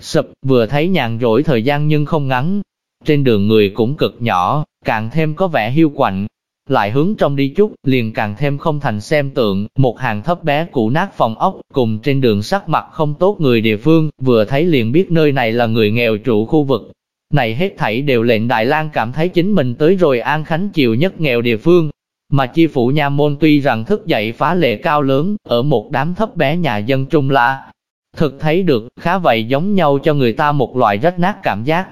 Sập, vừa thấy nhàn rỗi thời gian nhưng không ngắn. Trên đường người cũng cực nhỏ, càng thêm có vẻ hiu quạnh. Lại hướng trong đi chút, liền càng thêm không thành xem tượng, một hàng thấp bé cũ nát phòng ốc, cùng trên đường sắc mặt không tốt người địa phương, vừa thấy liền biết nơi này là người nghèo trụ khu vực. Này hết thảy đều lệnh Đại lang cảm thấy chính mình tới rồi An Khánh chịu nhất nghèo địa phương, mà chi phủ nha môn tuy rằng thức dậy phá lệ cao lớn, ở một đám thấp bé nhà dân trung lạ Thực thấy được, khá vậy giống nhau cho người ta một loại rách nát cảm giác.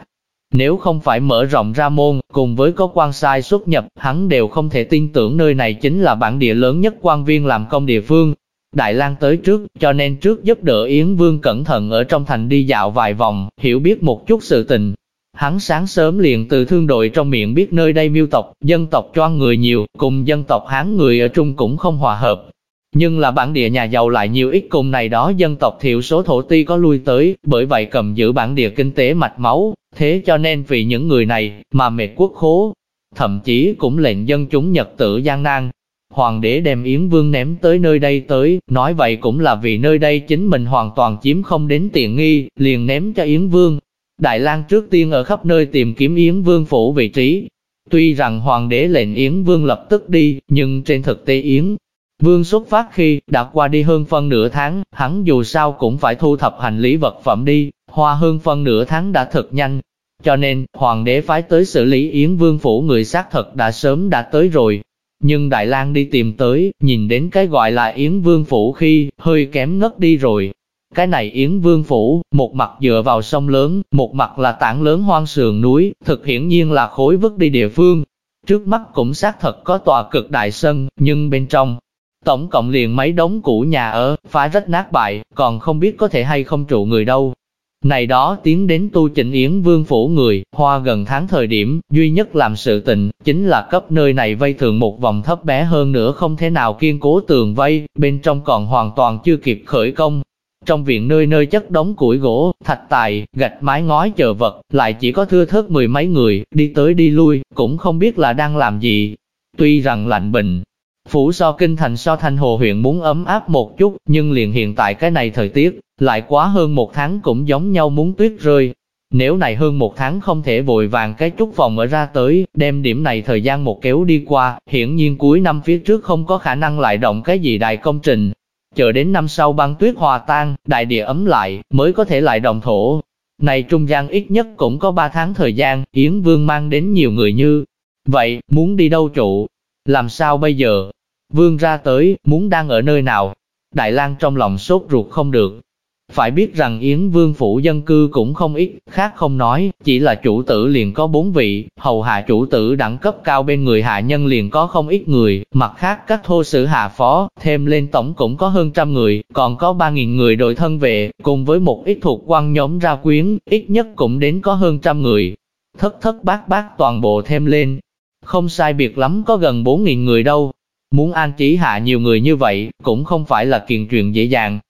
Nếu không phải mở rộng ra môn, cùng với có quan sai xuất nhập, hắn đều không thể tin tưởng nơi này chính là bản địa lớn nhất quan viên làm công địa phương. Đại lang tới trước, cho nên trước giúp đỡ Yến Vương cẩn thận ở trong thành đi dạo vài vòng, hiểu biết một chút sự tình. Hắn sáng sớm liền từ thương đội trong miệng biết nơi đây miêu tộc, dân tộc choan người nhiều, cùng dân tộc Hán người ở Trung cũng không hòa hợp, nhưng là bản địa nhà giàu lại nhiều ít cùng này đó dân tộc thiểu số thổ ti có lui tới, bởi vậy cầm giữ bản địa kinh tế mạch máu, thế cho nên vì những người này mà mệt quốc khố, thậm chí cũng lệnh dân chúng nhật tử gian nan. hoàng đế đem Yến Vương ném tới nơi đây tới, nói vậy cũng là vì nơi đây chính mình hoàn toàn chiếm không đến tiện nghi, liền ném cho Yến Vương. Đại lang trước tiên ở khắp nơi tìm kiếm Yến Vương phủ vị trí. Tuy rằng hoàng đế lệnh Yến Vương lập tức đi, nhưng trên thực tế Yến Vương xuất phát khi đã qua đi hơn phân nửa tháng, hắn dù sao cũng phải thu thập hành lý vật phẩm đi, hoa hơn phân nửa tháng đã thật nhanh. Cho nên, hoàng đế phái tới xử lý Yến Vương phủ người xác thật đã sớm đã tới rồi. Nhưng Đại lang đi tìm tới, nhìn đến cái gọi là Yến Vương phủ khi, hơi kém ngất đi rồi. Cái này Yến Vương Phủ, một mặt dựa vào sông lớn, một mặt là tảng lớn hoang sườn núi, thực hiển nhiên là khối vứt đi địa phương. Trước mắt cũng xác thật có tòa cực đại sân, nhưng bên trong, tổng cộng liền mấy đống cũ nhà ở, phá rất nát bại, còn không biết có thể hay không trụ người đâu. Này đó tiến đến tu chỉnh Yến Vương Phủ người, hoa gần tháng thời điểm, duy nhất làm sự tình, chính là cấp nơi này vây thường một vòng thấp bé hơn nữa không thể nào kiên cố tường vây, bên trong còn hoàn toàn chưa kịp khởi công, trong viện nơi nơi chất đống củi gỗ, thạch tài, gạch mái ngói chờ vật, lại chỉ có thưa thớt mười mấy người, đi tới đi lui, cũng không biết là đang làm gì. Tuy rằng lạnh bình, phủ so kinh thành so thanh hồ huyện muốn ấm áp một chút, nhưng liền hiện tại cái này thời tiết, lại quá hơn một tháng cũng giống nhau muốn tuyết rơi. Nếu này hơn một tháng không thể vội vàng cái chút phòng ở ra tới, đem điểm này thời gian một kéo đi qua, hiển nhiên cuối năm phía trước không có khả năng lại động cái gì đại công trình, chờ đến năm sau băng tuyết hòa tan, đại địa ấm lại, mới có thể lại đồng thổ. Này trung gian ít nhất cũng có 3 tháng thời gian, Yến Vương mang đến nhiều người như vậy, muốn đi đâu trụ? Làm sao bây giờ? Vương ra tới, muốn đang ở nơi nào? Đại lang trong lòng sốt ruột không được, phải biết rằng Yến Vương phủ dân cư cũng không ít, khác không nói, chỉ là chủ tử liền có bốn vị, hầu hạ chủ tử đẳng cấp cao bên người hạ nhân liền có không ít người, mặt khác các thô sử hạ phó, thêm lên tổng cũng có hơn trăm người, còn có ba nghìn người đội thân vệ, cùng với một ít thuộc quan nhóm ra quyến, ít nhất cũng đến có hơn trăm người. Thất thất bát bát toàn bộ thêm lên, không sai biệt lắm có gần bốn nghìn người đâu. Muốn an trí hạ nhiều người như vậy, cũng không phải là kiện chuyện dễ dàng,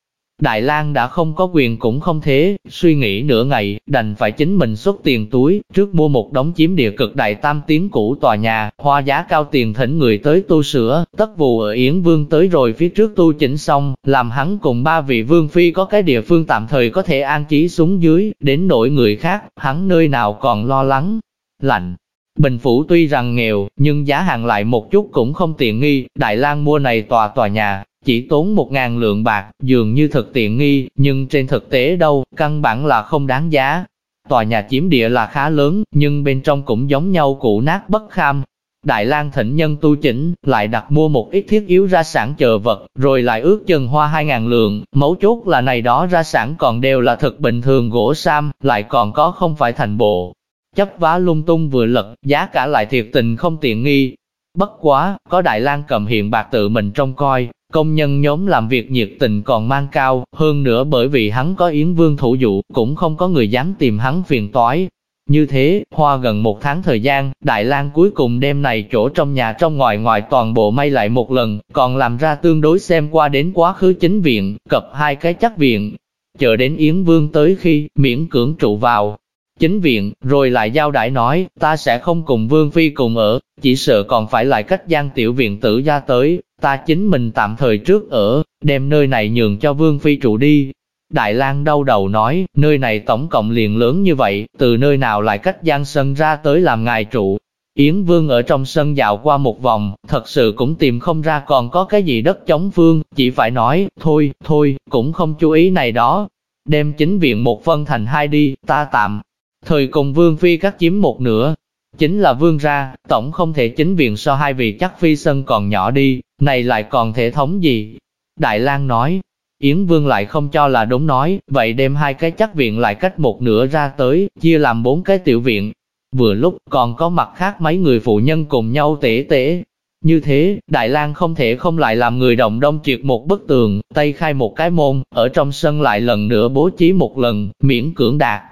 Đại lang đã không có quyền cũng không thế, suy nghĩ nửa ngày, đành phải chính mình xuất tiền túi, trước mua một đống chiếm địa cực đại tam tiếng cũ tòa nhà, hoa giá cao tiền thỉnh người tới tu sửa, tất vù ở Yến Vương tới rồi phía trước tu chỉnh xong, làm hắn cùng ba vị vương phi có cái địa phương tạm thời có thể an trí xuống dưới, đến nỗi người khác, hắn nơi nào còn lo lắng, lạnh. Bình Phủ tuy rằng nghèo, nhưng giá hàng lại một chút cũng không tiện nghi, Đại lang mua này tòa tòa nhà, chỉ tốn một ngàn lượng bạc, dường như thực tiện nghi, nhưng trên thực tế đâu, căn bản là không đáng giá. Tòa nhà chiếm địa là khá lớn, nhưng bên trong cũng giống nhau cũ nát bất kham. Đại lang thỉnh nhân tu chỉnh, lại đặt mua một ít thiết yếu ra sản chờ vật, rồi lại ước chừng hoa hai ngàn lượng, mấu chốt là này đó ra sản còn đều là thực bình thường gỗ sam, lại còn có không phải thành bộ. Chấp vá lung tung vừa lật, giá cả lại thiệt tình không tiện nghi. Bất quá, có Đại lang cầm hiện bạc tự mình trông coi, Công nhân nhóm làm việc nhiệt tình còn mang cao, hơn nữa bởi vì hắn có Yến Vương thủ dụ, cũng không có người dám tìm hắn phiền toái. Như thế, hoa gần một tháng thời gian, Đại lang cuối cùng đêm này chỗ trong nhà trong ngoài ngoài toàn bộ may lại một lần, còn làm ra tương đối xem qua đến quá khứ chính viện, cập hai cái chắc viện. Chờ đến Yến Vương tới khi, miễn cưỡng trụ vào, chính viện, rồi lại giao đại nói, ta sẽ không cùng Vương Phi cùng ở, chỉ sợ còn phải lại cách gian tiểu viện tử gia tới, ta chính mình tạm thời trước ở, đem nơi này nhường cho Vương Phi trụ đi. Đại lang đau đầu nói, nơi này tổng cộng liền lớn như vậy, từ nơi nào lại cách gian sân ra tới làm ngài trụ. Yến Vương ở trong sân dạo qua một vòng, thật sự cũng tìm không ra còn có cái gì đất chống phương, chỉ phải nói, thôi, thôi, cũng không chú ý này đó. Đem chính viện một phân thành hai đi, ta tạm. Thời cùng Vương Phi cắt chiếm một nửa, Chính là vương ra, tổng không thể chính viện so hai vị chắc phi sân còn nhỏ đi, này lại còn thể thống gì? Đại lang nói, Yến Vương lại không cho là đúng nói, vậy đem hai cái chắc viện lại cách một nửa ra tới, chia làm bốn cái tiểu viện. Vừa lúc còn có mặt khác mấy người phụ nhân cùng nhau tể tể. Như thế, Đại lang không thể không lại làm người đồng đông triệt một bức tường, tay khai một cái môn, ở trong sân lại lần nữa bố trí một lần, miễn cưỡng đạt.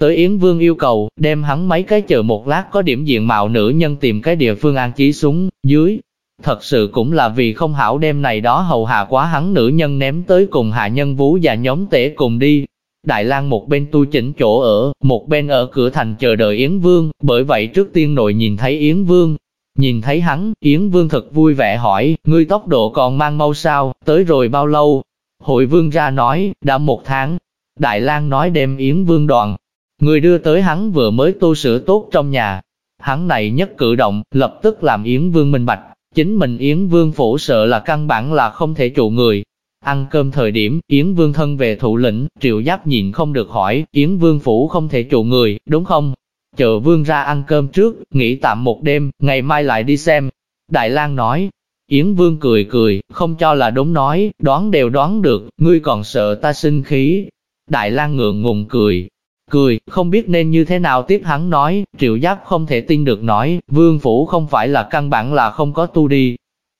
Tới Yến Vương yêu cầu, đem hắn mấy cái chờ một lát có điểm diện mạo nữ nhân tìm cái địa phương an trí xuống, dưới. Thật sự cũng là vì không hảo đem này đó hầu hạ quá hắn nữ nhân ném tới cùng hạ nhân vú và nhóm tể cùng đi. Đại lang một bên tu chỉnh chỗ ở, một bên ở cửa thành chờ đợi Yến Vương, bởi vậy trước tiên nội nhìn thấy Yến Vương. Nhìn thấy hắn, Yến Vương thật vui vẻ hỏi, ngươi tốc độ còn mang mau sao, tới rồi bao lâu? Hội Vương ra nói, đã một tháng. Đại lang nói đem Yến Vương đoàn. Người đưa tới hắn vừa mới tu sửa tốt trong nhà. Hắn này nhất cử động, lập tức làm Yến Vương minh bạch. Chính mình Yến Vương phủ sợ là căn bản là không thể trụ người, Ăn cơm thời điểm, Yến Vương thân về thủ lĩnh, triệu giáp nhìn không được hỏi, Yến Vương phủ không thể trụ người, đúng không? Chờ Vương ra ăn cơm trước, nghỉ tạm một đêm, ngày mai lại đi xem. Đại lang nói, Yến Vương cười cười, không cho là đúng nói, đoán đều đoán được, ngươi còn sợ ta sinh khí. Đại lang ngượng ngùng cười, cười, không biết nên như thế nào tiếp hắn nói, triệu giáp không thể tin được nói, vương phủ không phải là căn bản là không có tu đi.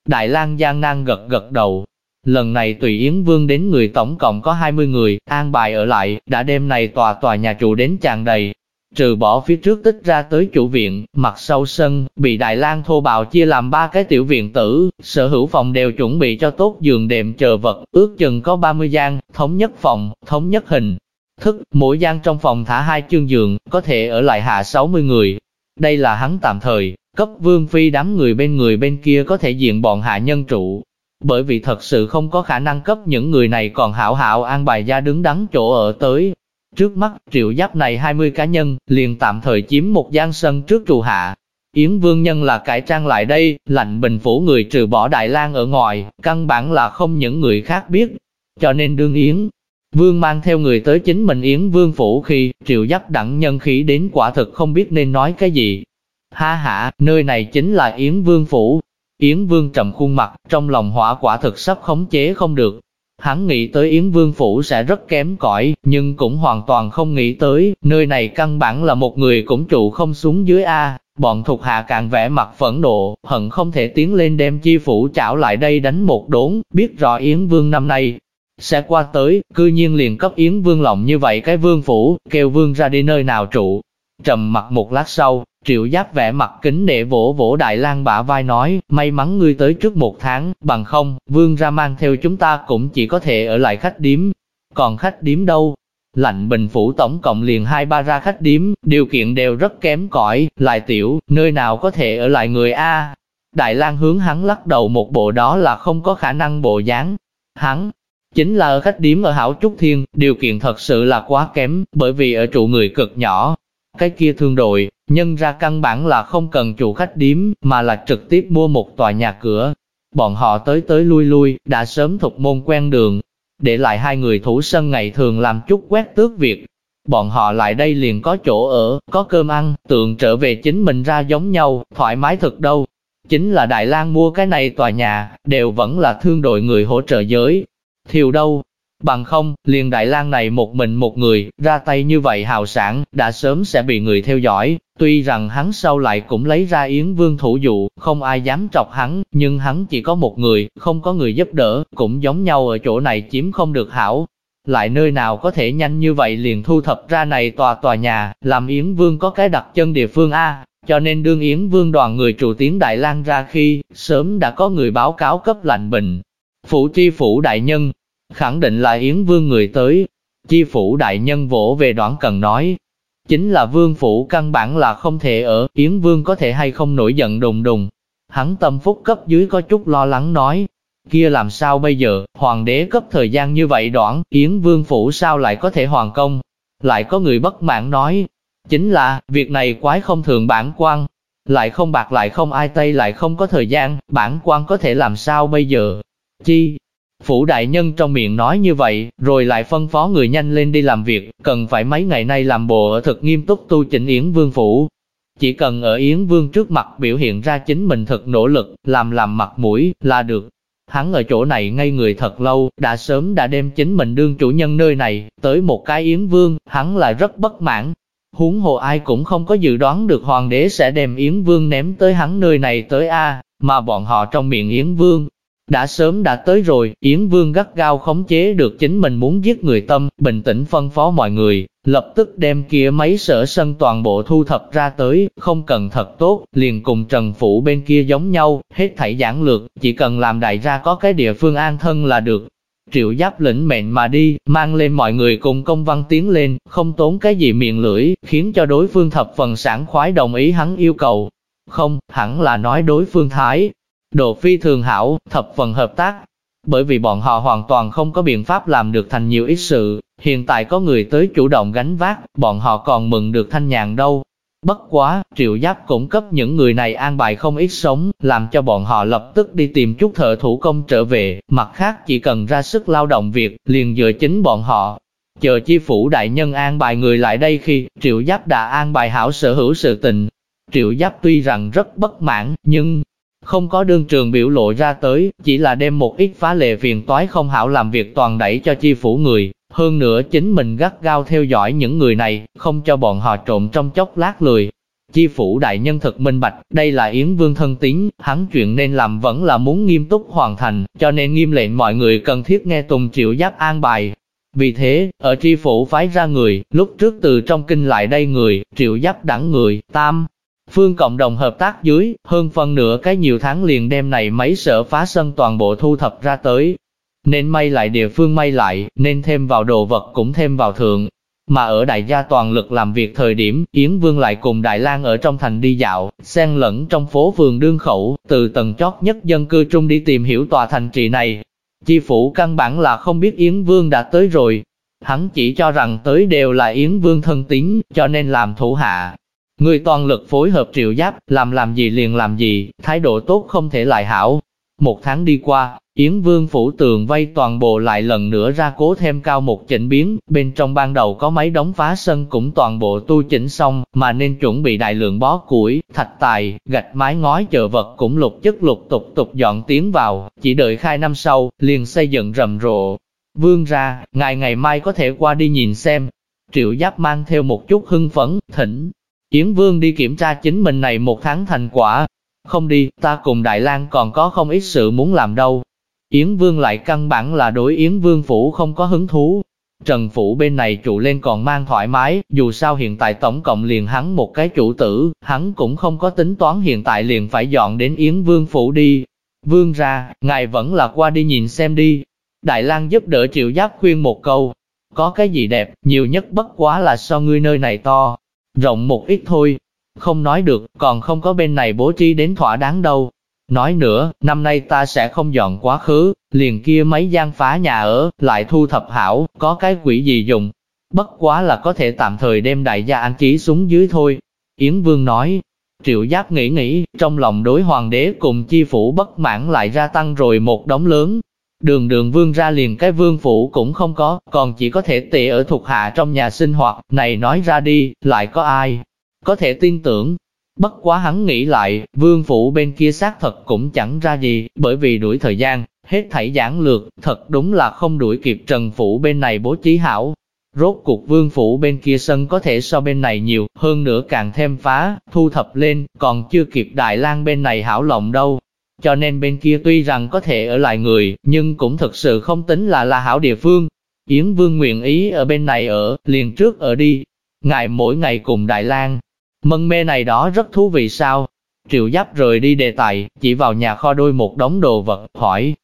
Đại lang gian nan gật gật đầu, Lần này tùy Yến Vương đến người tổng cộng có 20 người, an bài ở lại, đã đêm này tòa tòa nhà trụ đến tràn đầy. Trừ bỏ phía trước tích ra tới chủ viện, mặt sau sân, bị Đại lang thô bạo chia làm ba cái tiểu viện tử, sở hữu phòng đều chuẩn bị cho tốt giường đệm chờ vật, ước chừng có 30 gian, thống nhất phòng, thống nhất hình. Thức, mỗi gian trong phòng thả hai chương giường, có thể ở lại hạ 60 người. Đây là hắn tạm thời, cấp vương phi đám người bên người bên kia có thể diện bọn hạ nhân trụ, bởi vì thật sự không có khả năng cấp những người này còn hảo hảo an bài ra đứng đắn chỗ ở tới. Trước mắt, triệu giáp này 20 cá nhân, liền tạm thời chiếm một gian sân trước trụ hạ. Yến Vương Nhân là cải trang lại đây, lạnh bình phủ người trừ bỏ Đại lang ở ngoài, căn bản là không những người khác biết. Cho nên đương Yến, Vương mang theo người tới chính mình Yến Vương phủ khi triệu dắt đẳng nhân khí đến quả thực không biết nên nói cái gì. Ha ha, nơi này chính là Yến Vương phủ, Yến Vương trầm khuôn mặt, trong lòng hỏa quả thực sắp khống chế không được. Hắn nghĩ tới Yến Vương Phủ sẽ rất kém cỏi, nhưng cũng hoàn toàn không nghĩ tới, nơi này căn bản là một người cũng trụ không xuống dưới A. Bọn thuộc hạ càng vẽ mặt phẫn nộ, hận không thể tiến lên đem chi phủ chảo lại đây đánh một đốn, biết rõ Yến Vương năm nay sẽ qua tới, cư nhiên liền cấp Yến Vương lòng như vậy cái vương phủ, kêu vương ra đi nơi nào trụ. Trầm mặt một lát sau, Triệu giáp vẽ mặt kính để vỗ vỗ Đại lang bả vai nói, may mắn ngươi tới trước một tháng, bằng không, vương ra mang theo chúng ta cũng chỉ có thể ở lại khách điếm. Còn khách điếm đâu? Lạnh bình phủ tổng cộng liền hai ba ra khách điếm, điều kiện đều rất kém cỏi, lại tiểu, nơi nào có thể ở lại người A. Đại lang hướng hắn lắc đầu một bộ đó là không có khả năng bộ dáng. Hắn, chính là ở khách điếm ở Hảo Trúc Thiên, điều kiện thật sự là quá kém, bởi vì ở trụ người cực nhỏ, cái kia thương đội, nhân ra căn bản là không cần chủ khách điếm, mà là trực tiếp mua một tòa nhà cửa. Bọn họ tới tới lui lui, đã sớm thuộc môn quen đường, để lại hai người thủ sân ngày thường làm chút quét tước việc. Bọn họ lại đây liền có chỗ ở, có cơm ăn, tượng trở về chính mình ra giống nhau, thoải mái thật đâu. Chính là Đại lang mua cái này tòa nhà, đều vẫn là thương đội người hỗ trợ giới. Thiều đâu, Bằng không, liền Đại lang này một mình một người, ra tay như vậy hào sản, đã sớm sẽ bị người theo dõi. Tuy rằng hắn sau lại cũng lấy ra Yến Vương thủ dụ, không ai dám trọc hắn, nhưng hắn chỉ có một người, không có người giúp đỡ, cũng giống nhau ở chỗ này chiếm không được hảo. Lại nơi nào có thể nhanh như vậy liền thu thập ra này tòa tòa nhà, làm Yến Vương có cái đặt chân địa phương A, cho nên đương Yến Vương đoàn người trụ tiến Đại lang ra khi, sớm đã có người báo cáo cấp lạnh bình. Phủ chi phủ đại nhân, khẳng định là Yến Vương người tới. Chi phủ đại nhân vỗ về đoạn cần nói, chính là vương phủ căn bản là không thể ở, Yến Vương có thể hay không nổi giận đùng đùng. Hắn tâm phúc cấp dưới có chút lo lắng nói, kia làm sao bây giờ, hoàng đế cấp thời gian như vậy đoạn, Yến Vương phủ sao lại có thể hoàn công. Lại có người bất mãn nói, chính là, việc này quái không thường bản quan, lại không bạc lại không ai tây lại không có thời gian, bản quan có thể làm sao bây giờ. Chi, Phủ đại nhân trong miệng nói như vậy, rồi lại phân phó người nhanh lên đi làm việc, cần phải mấy ngày nay làm bộ ở thật nghiêm túc tu chỉnh Yến Vương Phủ. Chỉ cần ở Yến Vương trước mặt biểu hiện ra chính mình thật nỗ lực, làm làm mặt mũi, là được. Hắn ở chỗ này ngay người thật lâu, đã sớm đã đem chính mình đương chủ nhân nơi này, tới một cái Yến Vương, hắn lại rất bất mãn. Huống hồ ai cũng không có dự đoán được hoàng đế sẽ đem Yến Vương ném tới hắn nơi này tới A, mà bọn họ trong miệng Yến Vương, đã sớm đã tới rồi, Yến Vương gắt gao khống chế được chính mình muốn giết người tâm, bình tĩnh phân phó mọi người, lập tức đem kia mấy sở sân toàn bộ thu thập ra tới, không cần thật tốt, liền cùng Trần Phủ bên kia giống nhau, hết thảy giảng lược, chỉ cần làm đại ra có cái địa phương an thân là được. Triệu giáp lĩnh mệnh mà đi, mang lên mọi người cùng công văn tiến lên, không tốn cái gì miệng lưỡi, khiến cho đối phương thập phần sản khoái đồng ý hắn yêu cầu. Không, hẳn là nói đối phương thái. Độ phi thường hảo, thập phần hợp tác. Bởi vì bọn họ hoàn toàn không có biện pháp làm được thành nhiều ít sự, hiện tại có người tới chủ động gánh vác, bọn họ còn mừng được thanh nhàn đâu. Bất quá, triệu giáp cũng cấp những người này an bài không ít sống, làm cho bọn họ lập tức đi tìm chút thợ thủ công trở về, mặt khác chỉ cần ra sức lao động việc, liền dựa chính bọn họ. Chờ chi phủ đại nhân an bài người lại đây khi triệu giáp đã an bài hảo sở hữu sự tình. Triệu giáp tuy rằng rất bất mãn, nhưng không có đương trường biểu lộ ra tới, chỉ là đem một ít phá lệ phiền toái không hảo làm việc toàn đẩy cho chi phủ người, hơn nữa chính mình gắt gao theo dõi những người này, không cho bọn họ trộm trong chốc lát lười. Chi phủ đại nhân thật minh bạch, đây là Yến Vương thân tín, hắn chuyện nên làm vẫn là muốn nghiêm túc hoàn thành, cho nên nghiêm lệnh mọi người cần thiết nghe Tùng Triệu Giáp an bài. Vì thế, ở tri phủ phái ra người, lúc trước từ trong kinh lại đây người, Triệu Giáp đẳng người, tam, Phương cộng đồng hợp tác dưới, hơn phân nửa cái nhiều tháng liền đem này mấy sở phá sân toàn bộ thu thập ra tới, nên may lại địa phương may lại, nên thêm vào đồ vật cũng thêm vào thượng. Mà ở đại gia toàn lực làm việc thời điểm, Yến Vương lại cùng Đại lang ở trong thành đi dạo, xen lẫn trong phố phường đương khẩu, từ tầng chót nhất dân cư trung đi tìm hiểu tòa thành trì này. Chi phủ căn bản là không biết Yến Vương đã tới rồi. Hắn chỉ cho rằng tới đều là Yến Vương thân tín, cho nên làm thủ hạ. Người toàn lực phối hợp triệu giáp, làm làm gì liền làm gì, thái độ tốt không thể lại hảo. Một tháng đi qua, Yến Vương phủ tường vây toàn bộ lại lần nữa ra cố thêm cao một chỉnh biến, bên trong ban đầu có mấy đóng phá sân cũng toàn bộ tu chỉnh xong, mà nên chuẩn bị đại lượng bó củi, thạch tài, gạch mái ngói chờ vật cũng lục chất lục tục tục dọn tiến vào, chỉ đợi khai năm sau, liền xây dựng rầm rộ. Vương ra, ngài ngày mai có thể qua đi nhìn xem. Triệu giáp mang theo một chút hưng phấn, thỉnh. Yến Vương đi kiểm tra chính mình này một tháng thành quả. Không đi, ta cùng Đại lang còn có không ít sự muốn làm đâu, Yến Vương lại căn bản là đối Yến Vương Phủ không có hứng thú. Trần Phủ bên này trụ lên còn mang thoải mái, dù sao hiện tại tổng cộng liền hắn một cái chủ tử, hắn cũng không có tính toán hiện tại liền phải dọn đến Yến Vương Phủ đi. Vương ra, ngài vẫn là qua đi nhìn xem đi. Đại lang giúp đỡ triệu giáp khuyên một câu, có cái gì đẹp, nhiều nhất bất quá là so ngươi nơi này to, rộng một ít thôi. Không nói được, còn không có bên này bố trí đến thỏa đáng đâu. Nói nữa, năm nay ta sẽ không dọn quá khứ, liền kia mấy gian phá nhà ở, lại thu thập hảo, có cái quỷ gì dùng. Bất quá là có thể tạm thời đem đại gia an trí xuống dưới thôi. Yến Vương nói, triệu giáp nghĩ nghĩ, trong lòng đối hoàng đế cùng chi phủ bất mãn lại gia tăng rồi một đống lớn. Đường đường vương ra liền cái vương phủ cũng không có, còn chỉ có thể tệ ở thuộc hạ trong nhà sinh hoạt, này nói ra đi, lại có ai có thể tin tưởng, Bất quá hắn nghĩ lại, vương phủ bên kia xác thật cũng chẳng ra gì, bởi vì đuổi thời gian, hết thảy giảng lược, thật đúng là không đuổi kịp trần phủ bên này bố trí hảo. Rốt cuộc vương phủ bên kia sân có thể so bên này nhiều, hơn nữa càng thêm phá, thu thập lên, còn chưa kịp Đại lang bên này hảo lòng đâu. Cho nên bên kia tuy rằng có thể ở lại người, nhưng cũng thực sự không tính là là hảo địa phương. Yến Vương nguyện ý ở bên này ở, liền trước ở đi. Ngài mỗi ngày cùng Đại lang Mân mê này đó rất thú vị sao? Triệu giáp rời đi đề tài, chỉ vào nhà kho đôi một đống đồ vật, hỏi.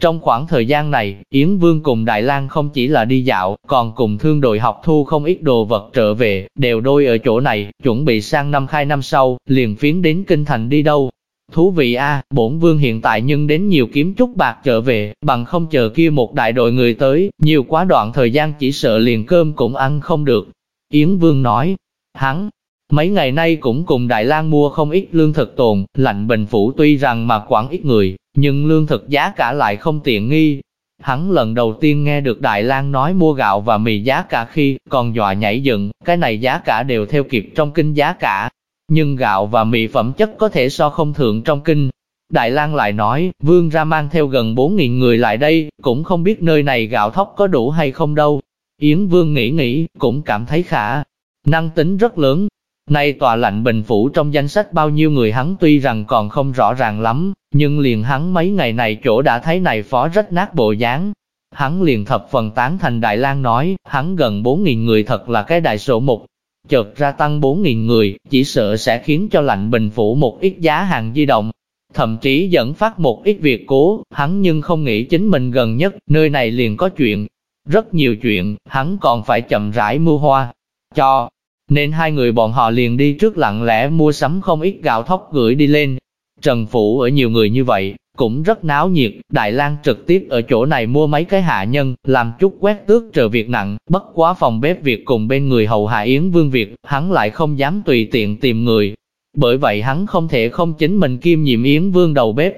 Trong khoảng thời gian này, Yến Vương cùng Đại lang không chỉ là đi dạo, còn cùng thương đội học thu không ít đồ vật trở về, đều đôi ở chỗ này, chuẩn bị sang năm khai năm sau, liền phiến đến kinh thành đi đâu. Thú vị a, bổn vương hiện tại nhưng đến nhiều kiếm chút bạc trở về, bằng không chờ kia một đại đội người tới, nhiều quá đoạn thời gian chỉ sợ liền cơm cũng ăn không được. Yến Vương nói, hắn, Mấy ngày nay cũng cùng Đại lang mua không ít lương thực tồn, lạnh bình phủ tuy rằng mà quản ít người, nhưng lương thực giá cả lại không tiện nghi. Hắn lần đầu tiên nghe được Đại lang nói mua gạo và mì giá cả khi, còn dọa nhảy dựng, cái này giá cả đều theo kịp trong kinh giá cả. Nhưng gạo và mì phẩm chất có thể so không thượng trong kinh. Đại lang lại nói, vương ra mang theo gần 4.000 người lại đây, cũng không biết nơi này gạo thóc có đủ hay không đâu. Yến vương nghĩ nghĩ, cũng cảm thấy khả năng tính rất lớn, Nay tòa lạnh bình phủ trong danh sách bao nhiêu người hắn tuy rằng còn không rõ ràng lắm, nhưng liền hắn mấy ngày này chỗ đã thấy này phó rất nát bộ dáng. Hắn liền thập phần tán thành Đại lang nói, hắn gần 4.000 người thật là cái đại số mục. Chợt ra tăng 4.000 người, chỉ sợ sẽ khiến cho lạnh bình phủ một ít giá hàng di động. Thậm chí dẫn phát một ít việc cố, hắn nhưng không nghĩ chính mình gần nhất, nơi này liền có chuyện. Rất nhiều chuyện, hắn còn phải chậm rãi mua hoa. Cho, nên hai người bọn họ liền đi trước lặng lẽ mua sắm không ít gạo thóc gửi đi lên. Trần Phủ ở nhiều người như vậy, cũng rất náo nhiệt, Đại lang trực tiếp ở chỗ này mua mấy cái hạ nhân, làm chút quét tước trợ việc nặng, bất quá phòng bếp việc cùng bên người hầu hạ Yến Vương Việt, hắn lại không dám tùy tiện tìm người. Bởi vậy hắn không thể không chính mình kiêm nhiệm Yến Vương đầu bếp.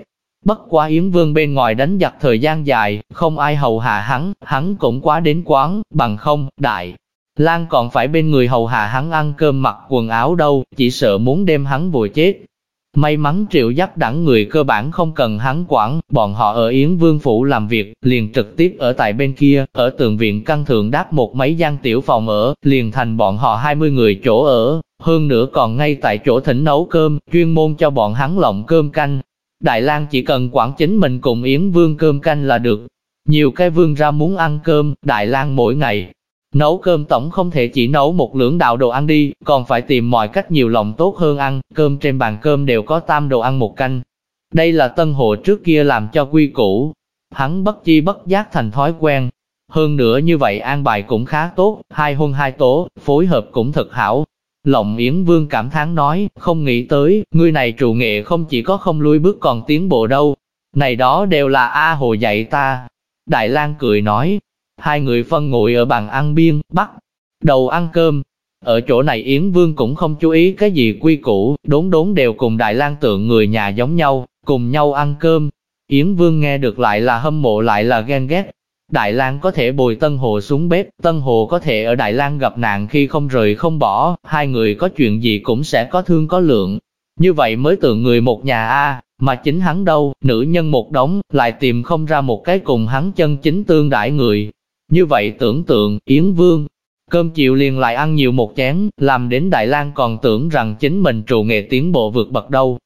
Bất quá Yến Vương bên ngoài đánh giặc thời gian dài, không ai hầu hạ hắn, hắn cũng quá đến quán, bằng không, đại. Lan còn phải bên người hầu hạ hắn ăn cơm mặc quần áo đâu, chỉ sợ muốn đem hắn vùi chết. May mắn triệu giáp đẳng người cơ bản không cần hắn quản, bọn họ ở Yến Vương Phủ làm việc, liền trực tiếp ở tại bên kia, ở tường viện căn thượng đáp một mấy gian tiểu phòng ở, liền thành bọn họ 20 người chỗ ở, hơn nữa còn ngay tại chỗ thỉnh nấu cơm, chuyên môn cho bọn hắn lộng cơm canh. Đại lang chỉ cần quản chính mình cùng Yến Vương cơm canh là được. Nhiều cái vương ra muốn ăn cơm, Đại lang mỗi ngày, Nấu cơm tổng không thể chỉ nấu một lưỡng đạo đồ ăn đi, còn phải tìm mọi cách nhiều lòng tốt hơn ăn, cơm trên bàn cơm đều có tam đồ ăn một canh. Đây là tân hộ trước kia làm cho quy củ, hắn bất chi bất giác thành thói quen. Hơn nữa như vậy an bài cũng khá tốt, hai hôn hai tố, phối hợp cũng thật hảo. Lộng Yến Vương cảm thán nói, không nghĩ tới, người này trụ nghệ không chỉ có không lui bước còn tiến bộ đâu. Này đó đều là A Hồ dạy ta. Đại lang cười nói, Hai người phân ngồi ở bàn ăn biên, bắt đầu ăn cơm. Ở chỗ này Yến Vương cũng không chú ý cái gì quy củ, đốn đốn đều cùng Đại lang tượng người nhà giống nhau, cùng nhau ăn cơm. Yến Vương nghe được lại là hâm mộ lại là ghen ghét. Đại lang có thể bồi Tân Hồ xuống bếp, Tân Hồ có thể ở Đại lang gặp nạn khi không rời không bỏ, hai người có chuyện gì cũng sẽ có thương có lượng. Như vậy mới tượng người một nhà a mà chính hắn đâu, nữ nhân một đống, lại tìm không ra một cái cùng hắn chân chính tương đại người, như vậy tưởng tượng, Yến Vương, cơm chiều liền lại ăn nhiều một chén, làm đến Đại lang còn tưởng rằng chính mình trụ nghệ tiến bộ vượt bậc đâu.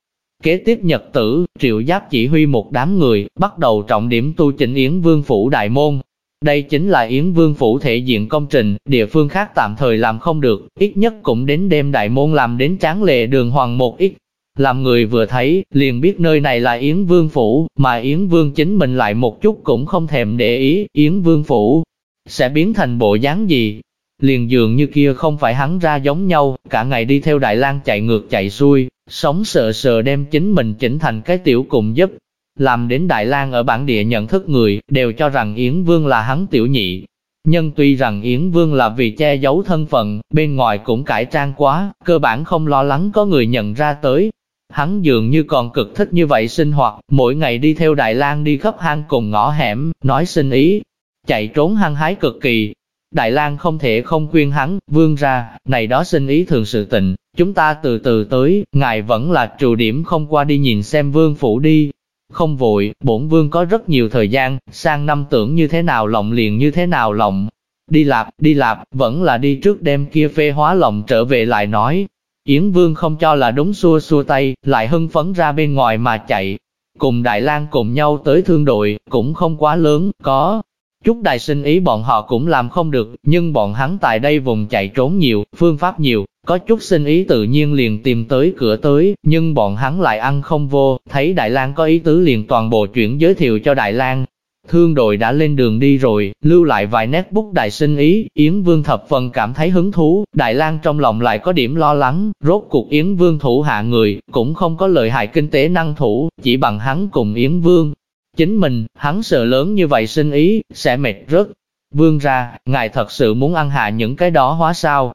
Kế tiếp nhật tử, triệu giáp chỉ huy một đám người, bắt đầu trọng điểm tu chỉnh Yến Vương Phủ Đại Môn. Đây chính là Yến Vương Phủ thể diện công trình, địa phương khác tạm thời làm không được, ít nhất cũng đến đêm Đại Môn làm đến tráng lệ đường hoàng một ít. Làm người vừa thấy, liền biết nơi này là Yến Vương Phủ, mà Yến Vương chính mình lại một chút cũng không thèm để ý, Yến Vương Phủ sẽ biến thành bộ dáng gì. Liền dường như kia không phải hắn ra giống nhau, cả ngày đi theo Đại lang chạy ngược chạy xuôi, sống sợ sờ đem chính mình chỉnh thành cái tiểu cùng giúp. Làm đến Đại lang ở bản địa nhận thức người, đều cho rằng Yến Vương là hắn tiểu nhị. Nhưng tuy rằng Yến Vương là vì che giấu thân phận, bên ngoài cũng cải trang quá, cơ bản không lo lắng có người nhận ra tới, Hắn dường như còn cực thích như vậy sinh hoạt, mỗi ngày đi theo Đại lang đi khắp hang cùng ngõ hẻm, nói sinh ý, chạy trốn hăng hái cực kỳ. Đại lang không thể không khuyên hắn, vương ra, này đó xin ý thường sự tình, chúng ta từ từ tới, ngài vẫn là trụ điểm không qua đi nhìn xem vương phủ đi. Không vội, bổn vương có rất nhiều thời gian, sang năm tưởng như thế nào lộng liền như thế nào lộng. Đi lạp, đi lạp, vẫn là đi trước đêm kia phê hóa lộng trở về lại nói, Yến Vương không cho là đúng xua xua tay, lại hưng phấn ra bên ngoài mà chạy. Cùng Đại lang cùng nhau tới thương đội, cũng không quá lớn, có. Chút đại sinh ý bọn họ cũng làm không được, nhưng bọn hắn tại đây vùng chạy trốn nhiều, phương pháp nhiều, có chút sinh ý tự nhiên liền tìm tới cửa tới, nhưng bọn hắn lại ăn không vô, thấy Đại lang có ý tứ liền toàn bộ chuyển giới thiệu cho Đại lang Thương đội đã lên đường đi rồi, lưu lại vài nét bút đại sinh ý, Yến Vương thập phần cảm thấy hứng thú, Đại lang trong lòng lại có điểm lo lắng, rốt cuộc Yến Vương thủ hạ người, cũng không có lợi hại kinh tế năng thủ, chỉ bằng hắn cùng Yến Vương. Chính mình, hắn sợ lớn như vậy sinh ý, sẽ mệt rất. Vương ra, ngài thật sự muốn ăn hạ những cái đó hóa sao?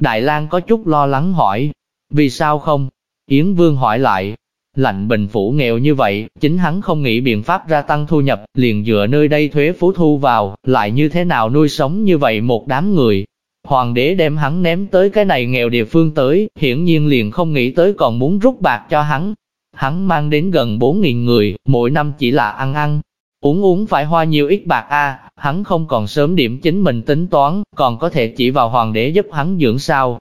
Đại lang có chút lo lắng hỏi, vì sao không? Yến Vương hỏi lại, Lạnh bình phủ nghèo như vậy, chính hắn không nghĩ biện pháp ra tăng thu nhập, liền dựa nơi đây thuế phú thu vào, lại như thế nào nuôi sống như vậy một đám người. Hoàng đế đem hắn ném tới cái này nghèo địa phương tới, hiển nhiên liền không nghĩ tới còn muốn rút bạc cho hắn. Hắn mang đến gần 4.000 người, mỗi năm chỉ là ăn ăn, uống uống phải hoa nhiều ít bạc a hắn không còn sớm điểm chính mình tính toán, còn có thể chỉ vào hoàng đế giúp hắn dưỡng sao.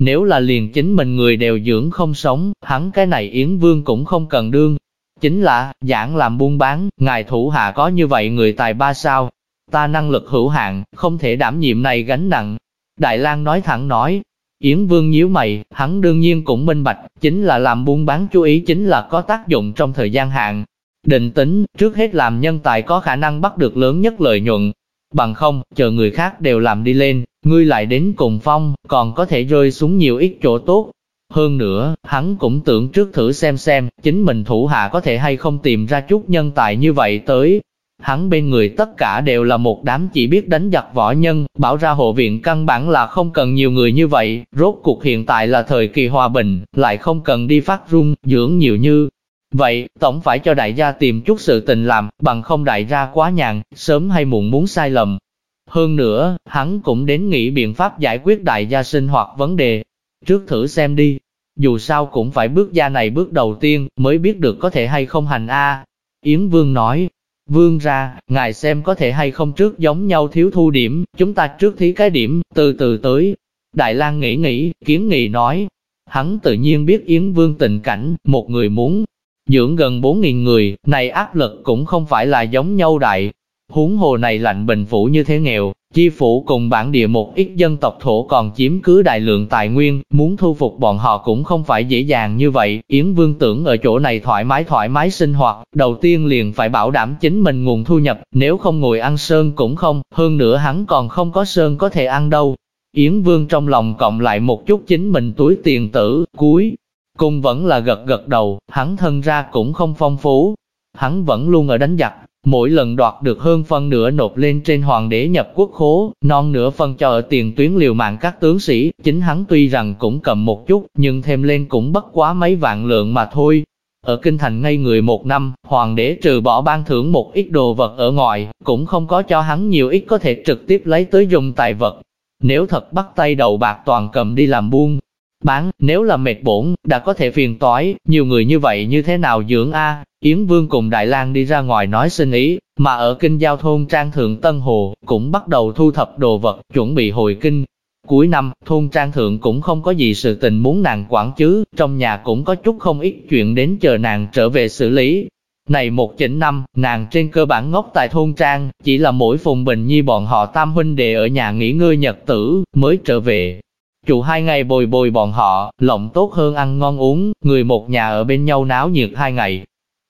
Nếu là liền chính mình người đều dưỡng không sống, hắn cái này Yến Vương cũng không cần đương. Chính là, giảng làm buôn bán, ngài thủ hạ có như vậy người tài ba sao. Ta năng lực hữu hạn, không thể đảm nhiệm này gánh nặng. Đại lang nói thẳng nói, Yến Vương nhíu mày, hắn đương nhiên cũng minh bạch, chính là làm buôn bán chú ý chính là có tác dụng trong thời gian hạn. Định tính, trước hết làm nhân tài có khả năng bắt được lớn nhất lợi nhuận. Bằng không, chờ người khác đều làm đi lên, ngươi lại đến cùng phong, còn có thể rơi xuống nhiều ít chỗ tốt. Hơn nữa, hắn cũng tưởng trước thử xem xem, chính mình thủ hạ có thể hay không tìm ra chút nhân tài như vậy tới. Hắn bên người tất cả đều là một đám chỉ biết đánh giặc võ nhân, bảo ra hộ viện căn bản là không cần nhiều người như vậy, rốt cuộc hiện tại là thời kỳ hòa bình, lại không cần đi phát rung, dưỡng nhiều như. Vậy, tổng phải cho đại gia tìm chút sự tình làm, bằng không đại gia quá nhàn, sớm hay muộn muốn sai lầm, hơn nữa, hắn cũng đến nghĩ biện pháp giải quyết đại gia sinh hoạt vấn đề. Trước thử xem đi, dù sao cũng phải bước ra này bước đầu tiên mới biết được có thể hay không hành A. Yến Vương nói, Vương ra, ngài xem có thể hay không trước giống nhau thiếu thu điểm, chúng ta trước thí cái điểm, từ từ tới. Đại lang nghĩ nghĩ, kiến nghị nói, hắn tự nhiên biết Yến Vương tình cảnh, một người muốn dưỡng gần 4.000 người, này áp lực cũng không phải là giống nhau đại, Huống hồ này lạnh bình phủ như thế nghèo, chi phủ cùng bản địa một ít dân tộc thổ còn chiếm cứ đại lượng tài nguyên, muốn thu phục bọn họ cũng không phải dễ dàng như vậy. Yến Vương tưởng ở chỗ này thoải mái thoải mái sinh hoạt, đầu tiên liền phải bảo đảm chính mình nguồn thu nhập, nếu không ngồi ăn sơn cũng không, hơn nữa hắn còn không có sơn có thể ăn đâu. Yến Vương trong lòng cộng lại một chút chính mình túi tiền tử, cuối, cùng vẫn là gật gật đầu, hắn thân ra cũng không phong phú. Hắn vẫn luôn ở đánh giặc, Mỗi lần đoạt được hơn phân nửa nộp lên trên hoàng đế nhập quốc khố, non nửa phân cho ở tiền tuyến liều mạng các tướng sĩ, chính hắn tuy rằng cũng cầm một chút, nhưng thêm lên cũng bất quá mấy vạn lượng mà thôi. Ở kinh thành ngay người một năm, hoàng đế trừ bỏ ban thưởng một ít đồ vật ở ngoài, cũng không có cho hắn nhiều ít có thể trực tiếp lấy tới dùng tài vật. Nếu thật bắt tay đầu bạc toàn cầm đi làm buôn, bán, nếu là mệt bổn, đã có thể phiền toái, nhiều người như vậy như thế nào dưỡng A, Yến Vương cùng Đại lang đi ra ngoài nói xin ý, mà ở kinh giao thôn Trang Thượng Tân Hồ, cũng bắt đầu thu thập đồ vật, chuẩn bị hồi kinh. Cuối năm, thôn Trang Thượng cũng không có gì sự tình muốn nàng quản chứ, trong nhà cũng có chút không ít chuyện đến chờ nàng trở về xử lý. Này một chỉnh năm, nàng trên cơ bản ngốc tại thôn Trang, chỉ là mỗi phùng bình nhi bọn họ tam huynh đệ ở nhà nghỉ ngơi nhật tử, mới trở về, Chủ hai ngày bồi bồi bọn họ, lộng tốt hơn ăn ngon uống, người một nhà ở bên nhau náo nhiệt hai ngày.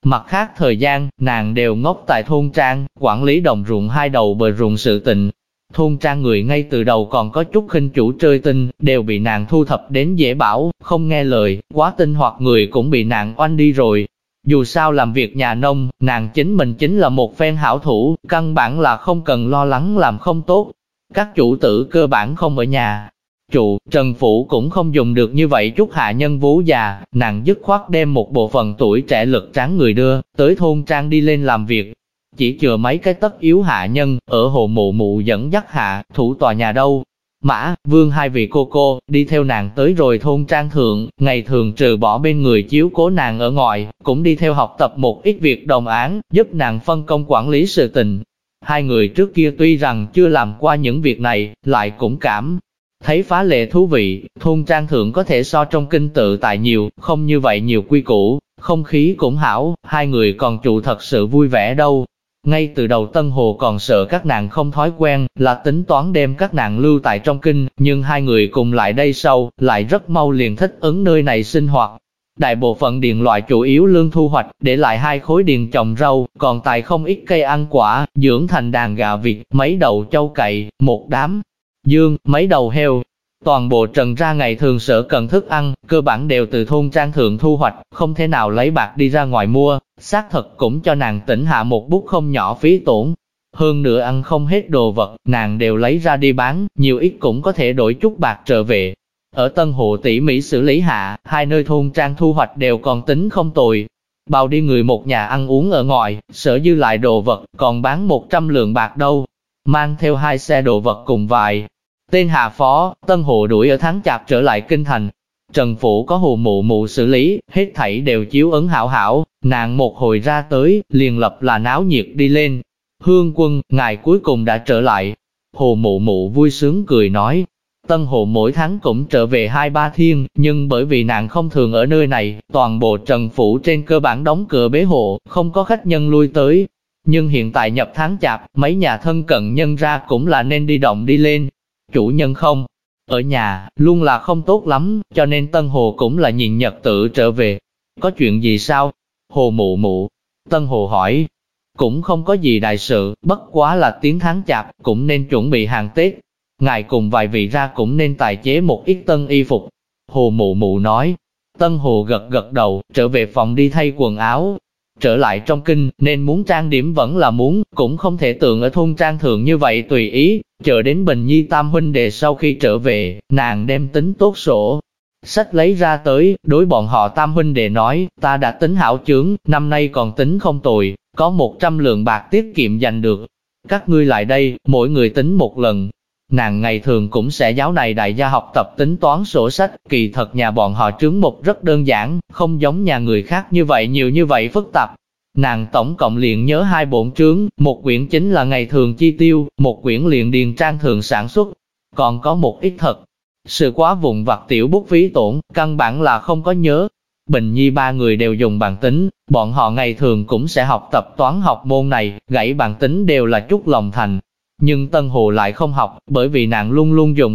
Mặt khác thời gian, nàng đều ngốc tại thôn trang, quản lý đồng ruộng hai đầu bờ ruộng sự tình. Thôn trang người ngay từ đầu còn có chút khinh chủ chơi tinh, đều bị nàng thu thập đến dễ bảo, không nghe lời, quá tinh hoặc người cũng bị nàng oanh đi rồi. Dù sao làm việc nhà nông, nàng chính mình chính là một phen hảo thủ, căn bản là không cần lo lắng làm không tốt. Các chủ tử cơ bản không ở nhà, Trụ, Trần Phủ cũng không dùng được như vậy chút hạ nhân vú già, nàng dứt khoát đem một bộ phận tuổi trẻ lực tráng người đưa, tới thôn trang đi lên làm việc. Chỉ chừa mấy cái tất yếu hạ nhân, ở hồ mụ mụ dẫn dắt hạ, thủ tòa nhà đâu. Mã, vương hai vị cô cô, đi theo nàng tới rồi thôn trang thượng, ngày thường trừ bỏ bên người chiếu cố nàng ở ngoài, cũng đi theo học tập một ít việc đồng án, giúp nàng phân công quản lý sự tình. Hai người trước kia tuy rằng chưa làm qua những việc này, lại cũng cảm Thấy phá lệ thú vị, thôn trang thượng có thể so trong kinh tự tại nhiều, không như vậy nhiều quy củ, không khí cũng hảo, hai người còn trụ thật sự vui vẻ đâu. Ngay từ đầu Tân Hồ còn sợ các nàng không thói quen, là tính toán đem các nàng lưu tại trong kinh, nhưng hai người cùng lại đây sau, lại rất mau liền thích ứng nơi này sinh hoạt. Đại bộ phận điền loại chủ yếu lương thu hoạch, để lại hai khối điền trồng rau, còn tài không ít cây ăn quả, dưỡng thành đàn gà vịt, mấy đầu châu cậy, một đám dương, mấy đầu heo. Toàn bộ trần ra ngày thường sở cần thức ăn, cơ bản đều từ thôn trang thượng thu hoạch, không thể nào lấy bạc đi ra ngoài mua, xác thật cũng cho nàng tỉnh hạ một bút không nhỏ phí tổn. Hơn nữa ăn không hết đồ vật, nàng đều lấy ra đi bán, nhiều ít cũng có thể đổi chút bạc trở về. Ở Tân Hộ tỉ mỹ xử lý hạ, hai nơi thôn trang thu hoạch đều còn tính không tồi. Bao đi người một nhà ăn uống ở ngoài, sở dư lại đồ vật, còn bán 100 lượng bạc đâu. Mang theo hai xe đồ vật cùng vài Tên hạ phó, Tân Hồ đuổi ở tháng chạp trở lại kinh thành. Trần Phủ có hồ mụ mụ xử lý, hết thảy đều chiếu ấn hảo hảo, nàng một hồi ra tới, liền lập là náo nhiệt đi lên. Hương quân, ngài cuối cùng đã trở lại. Hồ mụ mụ vui sướng cười nói, Tân Hồ mỗi tháng cũng trở về hai ba thiên, nhưng bởi vì nàng không thường ở nơi này, toàn bộ Trần Phủ trên cơ bản đóng cửa bế hộ, không có khách nhân lui tới. Nhưng hiện tại nhập tháng chạp, mấy nhà thân cận nhân ra cũng là nên đi động đi lên, Chủ nhân không, ở nhà, luôn là không tốt lắm, cho nên Tân Hồ cũng là nhìn nhật tự trở về. Có chuyện gì sao? Hồ mụ mụ. Tân Hồ hỏi. Cũng không có gì đại sự, bất quá là tiếng tháng chạp, cũng nên chuẩn bị hàng Tết. ngài cùng vài vị ra cũng nên tài chế một ít tân y phục. Hồ mụ mụ nói, Tân Hồ gật gật đầu, trở về phòng đi thay quần áo. Trở lại trong kinh, nên muốn trang điểm vẫn là muốn, cũng không thể tượng ở thôn trang thường như vậy tùy ý. Chờ đến Bình Nhi Tam huynh đệ sau khi trở về, nàng đem tính tốt sổ. Sách lấy ra tới, đối bọn họ Tam huynh đệ nói, ta đã tính hảo chướng, năm nay còn tính không tồi, có một trăm lượng bạc tiết kiệm dành được. Các ngươi lại đây, mỗi người tính một lần, Nàng ngày thường cũng sẽ giáo này đại gia học tập tính toán sổ sách, kỳ thật nhà bọn họ trướng một rất đơn giản, không giống nhà người khác như vậy nhiều như vậy phức tạp. Nàng tổng cộng liền nhớ hai bổn trướng, một quyển chính là ngày thường chi tiêu, một quyển liền điền trang thường sản xuất, còn có một ít thật. Sự quá vụn vặt tiểu bút phí tổn, căn bản là không có nhớ. Bình Nhi ba người đều dùng bàn tính, bọn họ ngày thường cũng sẽ học tập toán học môn này, gãy bàn tính đều là chút lòng thành, nhưng Tân Hồ lại không học, bởi vì nàng luôn luôn dùng